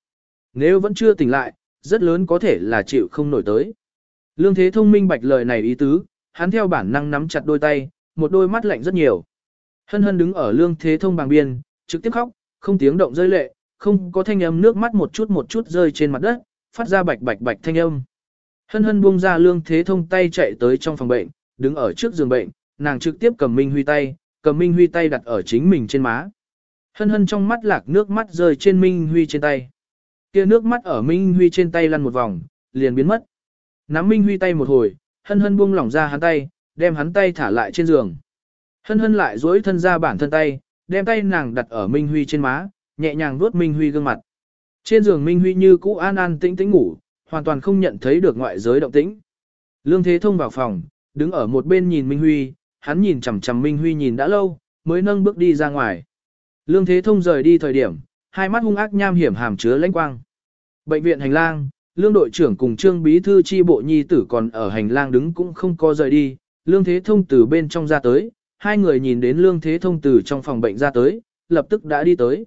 Nếu vẫn chưa tỉnh lại, rất lớn có thể là chịu không nổi tới. Lương Thế Thông minh bạch lời này ý tứ, hắn theo bản năng nắm chặt đôi tay, một đôi mắt lạnh rất nhiều. Hân hân đứng ở Lương Thế Thông bằng biên, trực tiếp khóc, không tiếng động rơi lệ, không có thanh âm nước mắt một chút một chút rơi trên mặt đất, phát ra bạch bạch bạch thanh âm. Hân hân buông ra lương thế thông tay chạy tới trong phòng bệnh, đứng ở trước giường bệnh, nàng trực tiếp cầm Minh Huy tay, cầm Minh Huy tay đặt ở chính mình trên má. Hân hân trong mắt lạc nước mắt rơi trên Minh Huy trên tay. kia nước mắt ở Minh Huy trên tay lăn một vòng, liền biến mất. Nắm Minh Huy tay một hồi, hân hân buông lỏng ra hắn tay, đem hắn tay thả lại trên giường. Hân hân lại duỗi thân ra bản thân tay, đem tay nàng đặt ở Minh Huy trên má, nhẹ nhàng vuốt Minh Huy gương mặt. Trên giường Minh Huy như cũ an an tĩnh tĩnh ngủ, hoàn toàn không nhận thấy được ngoại giới động tĩnh. Lương Thế Thông vào phòng, đứng ở một bên nhìn Minh Huy, hắn nhìn chằm chằm Minh Huy nhìn đã lâu, mới nâng bước đi ra ngoài. Lương Thế Thông rời đi thời điểm, hai mắt hung ác nham hiểm hàm chứa lãnh quang. Bệnh viện hành lang, Lương đội trưởng cùng Trương bí thư chi bộ nhi tử còn ở hành lang đứng cũng không có rời đi, Lương Thế Thông từ bên trong ra tới, hai người nhìn đến Lương Thế Thông từ trong phòng bệnh ra tới, lập tức đã đi tới.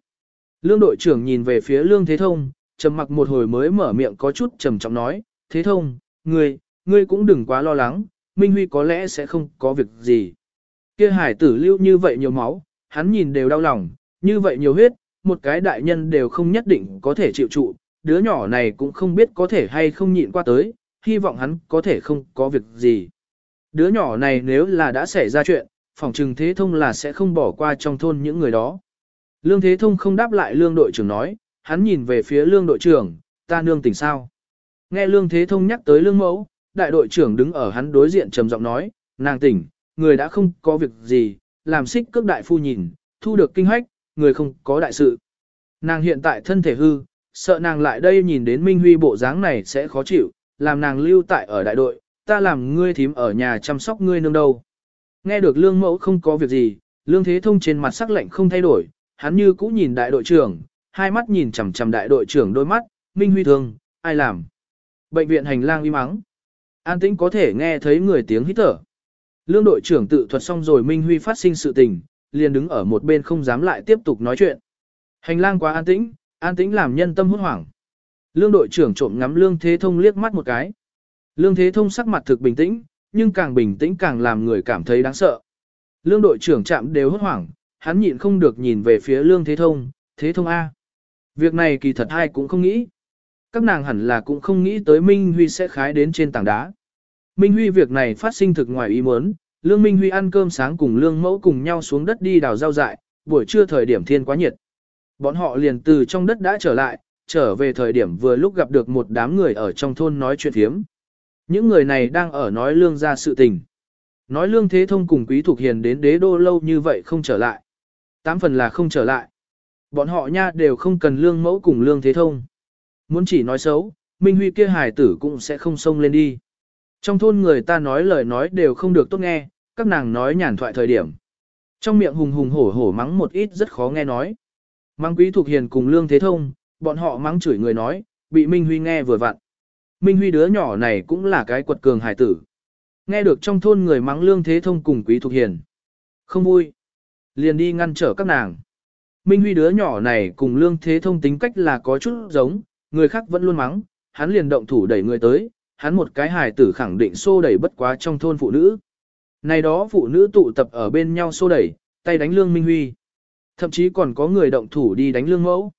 Lương đội trưởng nhìn về phía Lương Thế Thông, trầm mặc một hồi mới mở miệng có chút trầm trọng nói, Thế Thông, ngươi, ngươi cũng đừng quá lo lắng, Minh Huy có lẽ sẽ không có việc gì. Kia hải tử lưu như vậy nhiều máu, hắn nhìn đều đau lòng, như vậy nhiều huyết, một cái đại nhân đều không nhất định có thể chịu trụ, đứa nhỏ này cũng không biết có thể hay không nhịn qua tới, hy vọng hắn có thể không có việc gì. Đứa nhỏ này nếu là đã xảy ra chuyện, phòng trừng thế thông là sẽ không bỏ qua trong thôn những người đó. Lương Thế Thông không đáp lại lương đội trưởng nói, hắn nhìn về phía lương đội trưởng, ta nương tỉnh sao. Nghe lương Thế Thông nhắc tới lương mẫu, đại đội trưởng đứng ở hắn đối diện trầm giọng nói, nàng tỉnh, người đã không có việc gì, làm xích cước đại phu nhìn, thu được kinh hoách, người không có đại sự. Nàng hiện tại thân thể hư, sợ nàng lại đây nhìn đến Minh Huy bộ dáng này sẽ khó chịu, làm nàng lưu tại ở đại đội, ta làm ngươi thím ở nhà chăm sóc ngươi nương đâu. Nghe được lương mẫu không có việc gì, lương thế thông trên mặt sắc lạnh không thay đổi, hắn như cũ nhìn đại đội trưởng, hai mắt nhìn chằm chằm đại đội trưởng đôi mắt, Minh Huy thương, ai làm? Bệnh viện hành lang im mắng. An tĩnh có thể nghe thấy người tiếng hít thở. Lương đội trưởng tự thuật xong rồi Minh Huy phát sinh sự tình, liền đứng ở một bên không dám lại tiếp tục nói chuyện. Hành lang quá an tĩnh, an tĩnh làm nhân tâm hốt hoảng. Lương đội trưởng trộm ngắm Lương Thế Thông liếc mắt một cái. Lương Thế Thông sắc mặt thực bình tĩnh, nhưng càng bình tĩnh càng làm người cảm thấy đáng sợ. Lương đội trưởng chạm đều hốt hoảng, hắn nhịn không được nhìn về phía Lương Thế Thông, Thế Thông A. Việc này kỳ thật ai cũng không nghĩ. Các nàng hẳn là cũng không nghĩ tới Minh Huy sẽ khái đến trên tảng đá. Minh Huy việc này phát sinh thực ngoài ý muốn, Lương Minh Huy ăn cơm sáng cùng Lương Mẫu cùng nhau xuống đất đi đào rau dại, buổi trưa thời điểm thiên quá nhiệt. Bọn họ liền từ trong đất đã trở lại, trở về thời điểm vừa lúc gặp được một đám người ở trong thôn nói chuyện thiếm. Những người này đang ở nói lương ra sự tình. Nói lương thế thông cùng quý thuộc hiền đến đế đô lâu như vậy không trở lại. Tám phần là không trở lại. Bọn họ nha đều không cần lương mẫu cùng lương thế thông. Muốn chỉ nói xấu, Minh Huy kia hài tử cũng sẽ không xông lên đi. Trong thôn người ta nói lời nói đều không được tốt nghe, các nàng nói nhàn thoại thời điểm. Trong miệng hùng hùng hổ hổ mắng một ít rất khó nghe nói. Mắng quý thuộc hiền cùng lương thế thông, bọn họ mắng chửi người nói, bị Minh Huy nghe vừa vặn. Minh Huy đứa nhỏ này cũng là cái quật cường hải tử. Nghe được trong thôn người mắng lương thế thông cùng quý thuộc hiền. Không vui. Liền đi ngăn trở các nàng. Minh Huy đứa nhỏ này cùng lương thế thông tính cách là có chút giống, người khác vẫn luôn mắng, hắn liền động thủ đẩy người tới, hắn một cái hài tử khẳng định xô đẩy bất quá trong thôn phụ nữ. Này đó phụ nữ tụ tập ở bên nhau xô đẩy, tay đánh lương Minh Huy. Thậm chí còn có người động thủ đi đánh lương mẫu.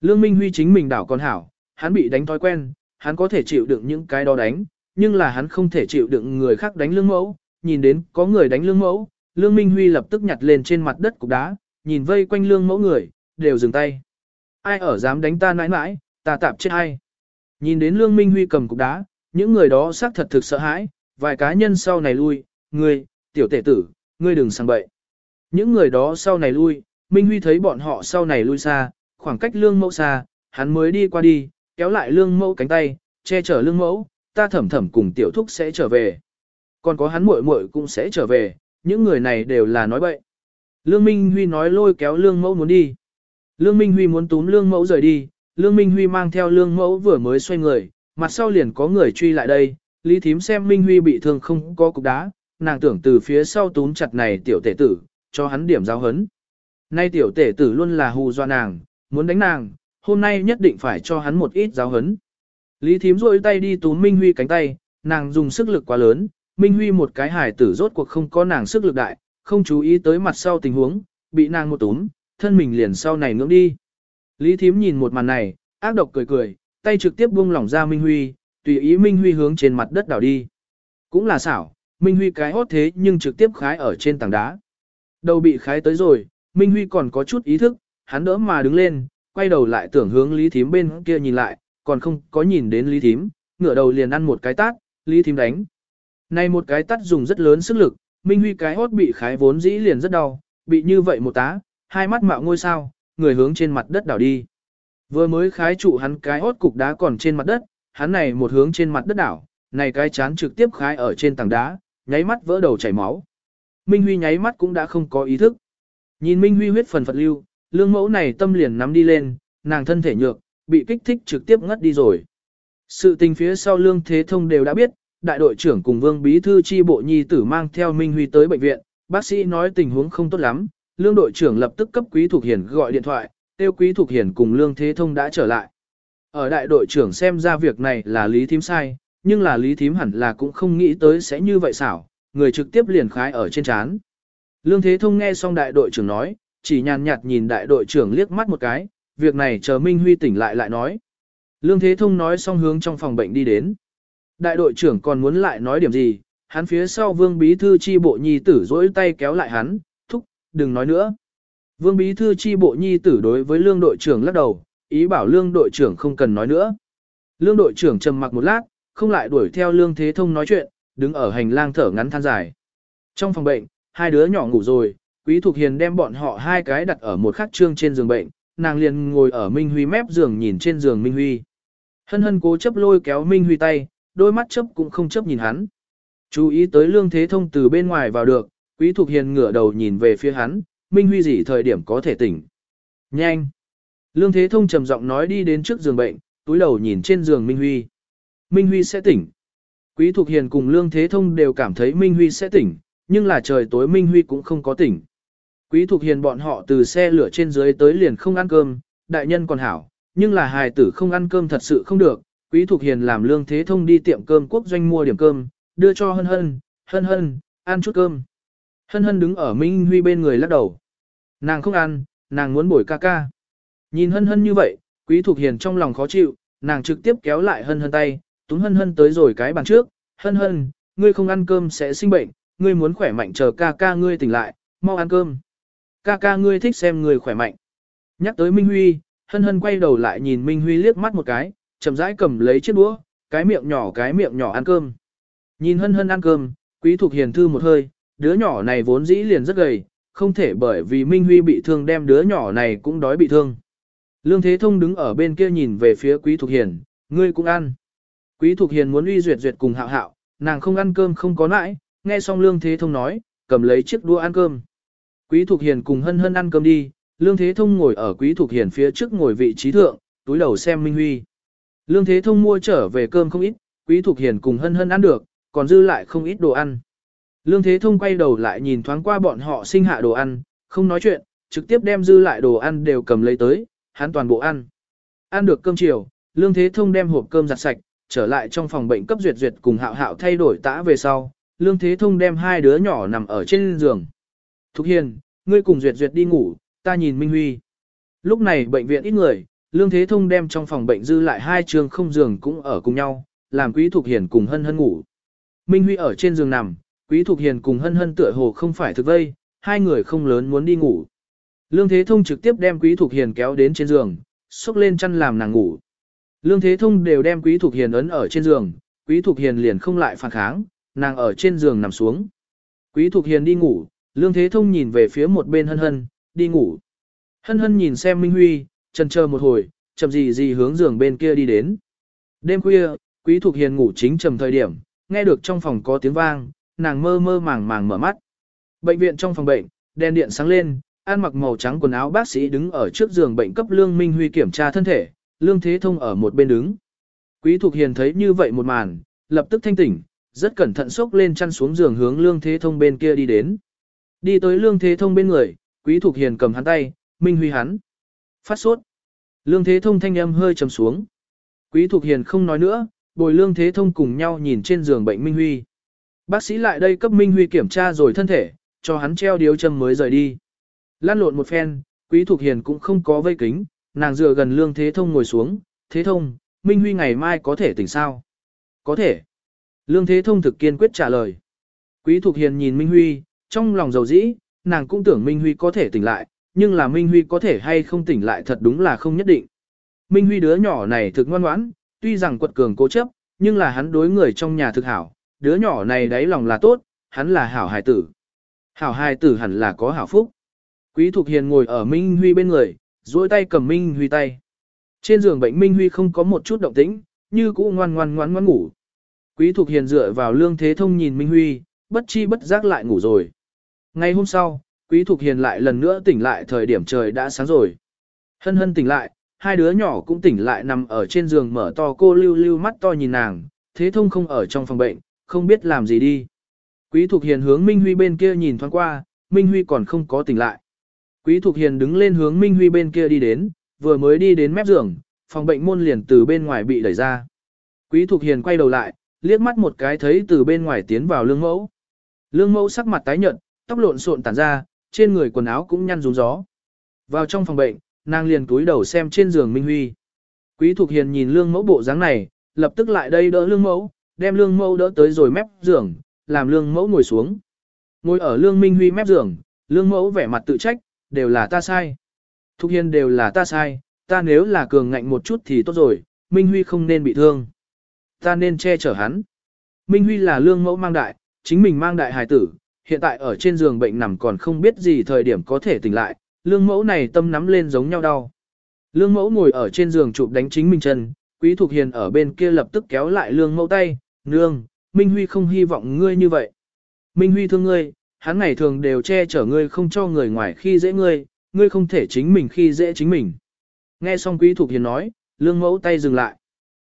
Lương Minh Huy chính mình đảo con hảo, hắn bị đánh thói quen, hắn có thể chịu đựng những cái đó đánh, nhưng là hắn không thể chịu đựng người khác đánh lương mẫu, nhìn đến có người đánh lương mẫu, Lương Minh Huy lập tức nhặt lên trên mặt đất cục đá, nhìn vây quanh lương mẫu người, đều dừng tay. Ai ở dám đánh ta nãi nãi, ta tạp chết ai. Nhìn đến Lương Minh Huy cầm cục đá, những người đó xác thật thực sợ hãi, vài cá nhân sau này lui, ngươi, tiểu tể tử, ngươi đừng sang bậy. Những người đó sau này lui, Minh Huy thấy bọn họ sau này lui xa, khoảng cách lương mẫu xa, hắn mới đi qua đi, kéo lại lương mẫu cánh tay, che chở lương mẫu, ta thẩm thẩm cùng tiểu thúc sẽ trở về. Còn có hắn muội muội cũng sẽ trở về, những người này đều là nói bậy. Lương Minh Huy nói lôi kéo lương mẫu muốn đi. Lương Minh Huy muốn túm lương mẫu rời đi, lương Minh Huy mang theo lương mẫu vừa mới xoay người, mặt sau liền có người truy lại đây, Lý Thím xem Minh Huy bị thương không có cục đá, nàng tưởng từ phía sau túm chặt này tiểu tể tử, cho hắn điểm giáo hấn. Nay tiểu tể tử luôn là hù do nàng, muốn đánh nàng, hôm nay nhất định phải cho hắn một ít giáo hấn. Lý thím rôi tay đi túm Minh Huy cánh tay, nàng dùng sức lực quá lớn, Minh Huy một cái hài tử rốt cuộc không có nàng sức lực đại, không chú ý tới mặt sau tình huống, bị nàng một túm, thân mình liền sau này ngưỡng đi. Lý thím nhìn một màn này, ác độc cười cười, tay trực tiếp buông lỏng ra Minh Huy, tùy ý Minh Huy hướng trên mặt đất đảo đi. Cũng là xảo, Minh Huy cái hốt thế nhưng trực tiếp khái ở trên tảng đá. Đầu bị khái tới rồi, Minh Huy còn có chút ý thức, hắn đỡ mà đứng lên, quay đầu lại tưởng hướng Lý Thím bên kia nhìn lại, còn không có nhìn đến Lý Thím, ngửa đầu liền ăn một cái tát, Lý Thím đánh. Này một cái tắt dùng rất lớn sức lực, Minh Huy cái hốt bị khái vốn dĩ liền rất đau, bị như vậy một tá, hai mắt mạo ngôi sao, người hướng trên mặt đất đảo đi. Vừa mới khái trụ hắn cái hốt cục đá còn trên mặt đất, hắn này một hướng trên mặt đất đảo, này cái chán trực tiếp khái ở trên tảng đá, nháy mắt vỡ đầu chảy máu. Minh Huy nháy mắt cũng đã không có ý thức. Nhìn Minh Huy huyết phần phật lưu, lương mẫu này tâm liền nắm đi lên, nàng thân thể nhược, bị kích thích trực tiếp ngất đi rồi. Sự tình phía sau lương thế thông đều đã biết, đại đội trưởng cùng vương bí thư chi bộ nhi tử mang theo Minh Huy tới bệnh viện, bác sĩ nói tình huống không tốt lắm, lương đội trưởng lập tức cấp quý Thục hiển gọi điện thoại, tiêu quý Thục hiển cùng lương thế thông đã trở lại. Ở đại đội trưởng xem ra việc này là lý thím sai, nhưng là lý thím hẳn là cũng không nghĩ tới sẽ như vậy xảo, người trực tiếp liền khái ở trên chán. Lương Thế Thông nghe xong đại đội trưởng nói, chỉ nhàn nhạt nhìn đại đội trưởng liếc mắt một cái, việc này chờ Minh Huy tỉnh lại lại nói. Lương Thế Thông nói xong hướng trong phòng bệnh đi đến. Đại đội trưởng còn muốn lại nói điểm gì, hắn phía sau vương bí thư chi bộ nhi tử dỗi tay kéo lại hắn, thúc, đừng nói nữa. Vương bí thư chi bộ nhi tử đối với lương đội trưởng lắc đầu, ý bảo lương đội trưởng không cần nói nữa. Lương đội trưởng trầm mặc một lát, không lại đuổi theo lương thế thông nói chuyện, đứng ở hành lang thở ngắn than dài. Trong phòng bệnh, hai đứa nhỏ ngủ rồi, Quý Thục Hiền đem bọn họ hai cái đặt ở một khắc trương trên giường bệnh, nàng liền ngồi ở Minh Huy mép giường nhìn trên giường Minh Huy. Hân hân cố chấp lôi kéo Minh Huy tay, đôi mắt chấp cũng không chấp nhìn hắn. Chú ý tới lương thế thông từ bên ngoài vào được, Quý Thục Hiền ngửa đầu nhìn về phía hắn, Minh Huy gì thời điểm có thể tỉnh. Nhanh! Lương thế thông trầm giọng nói đi đến trước giường bệnh, túi đầu nhìn trên giường Minh Huy. Minh Huy sẽ tỉnh. Quý Thục Hiền cùng Lương Thế Thông đều cảm thấy Minh Huy sẽ tỉnh, Nhưng là trời tối Minh Huy cũng không có tỉnh. Quý Thục Hiền bọn họ từ xe lửa trên dưới tới liền không ăn cơm, đại nhân còn hảo, nhưng là hài tử không ăn cơm thật sự không được. Quý Thục Hiền làm lương thế thông đi tiệm cơm quốc doanh mua điểm cơm, đưa cho hân hân, hân hân, ăn chút cơm. Hân hân đứng ở Minh Huy bên người lắc đầu. Nàng không ăn, nàng muốn bồi ca ca. Nhìn hân hân như vậy, Quý Thục Hiền trong lòng khó chịu, nàng trực tiếp kéo lại hân hân tay, túm hân hân tới rồi cái bàn trước. Hân hân, ngươi không ăn cơm sẽ sinh bệnh, ngươi muốn khỏe mạnh chờ ca ca ngươi tỉnh lại, mau ăn cơm. Ca ca ngươi thích xem người khỏe mạnh. Nhắc tới Minh Huy, hân hân quay đầu lại nhìn Minh Huy liếc mắt một cái, chậm rãi cầm lấy chiếc đũa, cái miệng nhỏ cái miệng nhỏ ăn cơm. Nhìn hân hân ăn cơm, quý thục hiền thư một hơi, đứa nhỏ này vốn dĩ liền rất gầy, không thể bởi vì Minh Huy bị thương đem đứa nhỏ này cũng đói bị thương. Lương Thế Thông đứng ở bên kia nhìn về phía Quý Thục Hiền, ngươi cũng ăn. Quý Thục Hiền muốn uy duyệt duyệt cùng hạo hạo, nàng không ăn cơm không có nãi, nghe xong Lương Thế Thông nói, cầm lấy chiếc đũa ăn cơm. Quý Thục Hiền cùng hân hân ăn cơm đi, Lương Thế Thông ngồi ở Quý Thục Hiền phía trước ngồi vị trí thượng, túi đầu xem Minh Huy. Lương Thế Thông mua trở về cơm không ít, Quý Thục Hiền cùng hân hân ăn được, còn dư lại không ít đồ ăn. Lương Thế Thông quay đầu lại nhìn thoáng qua bọn họ sinh hạ đồ ăn, không nói chuyện, trực tiếp đem dư lại đồ ăn đều cầm lấy tới, hắn toàn bộ ăn. Ăn được cơm chiều, Lương Thế Thông đem hộp cơm giặt sạch, trở lại trong phòng bệnh cấp duyệt duyệt cùng hạo hạo thay đổi tã về sau. Lương Thế Thông đem hai đứa nhỏ nằm ở trên giường. Thục Hiền, ngươi cùng duyệt duyệt đi ngủ, ta nhìn Minh Huy. Lúc này bệnh viện ít người, Lương Thế Thông đem trong phòng bệnh dư lại hai trường không giường cũng ở cùng nhau, làm Quý Thục Hiền cùng hân hân ngủ. Minh Huy ở trên giường nằm, Quý Thục Hiền cùng hân hân tựa hồ không phải thực vây, hai người không lớn muốn đi ngủ. Lương Thế Thông trực tiếp đem Quý Thục Hiền kéo đến trên giường, xúc lên chăn làm nàng ngủ. Lương Thế Thông đều đem Quý Thục Hiền ấn ở trên giường, Quý Thục Hiền liền không lại phản kháng, nàng ở trên giường nằm xuống. Quý Thục Hiền đi ngủ, Lương Thế Thông nhìn về phía một bên hân hân, đi ngủ. Hân hân nhìn xem Minh Huy, chần chờ một hồi, chậm gì gì hướng giường bên kia đi đến. Đêm khuya, Quý Thục Hiền ngủ chính trầm thời điểm, nghe được trong phòng có tiếng vang, nàng mơ mơ màng màng mở mắt. Bệnh viện trong phòng bệnh, đèn điện sáng lên, ăn mặc màu trắng quần áo bác sĩ đứng ở trước giường bệnh cấp Lương Minh Huy kiểm tra thân thể, Lương Thế Thông ở một bên đứng. Quý Thục Hiền thấy như vậy một màn, lập tức thanh tỉnh, rất cẩn thận xốc lên chăn xuống giường hướng Lương Thế Thông bên kia đi đến. Đi tới Lương Thế Thông bên người, Quý Thục Hiền cầm hắn tay, Minh Huy hắn. Phát sốt. Lương Thế Thông thanh âm hơi trầm xuống. Quý Thục Hiền không nói nữa, bồi Lương Thế Thông cùng nhau nhìn trên giường bệnh Minh Huy. Bác sĩ lại đây cấp Minh Huy kiểm tra rồi thân thể, cho hắn treo điếu châm mới rời đi. Lan lộn một phen, Quý Thục Hiền cũng không có vây kính, nàng dựa gần Lương Thế Thông ngồi xuống, Thế Thông, Minh Huy ngày mai có thể tỉnh sao? Có thể. Lương Thế Thông thực kiên quyết trả lời. Quý Thục Hiền nhìn Minh Huy, trong lòng dầu dĩ, nàng cũng tưởng Minh Huy có thể tỉnh lại, nhưng là Minh Huy có thể hay không tỉnh lại thật đúng là không nhất định. Minh Huy đứa nhỏ này thực ngoan ngoãn, tuy rằng quật cường cố chấp, nhưng là hắn đối người trong nhà thực hảo, đứa nhỏ này đáy lòng là tốt, hắn là hảo hài tử. Hảo hài tử hẳn là có hảo phúc. Quý Thục Hiền ngồi ở Minh Huy bên người, duỗi tay cầm Minh Huy tay. Trên giường bệnh Minh Huy không có một chút động tĩnh, như cũ ngoan ngoan ngoan ngoan ngủ. Quý Thục Hiền dựa vào lương thế thông nhìn Minh Huy, bất chi bất giác lại ngủ rồi. Ngày hôm sau, Quý Thục Hiền lại lần nữa tỉnh lại thời điểm trời đã sáng rồi. Hân hân tỉnh lại, hai đứa nhỏ cũng tỉnh lại nằm ở trên giường mở to cô lưu lưu mắt to nhìn nàng, thế thông không ở trong phòng bệnh, không biết làm gì đi. Quý Thục Hiền hướng Minh Huy bên kia nhìn thoáng qua, Minh Huy còn không có tỉnh lại. Quý Thục Hiền đứng lên hướng Minh Huy bên kia đi đến, vừa mới đi đến mép giường, phòng bệnh môn liền từ bên ngoài bị đẩy ra. Quý Thục Hiền quay đầu lại, liếc mắt một cái thấy từ bên ngoài tiến vào lương mẫu. Lương mẫu sắc mặt tái nhợt, tóc lộn xộn tản ra, trên người quần áo cũng nhăn rú gió. Vào trong phòng bệnh, nàng liền túi đầu xem trên giường Minh Huy. Quý Thục Hiền nhìn lương mẫu bộ dáng này, lập tức lại đây đỡ lương mẫu, đem lương mẫu đỡ tới rồi mép giường, làm lương mẫu ngồi xuống. Ngồi ở lương Minh Huy mép giường, lương mẫu vẻ mặt tự trách, đều là ta sai. Thục Hiền đều là ta sai, ta nếu là cường ngạnh một chút thì tốt rồi, Minh Huy không nên bị thương. Ta nên che chở hắn. Minh Huy là lương mẫu mang đại, chính mình mang đại hài tử, hiện tại ở trên giường bệnh nằm còn không biết gì thời điểm có thể tỉnh lại, lương mẫu này tâm nắm lên giống nhau đau. Lương mẫu ngồi ở trên giường chụp đánh chính mình chân, quý thuộc hiền ở bên kia lập tức kéo lại lương mẫu tay, nương, Minh Huy không hy vọng ngươi như vậy. Minh Huy thương ngươi, hắn ngày thường đều che chở ngươi không cho người ngoài khi dễ ngươi, ngươi không thể chính mình khi dễ chính mình. Nghe xong quý thuộc hiền nói, lương mẫu tay dừng lại.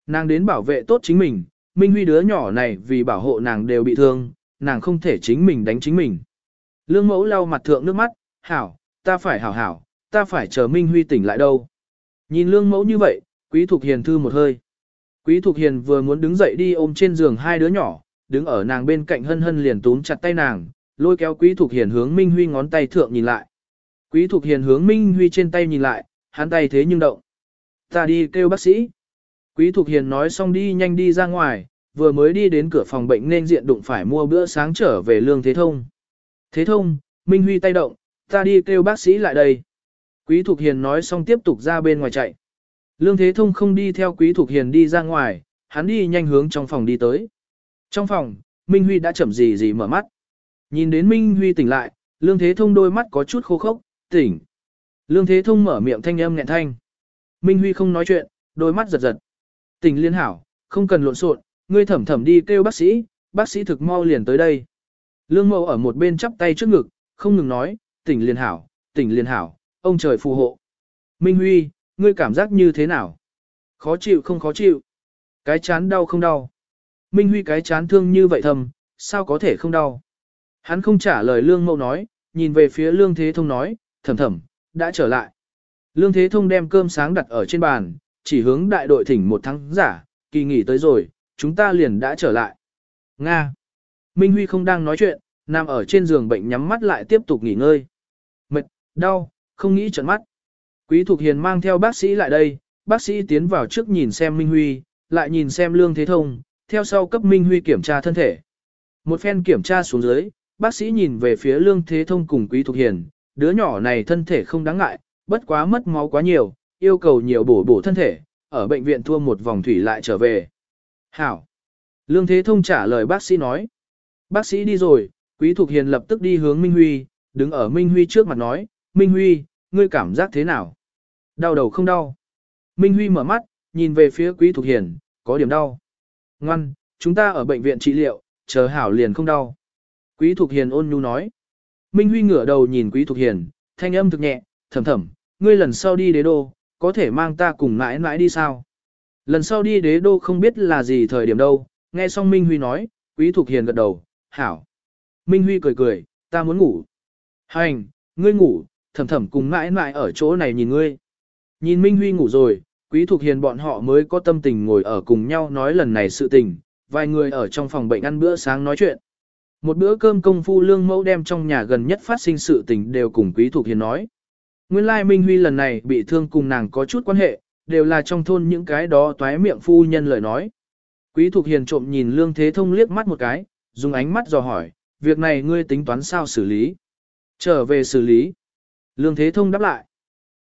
Nàng đến bảo vệ tốt chính mình, Minh Huy đứa nhỏ này vì bảo hộ nàng đều bị thương, nàng không thể chính mình đánh chính mình. Lương mẫu lau mặt thượng nước mắt, hảo, ta phải hảo hảo, ta phải chờ Minh Huy tỉnh lại đâu. Nhìn lương mẫu như vậy, Quý Thục Hiền thư một hơi. Quý Thục Hiền vừa muốn đứng dậy đi ôm trên giường hai đứa nhỏ, đứng ở nàng bên cạnh hân hân liền túm chặt tay nàng, lôi kéo Quý Thục Hiền hướng Minh Huy ngón tay thượng nhìn lại. Quý Thục Hiền hướng Minh Huy trên tay nhìn lại, hắn tay thế nhưng động. Ta đi kêu bác sĩ. Quý Thục Hiền nói xong đi nhanh đi ra ngoài, vừa mới đi đến cửa phòng bệnh nên diện đụng phải mua bữa sáng trở về Lương Thế Thông. Thế Thông, Minh Huy tay động, ta đi kêu bác sĩ lại đây. Quý Thục Hiền nói xong tiếp tục ra bên ngoài chạy. Lương Thế Thông không đi theo Quý Thục Hiền đi ra ngoài, hắn đi nhanh hướng trong phòng đi tới. Trong phòng, Minh Huy đã chậm gì gì mở mắt. Nhìn đến Minh Huy tỉnh lại, Lương Thế Thông đôi mắt có chút khô khốc, tỉnh. Lương Thế Thông mở miệng thanh âm nghẹn thanh. Minh Huy không nói chuyện, đôi mắt giật giật. Tỉnh liên hảo, không cần lộn xộn, ngươi thẩm thẩm đi kêu bác sĩ, bác sĩ thực mau liền tới đây. Lương Mậu ở một bên chắp tay trước ngực, không ngừng nói, tỉnh liên hảo, tỉnh liên hảo, ông trời phù hộ. Minh Huy, ngươi cảm giác như thế nào? Khó chịu không khó chịu? Cái chán đau không đau? Minh Huy cái chán thương như vậy thầm, sao có thể không đau? Hắn không trả lời Lương Mậu nói, nhìn về phía Lương Thế Thông nói, thầm thầm, đã trở lại. Lương Thế Thông đem cơm sáng đặt ở trên bàn, chỉ hướng đại đội thỉnh một tháng giả, kỳ nghỉ tới rồi, chúng ta liền đã trở lại. Nga. Minh Huy không đang nói chuyện, nằm ở trên giường bệnh nhắm mắt lại tiếp tục nghỉ ngơi. Mệt, đau, không nghĩ trận mắt. Quý Thục Hiền mang theo bác sĩ lại đây, bác sĩ tiến vào trước nhìn xem Minh Huy, lại nhìn xem Lương Thế Thông, theo sau cấp Minh Huy kiểm tra thân thể. Một phen kiểm tra xuống dưới, bác sĩ nhìn về phía Lương Thế Thông cùng Quý Thục Hiền, đứa nhỏ này thân thể không đáng ngại, bất quá mất máu quá nhiều, yêu cầu nhiều bổ bổ thân thể, ở bệnh viện thua một vòng thủy lại trở về. Hảo. Lương Thế Thông trả lời bác sĩ nói. Bác sĩ đi rồi, Quý Thục Hiền lập tức đi hướng Minh Huy, đứng ở Minh Huy trước mặt nói, Minh Huy, ngươi cảm giác thế nào? Đau đầu không đau? Minh Huy mở mắt, nhìn về phía Quý Thục Hiền, có điểm đau. Ngoan, chúng ta ở bệnh viện trị liệu, chờ hảo liền không đau. Quý Thục Hiền ôn nhu nói. Minh Huy ngửa đầu nhìn Quý Thục Hiền, thanh âm thực nhẹ, thầm thầm, ngươi lần sau đi đế đô, có thể mang ta cùng mãi mãi đi sao? Lần sau đi đế đô không biết là gì thời điểm đâu, nghe xong Minh Huy nói, Quý Thục Hiền gật đầu, hảo. Minh Huy cười cười, ta muốn ngủ. Hành, ngươi ngủ, thầm thầm cùng mãi mãi ở chỗ này nhìn ngươi. Nhìn Minh Huy ngủ rồi, Quý Thục Hiền bọn họ mới có tâm tình ngồi ở cùng nhau nói lần này sự tình, vài người ở trong phòng bệnh ăn bữa sáng nói chuyện. Một bữa cơm công phu lương mẫu đem trong nhà gần nhất phát sinh sự tình đều cùng Quý Thục Hiền nói. Nguyên lai Minh Huy lần này bị thương cùng nàng có chút quan hệ, đều là trong thôn những cái đó toái miệng phu nhân lời nói. Quý Thục Hiền trộm nhìn Lương Thế Thông liếc mắt một cái, dùng ánh mắt dò hỏi, việc này ngươi tính toán sao xử lý? Trở về xử lý. Lương Thế Thông đáp lại.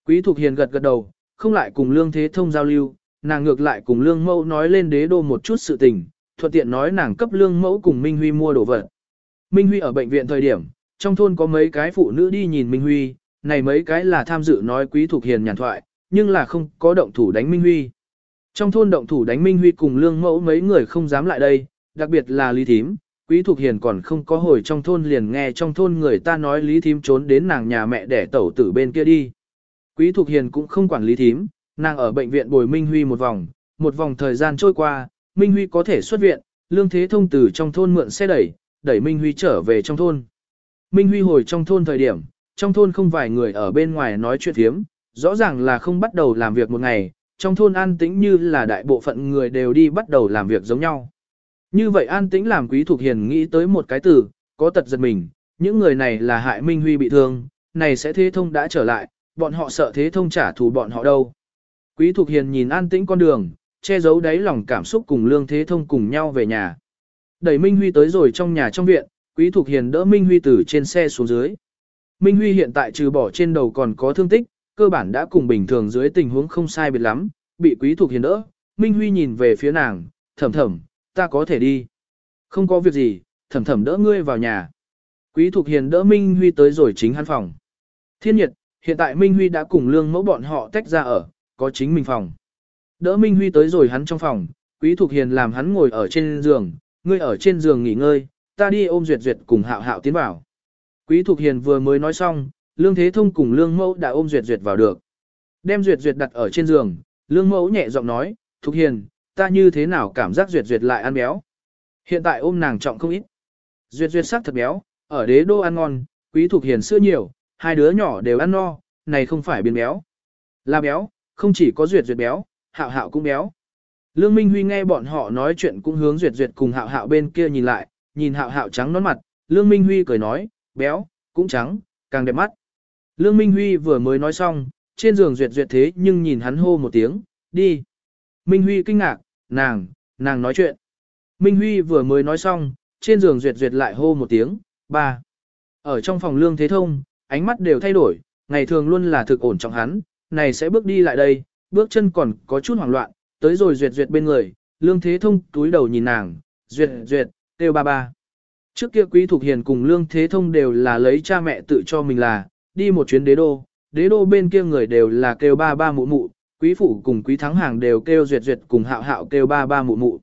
Quý Thục Hiền gật gật đầu, không lại cùng Lương Thế Thông giao lưu, nàng ngược lại cùng Lương Mẫu nói lên đế đô một chút sự tình, thuận tiện nói nàng cấp Lương Mẫu cùng Minh Huy mua đồ vật. Minh Huy ở bệnh viện thời điểm, trong thôn có mấy cái phụ nữ đi nhìn Minh Huy, này mấy cái là tham dự nói Quý Thục Hiền nhàn thoại, nhưng là không có động thủ đánh Minh Huy. Trong thôn động thủ đánh Minh Huy cùng Lương Mẫu mấy người không dám lại đây, đặc biệt là Lý Thím, Quý Thục Hiền còn không có hồi trong thôn liền nghe trong thôn người ta nói Lý Thím trốn đến nàng nhà mẹ để tẩu tử bên kia đi. Quý Thục Hiền cũng không quản Lý Thím, nàng ở bệnh viện bồi Minh Huy một vòng, một vòng thời gian trôi qua, Minh Huy có thể xuất viện, Lương Thế Thông từ trong thôn mượn xe đẩy, đẩy Minh Huy trở về trong thôn. Minh Huy hồi trong thôn thời điểm, trong thôn không vài người ở bên ngoài nói chuyện thiếm, rõ ràng là không bắt đầu làm việc một ngày, trong thôn an tĩnh như là đại bộ phận người đều đi bắt đầu làm việc giống nhau. Như vậy an tĩnh làm quý thuộc hiền nghĩ tới một cái từ, có tật giật mình, những người này là hại Minh Huy bị thương, này sẽ thế thông đã trở lại, bọn họ sợ thế thông trả thù bọn họ đâu. Quý thuộc hiền nhìn an tĩnh con đường, che giấu đáy lòng cảm xúc cùng lương thế thông cùng nhau về nhà. Đẩy Minh Huy tới rồi trong nhà trong viện, quý thuộc hiền đỡ Minh Huy từ trên xe xuống dưới. Minh Huy hiện tại trừ bỏ trên đầu còn có thương tích, cơ bản đã cùng bình thường dưới tình huống không sai biệt lắm, bị quý thuộc hiền đỡ. Minh Huy nhìn về phía nàng, thầm thầm, ta có thể đi. Không có việc gì, thầm thầm đỡ ngươi vào nhà. Quý thuộc hiền đỡ Minh Huy tới rồi chính hắn phòng. Thiên nhiệt, hiện tại Minh Huy đã cùng lương mẫu bọn họ tách ra ở, có chính mình phòng. Đỡ Minh Huy tới rồi hắn trong phòng, Quý thuộc Hiền làm hắn ngồi ở trên giường, ngươi ở trên giường nghỉ ngơi, ta đi ôm Duyệt Duyệt cùng Hạo Hạo tiến vào. Quý Thục Hiền vừa mới nói xong, Lương Thế Thông cùng Lương Mẫu đã ôm Duyệt Duyệt vào được. Đem Duyệt Duyệt đặt ở trên giường, Lương Mẫu nhẹ giọng nói, Thục Hiền, ta như thế nào cảm giác Duyệt Duyệt lại ăn béo. Hiện tại ôm nàng trọng không ít. Duyệt duyệt sắc thật béo, ở đế đô ăn ngon, quý Thục hiền sữa nhiều, hai đứa nhỏ đều ăn no, này không phải biến béo. Là béo, không chỉ có duyệt duyệt béo, hạo hạo cũng béo. Lương Minh Huy nghe bọn họ nói chuyện cũng hướng duyệt duyệt cùng hạo hạo bên kia nhìn lại, nhìn hạo hạo trắng nón mặt, Lương Minh Huy cười nói, béo, cũng trắng, càng đẹp mắt. Lương Minh Huy vừa mới nói xong, trên giường duyệt duyệt thế nhưng nhìn hắn hô một tiếng, đi. Minh Huy kinh ngạc, nàng, nàng nói chuyện. Minh Huy vừa mới nói xong, trên giường duyệt duyệt lại hô một tiếng, ba. Ở trong phòng lương thế thông, ánh mắt đều thay đổi, ngày thường luôn là thực ổn trọng hắn, này sẽ bước đi lại đây, bước chân còn có chút hoảng loạn, tới rồi duyệt duyệt bên người, lương thế thông túi đầu nhìn nàng, duyệt duyệt, kêu ba ba. Trước kia quý Thục hiền cùng lương thế thông đều là lấy cha mẹ tự cho mình là, đi một chuyến đế đô, đế đô bên kia người đều là kêu ba ba mụ mụ, quý phủ cùng quý thắng hàng đều kêu duyệt duyệt cùng hạo hạo kêu ba ba mụ mụ.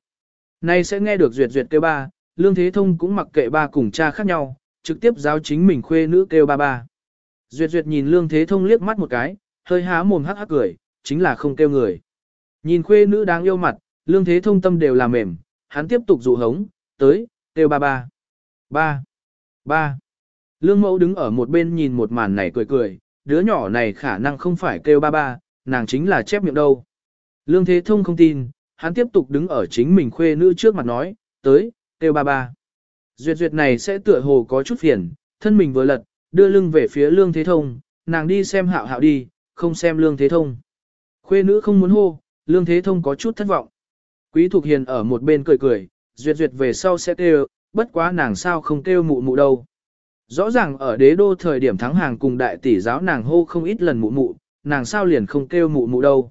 Nay sẽ nghe được duyệt duyệt kêu ba, lương thế thông cũng mặc kệ ba cùng cha khác nhau, trực tiếp giáo chính mình khuê nữ kêu ba ba. Duyệt duyệt nhìn lương thế thông liếc mắt một cái, hơi há mồm hắc hắc cười, chính là không kêu người. Nhìn khuê nữ đáng yêu mặt, lương thế thông tâm đều là mềm, hắn tiếp tục dụ hống, tới, kêu ba ba. Ba. Ba. Lương mẫu đứng ở một bên nhìn một màn này cười cười, đứa nhỏ này khả năng không phải kêu ba ba, nàng chính là chép miệng đâu. Lương thế thông không tin, hắn tiếp tục đứng ở chính mình khuê nữ trước mặt nói, tới, kêu ba ba. Duyệt duyệt này sẽ tựa hồ có chút phiền, thân mình vừa lật, đưa lưng về phía lương thế thông, nàng đi xem hạo hạo đi, không xem lương thế thông. Khuê nữ không muốn hô, lương thế thông có chút thất vọng. Quý Thục Hiền ở một bên cười cười, duyệt duyệt về sau sẽ kêu, bất quá nàng sao không kêu mụ mụ đâu. Rõ ràng ở đế đô thời điểm thắng hàng cùng đại tỷ giáo nàng hô không ít lần mụ mụ, nàng sao liền không kêu mụ mụ đâu.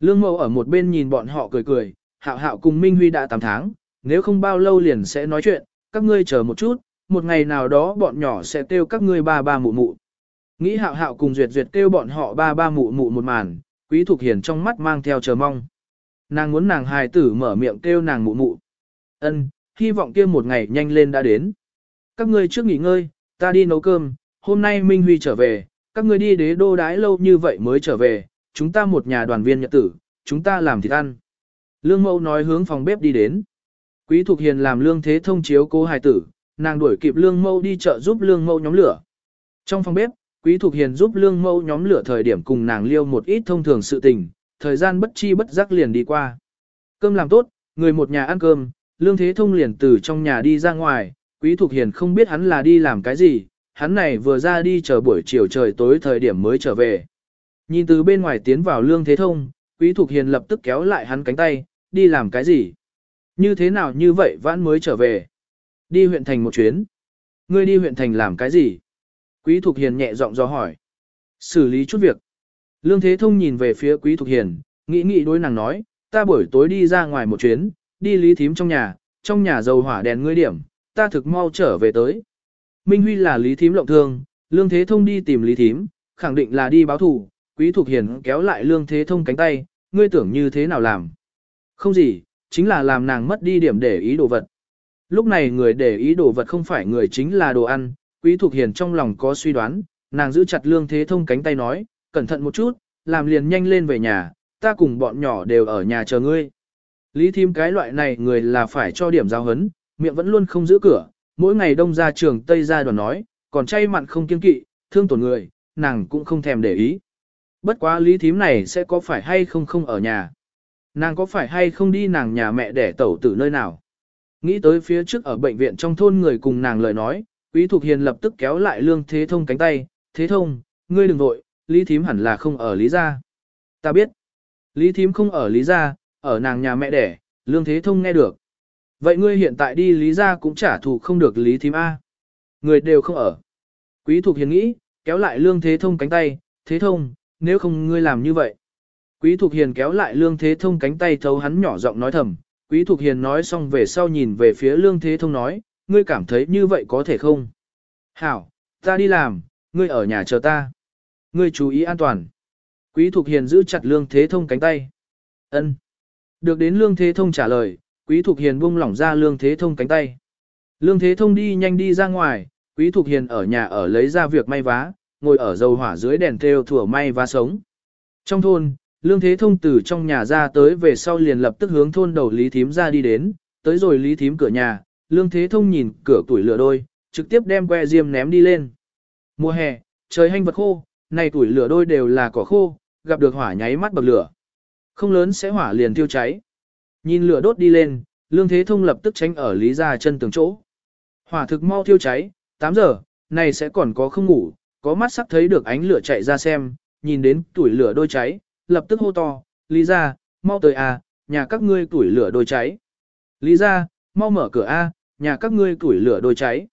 Lương mẫu ở một bên nhìn bọn họ cười cười, hạo hạo cùng Minh Huy đã 8 tháng, nếu không bao lâu liền sẽ nói chuyện, các ngươi chờ một chút, một ngày nào đó bọn nhỏ sẽ kêu các ngươi ba ba mụ mụ. Nghĩ hạo hạo cùng duyệt duyệt kêu bọn họ ba ba mụ mụ một màn, quý thuộc hiền trong mắt mang theo chờ mong. Nàng muốn nàng hài tử mở miệng kêu nàng mụ mụ. Ân, hy vọng kia một ngày nhanh lên đã đến. Các ngươi trước nghỉ ngơi, ta đi nấu cơm, hôm nay Minh Huy trở về, các ngươi đi đế đô đái lâu như vậy mới trở về, chúng ta một nhà đoàn viên nhật tử, chúng ta làm thịt ăn. Lương mẫu nói hướng phòng bếp đi đến. Quý Thục Hiền làm lương thế thông chiếu cô hài tử, nàng đuổi kịp lương mẫu đi chợ giúp lương mẫu nhóm lửa. Trong phòng bếp, Quý Thục Hiền giúp lương mẫu nhóm lửa thời điểm cùng nàng liêu một ít thông thường sự tình, thời gian bất chi bất giác liền đi qua. Cơm làm tốt, người một nhà ăn cơm, lương thế thông liền từ trong nhà đi ra ngoài, Quý Thục Hiền không biết hắn là đi làm cái gì, hắn này vừa ra đi chờ buổi chiều trời tối thời điểm mới trở về. Nhìn từ bên ngoài tiến vào lương thế thông, Quý Thục Hiền lập tức kéo lại hắn cánh tay, đi làm cái gì? Như thế nào như vậy vãn mới trở về? Đi huyện thành một chuyến. Ngươi đi huyện thành làm cái gì? Quý Thục Hiền nhẹ giọng do hỏi. Xử lý chút việc. Lương Thế Thông nhìn về phía Quý Thục Hiền, nghĩ nghĩ đối nàng nói, ta buổi tối đi ra ngoài một chuyến, đi lý thím trong nhà, trong nhà dầu hỏa đèn ngươi điểm, ta thực mau trở về tới. Minh Huy là lý thím lộng thương, Lương Thế Thông đi tìm lý thím, khẳng định là đi báo thù, Quý Thục Hiền kéo lại Lương Thế Thông cánh tay, ngươi tưởng như thế nào làm? Không gì, chính là làm nàng mất đi điểm để ý đồ vật. Lúc này người để ý đồ vật không phải người chính là đồ ăn, Quý Thục Hiền trong lòng có suy đoán, nàng giữ chặt Lương Thế Thông cánh tay nói, cẩn thận một chút, làm liền nhanh lên về nhà, ta cùng bọn nhỏ đều ở nhà chờ ngươi. Lý thím cái loại này người là phải cho điểm giao hấn, miệng vẫn luôn không giữ cửa, mỗi ngày đông ra trường Tây ra đoàn nói, còn chay mặn không kiên kỵ, thương tổn người, nàng cũng không thèm để ý. Bất quá lý thím này sẽ có phải hay không không ở nhà. Nàng có phải hay không đi nàng nhà mẹ để tẩu tử nơi nào. Nghĩ tới phía trước ở bệnh viện trong thôn người cùng nàng lời nói, Quý Thục Hiền lập tức kéo lại Lương Thế Thông cánh tay, Thế Thông, ngươi đừng vội, Lý Thím hẳn là không ở Lý Gia. Ta biết, Lý Thím không ở Lý Gia, ở nàng nhà mẹ đẻ, Lương Thế Thông nghe được. Vậy ngươi hiện tại đi Lý Gia cũng trả thù không được Lý Thím A. Người đều không ở. Quý Thục Hiền nghĩ, kéo lại Lương Thế Thông cánh tay, Thế Thông, nếu không ngươi làm như vậy. Quý Thục Hiền kéo lại Lương Thế Thông cánh tay thấu hắn nhỏ giọng nói thầm. Quý Thục Hiền nói xong về sau nhìn về phía Lương Thế Thông nói, ngươi cảm thấy như vậy có thể không? Hảo, ta đi làm, ngươi ở nhà chờ ta. Ngươi chú ý an toàn. Quý Thục Hiền giữ chặt Lương Thế Thông cánh tay. Ân. Được đến Lương Thế Thông trả lời, Quý Thục Hiền buông lỏng ra Lương Thế Thông cánh tay. Lương Thế Thông đi nhanh đi ra ngoài, Quý Thục Hiền ở nhà ở lấy ra việc may vá, ngồi ở dầu hỏa dưới đèn theo thủa may vá sống. Trong thôn, Lương Thế Thông từ trong nhà ra tới về sau liền lập tức hướng thôn đầu Lý Thím ra đi đến, tới rồi Lý Thím cửa nhà, Lương Thế Thông nhìn cửa tuổi lửa đôi, trực tiếp đem que diêm ném đi lên. Mùa hè, trời hanh vật khô, này tuổi lửa đôi đều là cỏ khô, gặp được hỏa nháy mắt bậc lửa. Không lớn sẽ hỏa liền tiêu cháy. Nhìn lửa đốt đi lên, Lương Thế Thông lập tức tránh ở Lý Gia chân tường chỗ. Hỏa thực mau thiêu cháy, 8 giờ, này sẽ còn có không ngủ, có mắt sắc thấy được ánh lửa chạy ra xem, nhìn đến tuổi lửa đôi cháy, lập tức hô to, Lý Gia, mau tới à, nhà các ngươi tuổi lửa đôi cháy. Lý Gia, mau mở cửa A, nhà các ngươi tuổi lửa đôi cháy.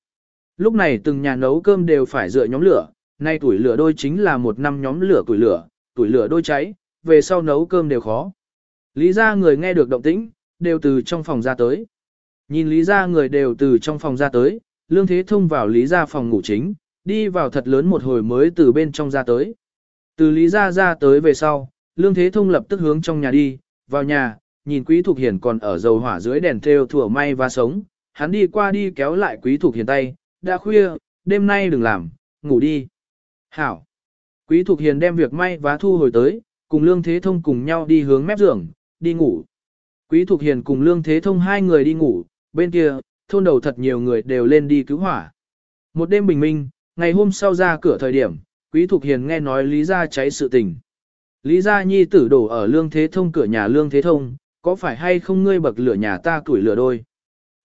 Lúc này từng nhà nấu cơm đều phải dựa nhóm lửa, nay tuổi lửa đôi chính là một năm nhóm lửa tuổi lửa, tuổi lửa đôi cháy, về sau nấu cơm đều khó. Lý Gia người nghe được động tĩnh, đều từ trong phòng ra tới. Nhìn Lý Gia người đều từ trong phòng ra tới, Lương Thế Thông vào Lý Gia phòng ngủ chính, đi vào thật lớn một hồi mới từ bên trong ra tới. Từ Lý Gia ra tới về sau, Lương Thế Thông lập tức hướng trong nhà đi, vào nhà, nhìn Quý Thục Hiền còn ở dầu hỏa dưới đèn theo thủa may và sống, hắn đi qua đi kéo lại Quý Thục Hiền tay, đã khuya, đêm nay đừng làm, ngủ đi. Hảo. Quý Thục Hiền đem việc may và thu hồi tới, cùng Lương Thế Thông cùng nhau đi hướng mép giường, đi ngủ. Quý Thục Hiền cùng Lương Thế Thông hai người đi ngủ, bên kia, thôn đầu thật nhiều người đều lên đi cứu hỏa. Một đêm bình minh, ngày hôm sau ra cửa thời điểm, Quý Thục Hiền nghe nói Lý Gia cháy sự tình. Lý Gia Nhi tử đổ ở Lương Thế Thông cửa nhà Lương Thế Thông, có phải hay không ngươi bậc lửa nhà ta tuổi lửa đôi.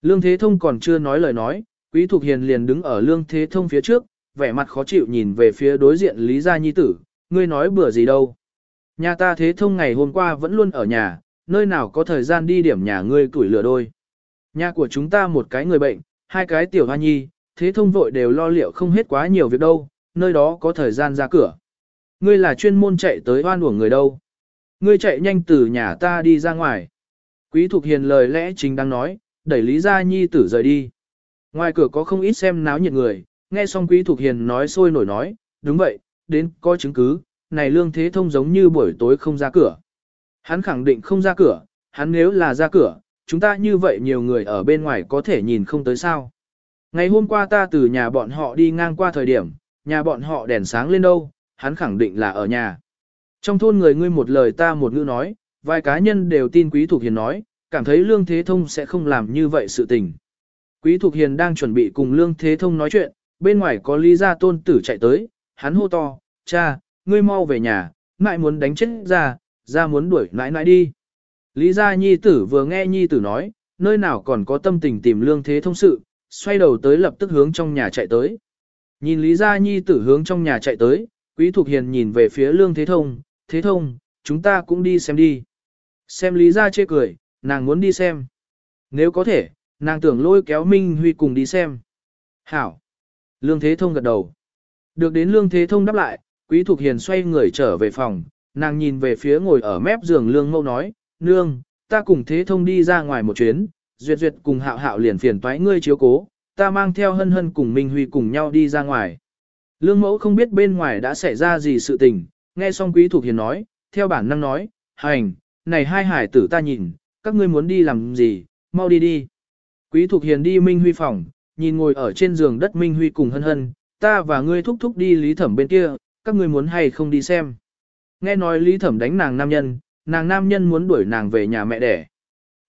Lương Thế Thông còn chưa nói lời nói, Quý Thục Hiền liền đứng ở Lương Thế Thông phía trước, vẻ mặt khó chịu nhìn về phía đối diện Lý Gia Nhi tử, ngươi nói bữa gì đâu. Nhà ta Thế Thông ngày hôm qua vẫn luôn ở nhà, nơi nào có thời gian đi điểm nhà ngươi tuổi lửa đôi. Nhà của chúng ta một cái người bệnh, hai cái tiểu hoa nhi, Thế Thông vội đều lo liệu không hết quá nhiều việc đâu, nơi đó có thời gian ra cửa. Ngươi là chuyên môn chạy tới hoan uổng người đâu. Ngươi chạy nhanh từ nhà ta đi ra ngoài. Quý Thục Hiền lời lẽ chính đang nói, đẩy Lý Gia Nhi tử rời đi. Ngoài cửa có không ít xem náo nhiệt người, nghe xong Quý Thục Hiền nói sôi nổi nói, đúng vậy, đến có chứng cứ, này Lương Thế Thông giống như buổi tối không ra cửa. Hắn khẳng định không ra cửa, hắn nếu là ra cửa, chúng ta như vậy nhiều người ở bên ngoài có thể nhìn không tới sao. Ngày hôm qua ta từ nhà bọn họ đi ngang qua thời điểm, nhà bọn họ đèn sáng lên đâu, hắn khẳng định là ở nhà. Trong thôn người ngươi một lời ta một ngữ nói, vài cá nhân đều tin Quý Thục Hiền nói, cảm thấy Lương Thế Thông sẽ không làm như vậy sự tình. Quý Thục Hiền đang chuẩn bị cùng Lương Thế Thông nói chuyện, bên ngoài có Lý Gia Tôn Tử chạy tới, hắn hô to, cha, ngươi mau về nhà, mãi muốn đánh chết ra, ra muốn đuổi nãi nãi đi. Lý Gia Nhi Tử vừa nghe Nhi Tử nói, nơi nào còn có tâm tình tìm Lương Thế Thông sự, xoay đầu tới lập tức hướng trong nhà chạy tới. Nhìn Lý Gia Nhi Tử hướng trong nhà chạy tới, Quý Thục Hiền nhìn về phía Lương Thế Thông, Thế Thông, chúng ta cũng đi xem đi. Xem Lý Gia chê cười, nàng muốn đi xem. Nếu có thể, nàng tưởng lôi kéo Minh Huy cùng đi xem. Hảo. Lương Thế Thông gật đầu. Được đến Lương Thế Thông đáp lại, Quý Thục Hiền xoay người trở về phòng, nàng nhìn về phía ngồi ở mép giường Lương Mâu nói, Nương, ta cùng Thế Thông đi ra ngoài một chuyến, duyệt duyệt cùng hạo hạo liền phiền toái ngươi chiếu cố, ta mang theo hân hân cùng Minh Huy cùng nhau đi ra ngoài. Lương mẫu không biết bên ngoài đã xảy ra gì sự tình, nghe xong quý thuộc hiền nói, theo bản năng nói, hành, này hai hải tử ta nhìn, các ngươi muốn đi làm gì, mau đi đi. Quý thuộc hiền đi Minh Huy phòng, nhìn ngồi ở trên giường đất Minh Huy cùng hân hân, ta và ngươi thúc thúc đi lý thẩm bên kia, các ngươi muốn hay không đi xem. Nghe nói lý thẩm đánh nàng nam nhân, nàng nam nhân muốn đuổi nàng về nhà mẹ đẻ.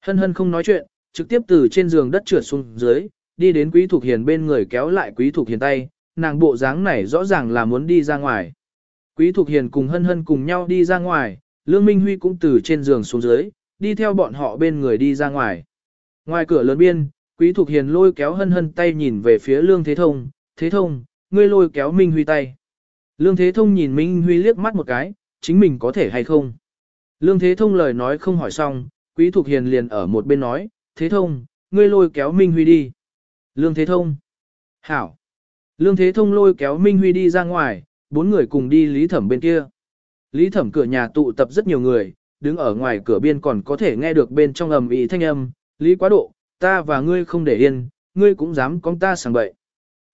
Hân hân không nói chuyện, trực tiếp từ trên giường đất trượt xuống dưới, đi đến quý Thục hiền bên người kéo lại quý Thục hiền tay, nàng bộ dáng này rõ ràng là muốn đi ra ngoài. Quý Thục Hiền cùng hân hân cùng nhau đi ra ngoài, Lương Minh Huy cũng từ trên giường xuống dưới, đi theo bọn họ bên người đi ra ngoài. Ngoài cửa lớn biên, Quý Thục Hiền lôi kéo hân hân tay nhìn về phía Lương Thế Thông, Thế Thông, ngươi lôi kéo Minh Huy tay. Lương Thế Thông nhìn Minh Huy liếc mắt một cái, chính mình có thể hay không. Lương Thế Thông lời nói không hỏi xong, Quý Thục Hiền liền ở một bên nói, Thế Thông, ngươi lôi kéo Minh Huy đi. Lương Thế Thông. Hảo. Lương Thế Thông lôi kéo Minh Huy đi ra ngoài, bốn người cùng đi Lý Thẩm bên kia. Lý Thẩm cửa nhà tụ tập rất nhiều người, đứng ở ngoài cửa biên còn có thể nghe được bên trong ầm ĩ thanh âm, Lý quá độ, ta và ngươi không để yên, ngươi cũng dám con ta sảng bậy.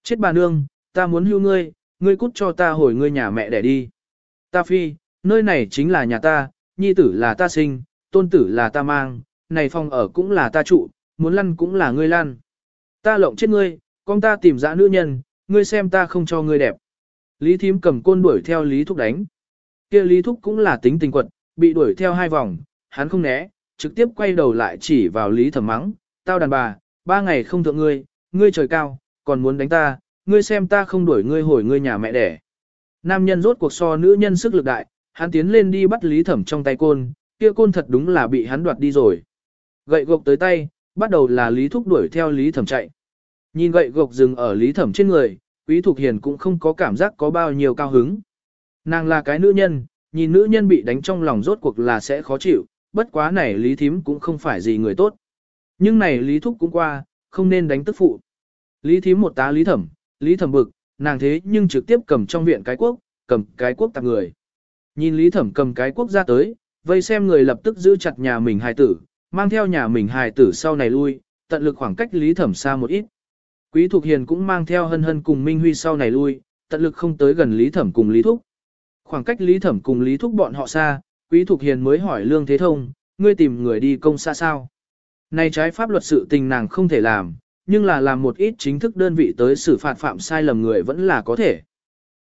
Chết bà nương, ta muốn hưu ngươi, ngươi cút cho ta hồi ngươi nhà mẹ để đi. Ta phi, nơi này chính là nhà ta, nhi tử là ta sinh, tôn tử là ta mang, này phòng ở cũng là ta trụ, muốn lăn cũng là ngươi lăn. Ta lộng chết ngươi, con ta tìm dã nữ nhân, ngươi xem ta không cho ngươi đẹp. Lý thím cầm côn đuổi theo Lý Thúc đánh. kia Lý Thúc cũng là tính tình quật, bị đuổi theo hai vòng, hắn không né, trực tiếp quay đầu lại chỉ vào Lý Thẩm mắng, tao đàn bà, ba ngày không thượng ngươi, ngươi trời cao, còn muốn đánh ta, ngươi xem ta không đuổi ngươi hồi ngươi nhà mẹ đẻ. Nam nhân rốt cuộc so nữ nhân sức lực đại, hắn tiến lên đi bắt Lý Thẩm trong tay côn, kia côn thật đúng là bị hắn đoạt đi rồi. Gậy gộc tới tay, bắt đầu là Lý Thúc đuổi theo Lý Thẩm chạy. Nhìn gậy gộc dừng ở Lý Thẩm trên người, Quý Thục Hiền cũng không có cảm giác có bao nhiêu cao hứng. Nàng là cái nữ nhân, nhìn nữ nhân bị đánh trong lòng rốt cuộc là sẽ khó chịu, bất quá này Lý Thím cũng không phải gì người tốt. Nhưng này Lý Thúc cũng qua, không nên đánh tức phụ. Lý Thím một tá Lý Thẩm, Lý Thẩm bực, nàng thế nhưng trực tiếp cầm trong viện cái quốc, cầm cái quốc tạp người. Nhìn Lý Thẩm cầm cái quốc gia tới, vây xem người lập tức giữ chặt nhà mình hài tử, mang theo nhà mình hài tử sau này lui, tận lực khoảng cách Lý Thẩm xa một ít. Quý Thục Hiền cũng mang theo hân hân cùng Minh Huy sau này lui, tận lực không tới gần Lý Thẩm cùng Lý Thúc. Khoảng cách Lý Thẩm cùng Lý Thúc bọn họ xa, Quý Thục Hiền mới hỏi Lương Thế Thông, ngươi tìm người đi công xa sao? Này trái pháp luật sự tình nàng không thể làm, nhưng là làm một ít chính thức đơn vị tới xử phạt phạm sai lầm người vẫn là có thể.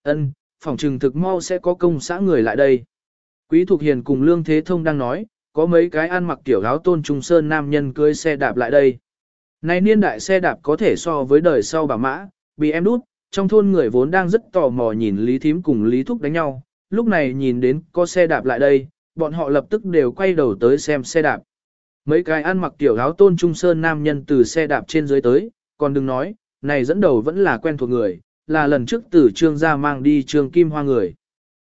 Ân, phòng trừng thực mau sẽ có công xã người lại đây. Quý Thục Hiền cùng Lương Thế Thông đang nói, có mấy cái ăn mặc tiểu áo tôn trung sơn nam nhân cưới xe đạp lại đây. Này niên đại xe đạp có thể so với đời sau bà mã, bị em đút, trong thôn người vốn đang rất tò mò nhìn Lý Thím cùng Lý Thúc đánh nhau, lúc này nhìn đến có xe đạp lại đây, bọn họ lập tức đều quay đầu tới xem xe đạp. Mấy cái ăn mặc tiểu áo tôn trung sơn nam nhân từ xe đạp trên dưới tới, còn đừng nói, này dẫn đầu vẫn là quen thuộc người, là lần trước từ trương gia mang đi trương kim hoa người.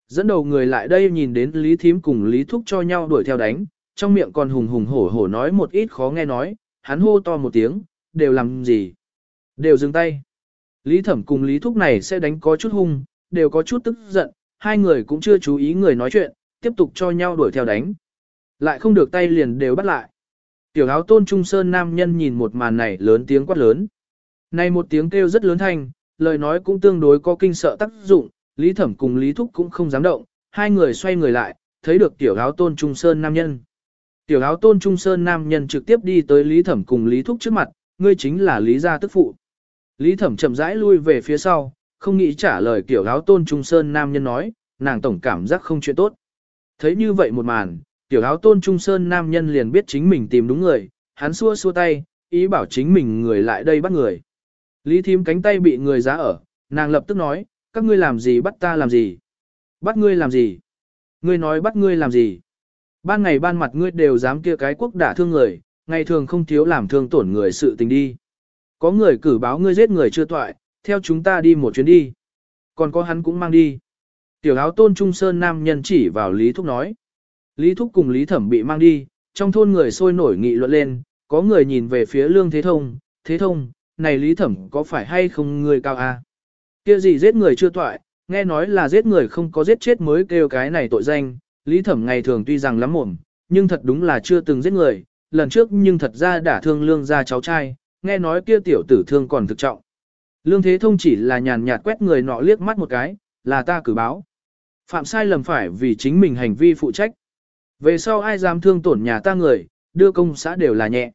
Dẫn đầu người lại đây nhìn đến Lý Thím cùng Lý Thúc cho nhau đuổi theo đánh, trong miệng còn hùng hùng hổ hổ nói một ít khó nghe nói, hắn hô to một tiếng, đều làm gì? Đều dừng tay. Lý Thẩm cùng Lý Thúc này sẽ đánh có chút hung, đều có chút tức giận, hai người cũng chưa chú ý người nói chuyện, tiếp tục cho nhau đuổi theo đánh. Lại không được tay liền đều bắt lại. Tiểu áo tôn trung sơn nam nhân nhìn một màn này lớn tiếng quát lớn. Này một tiếng kêu rất lớn thanh, lời nói cũng tương đối có kinh sợ tác dụng, Lý Thẩm cùng Lý Thúc cũng không dám động, hai người xoay người lại, thấy được tiểu áo tôn trung sơn nam nhân. Tiểu áo tôn trung sơn nam nhân trực tiếp đi tới Lý Thẩm cùng Lý Thúc trước mặt, ngươi chính là Lý gia tức phụ. Lý Thẩm chậm rãi lui về phía sau, không nghĩ trả lời tiểu áo tôn trung sơn nam nhân nói, nàng tổng cảm giác không chuyện tốt. Thấy như vậy một màn, tiểu áo tôn trung sơn nam nhân liền biết chính mình tìm đúng người, hắn xua xua tay, ý bảo chính mình người lại đây bắt người. Lý thím cánh tay bị người giá ở, nàng lập tức nói, các ngươi làm gì bắt ta làm gì? Bắt ngươi làm gì? Ngươi nói bắt ngươi làm gì? Ban ngày ban mặt ngươi đều dám kia cái quốc đả thương người, ngày thường không thiếu làm thương tổn người sự tình đi. Có người cử báo ngươi giết người chưa toại, theo chúng ta đi một chuyến đi. Còn có hắn cũng mang đi. Tiểu áo tôn trung sơn nam nhân chỉ vào Lý Thúc nói. Lý Thúc cùng Lý Thẩm bị mang đi, trong thôn người sôi nổi nghị luận lên, có người nhìn về phía Lương Thế Thông, Thế Thông, này Lý Thẩm có phải hay không người cao a? À? Kia gì giết người chưa toại, nghe nói là giết người không có giết chết mới kêu cái này tội danh, Lý Thẩm ngày thường tuy rằng lắm mồm, nhưng thật đúng là chưa từng giết người, lần trước nhưng thật ra đã thương lương ra cháu trai, nghe nói kia tiểu tử thương còn thực trọng. Lương Thế Thông chỉ là nhàn nhạt quét người nọ liếc mắt một cái, là ta cử báo. Phạm sai lầm phải vì chính mình hành vi phụ trách. Về sau ai dám thương tổn nhà ta người, đưa công xã đều là nhẹ.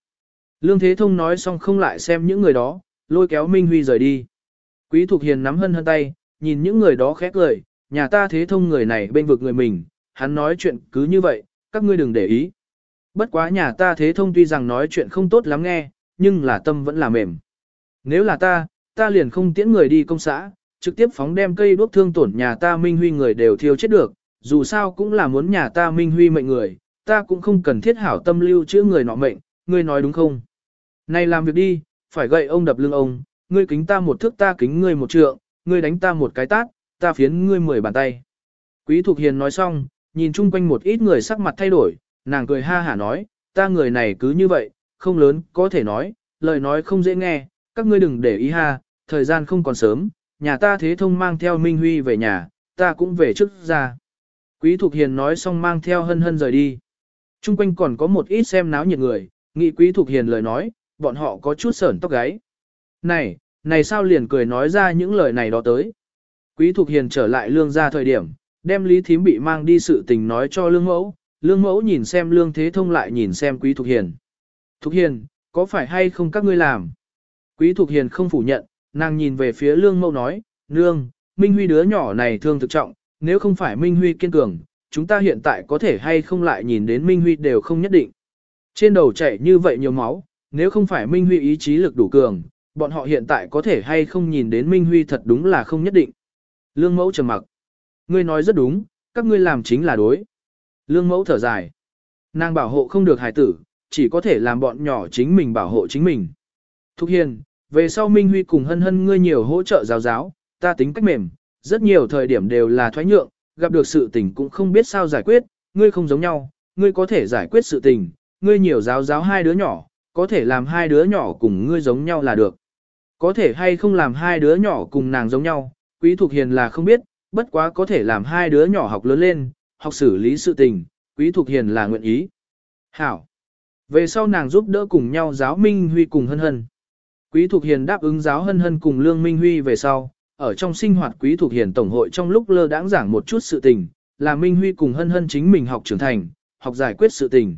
Lương Thế Thông nói xong không lại xem những người đó, lôi kéo Minh Huy rời đi. Quý Thục Hiền nắm hân hân tay, nhìn những người đó khẽ lời, nhà ta Thế Thông người này bên vực người mình, hắn nói chuyện cứ như vậy, các ngươi đừng để ý. Bất quá nhà ta Thế Thông tuy rằng nói chuyện không tốt lắm nghe, nhưng là tâm vẫn là mềm. Nếu là ta, ta liền không tiễn người đi công xã, trực tiếp phóng đem cây đuốc thương tổn nhà ta Minh Huy người đều thiêu chết được, dù sao cũng là muốn nhà ta Minh Huy mệnh người, ta cũng không cần thiết hảo tâm lưu chữa người nọ mệnh, ngươi nói đúng không? Này làm việc đi, phải gậy ông đập lưng ông, ngươi kính ta một thước ta kính ngươi một trượng, ngươi đánh ta một cái tát, ta phiến ngươi mười bàn tay. Quý Thục Hiền nói xong, nhìn chung quanh một ít người sắc mặt thay đổi, nàng cười ha hả nói, ta người này cứ như vậy, không lớn, có thể nói, lời nói không dễ nghe, các ngươi đừng để ý ha, thời gian không còn sớm, nhà ta thế thông mang theo Minh Huy về nhà, ta cũng về trước ra. Quý Thục Hiền nói xong mang theo hân hân rời đi. Trung quanh còn có một ít xem náo nhiệt người, nghị Quý Thục Hiền lời nói, bọn họ có chút sởn tóc gáy. Này, này sao liền cười nói ra những lời này đó tới. Quý Thục Hiền trở lại lương ra thời điểm, đem Lý Thím bị mang đi sự tình nói cho lương mẫu, lương mẫu nhìn xem lương thế thông lại nhìn xem Quý Thục Hiền. Thục Hiền, có phải hay không các ngươi làm? Quý Thục Hiền không phủ nhận, nàng nhìn về phía lương mẫu nói, nương, Minh Huy đứa nhỏ này thương thực trọng, nếu không phải Minh Huy kiên cường, chúng ta hiện tại có thể hay không lại nhìn đến Minh Huy đều không nhất định. Trên đầu chảy như vậy nhiều máu, nếu không phải Minh Huy ý chí lực đủ cường, bọn họ hiện tại có thể hay không nhìn đến Minh Huy thật đúng là không nhất định. Lương mẫu trầm mặc. Ngươi nói rất đúng, các ngươi làm chính là đối. Lương mẫu thở dài. Nàng bảo hộ không được hài tử, chỉ có thể làm bọn nhỏ chính mình bảo hộ chính mình. Thục Hiền, về sau Minh Huy cùng hân hân ngươi nhiều hỗ trợ giáo giáo, ta tính cách mềm, rất nhiều thời điểm đều là thoái nhượng, gặp được sự tình cũng không biết sao giải quyết, ngươi không giống nhau, ngươi có thể giải quyết sự tình, ngươi nhiều giáo giáo hai đứa nhỏ, có thể làm hai đứa nhỏ cùng ngươi giống nhau là được. Có thể hay không làm hai đứa nhỏ cùng nàng giống nhau, quý thuộc hiền là không biết, bất quá có thể làm hai đứa nhỏ học lớn lên, học xử lý sự tình, quý thuộc hiền là nguyện ý. Hảo. Về sau nàng giúp đỡ cùng nhau giáo Minh Huy cùng hân hân. Quý thuộc hiền đáp ứng giáo hân hân cùng Lương Minh Huy về sau, ở trong sinh hoạt quý thuộc hiền tổng hội trong lúc lơ đãng giảng một chút sự tình, là Minh Huy cùng hân hân chính mình học trưởng thành, học giải quyết sự tình.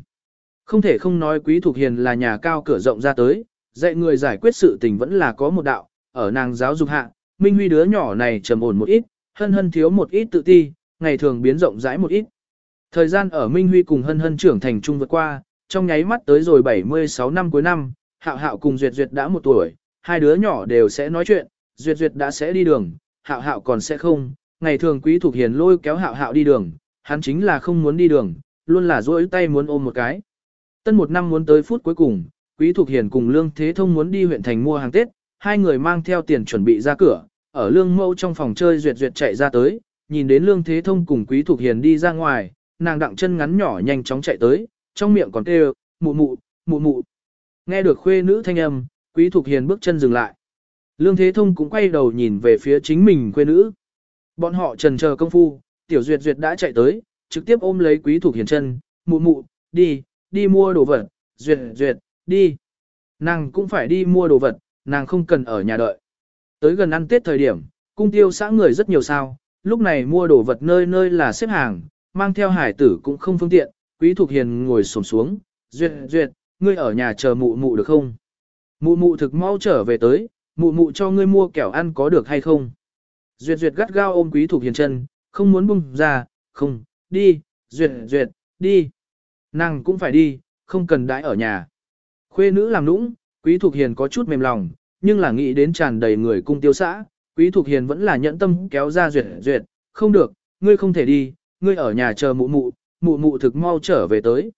Không thể không nói quý thuộc hiền là nhà cao cửa rộng ra tới, dạy người giải quyết sự tình vẫn là có một đạo, ở nàng giáo dục hạ, Minh Huy đứa nhỏ này trầm ổn một ít, hân hân thiếu một ít tự ti, ngày thường biến rộng rãi một ít. Thời gian ở Minh Huy cùng hân hân trưởng thành trung vượt qua, trong nháy mắt tới rồi 76 năm cuối năm, hạo hạo cùng Duyệt Duyệt đã một tuổi, hai đứa nhỏ đều sẽ nói chuyện, Duyệt Duyệt đã sẽ đi đường, hạo hạo còn sẽ không, ngày thường quý thuộc hiền lôi kéo hạo hạo đi đường, hắn chính là không muốn đi đường, luôn là duỗi tay muốn ôm một cái. Tân một năm muốn tới phút cuối cùng, quý Thục hiền cùng Lương Thế Thông muốn đi huyện thành mua hàng Tết, hai người mang theo tiền chuẩn bị ra cửa, ở Lương Mâu trong phòng chơi Duyệt Duyệt chạy ra tới, nhìn đến Lương Thế Thông cùng quý Thục hiền đi ra ngoài, nàng đặng chân ngắn nhỏ nhanh chóng chạy tới, trong miệng còn kêu, mụ mụ, mụ mụ. Nghe được khuê nữ thanh âm, quý Thục hiền bước chân dừng lại. Lương Thế Thông cũng quay đầu nhìn về phía chính mình quê nữ. Bọn họ trần chờ công phu, Tiểu Duyệt Duyệt đã chạy tới, trực tiếp ôm lấy Quý Thục Hiền chân, mụ mụ, đi, đi mua đồ vật, Duyệt Duyệt, đi. Nàng cũng phải đi mua đồ vật, nàng không cần ở nhà đợi. Tới gần ăn Tết thời điểm, cung tiêu xã người rất nhiều sao, lúc này mua đồ vật nơi nơi là xếp hàng, mang theo hải tử cũng không phương tiện, Quý thuộc Hiền ngồi xổm xuống, Duyệt Duyệt, ngươi ở nhà chờ mụ mụ được không? Mụ mụ thực mau trở về tới, mụ mụ cho ngươi mua kẹo ăn có được hay không? Duyệt Duyệt gắt gao ôm Quý thuộc Hiền chân, không muốn buông ra, không, đi, Duyệt Duyệt, đi. Nàng cũng phải đi, không cần đãi ở nhà. Khuê nữ làm nũng, Quý Thục Hiền có chút mềm lòng, nhưng là nghĩ đến tràn đầy người cung tiêu xã, Quý Thục Hiền vẫn là nhẫn tâm kéo ra Duyệt Duyệt, không được, ngươi không thể đi, ngươi ở nhà chờ mụ mụ, mụ mụ thực mau trở về tới.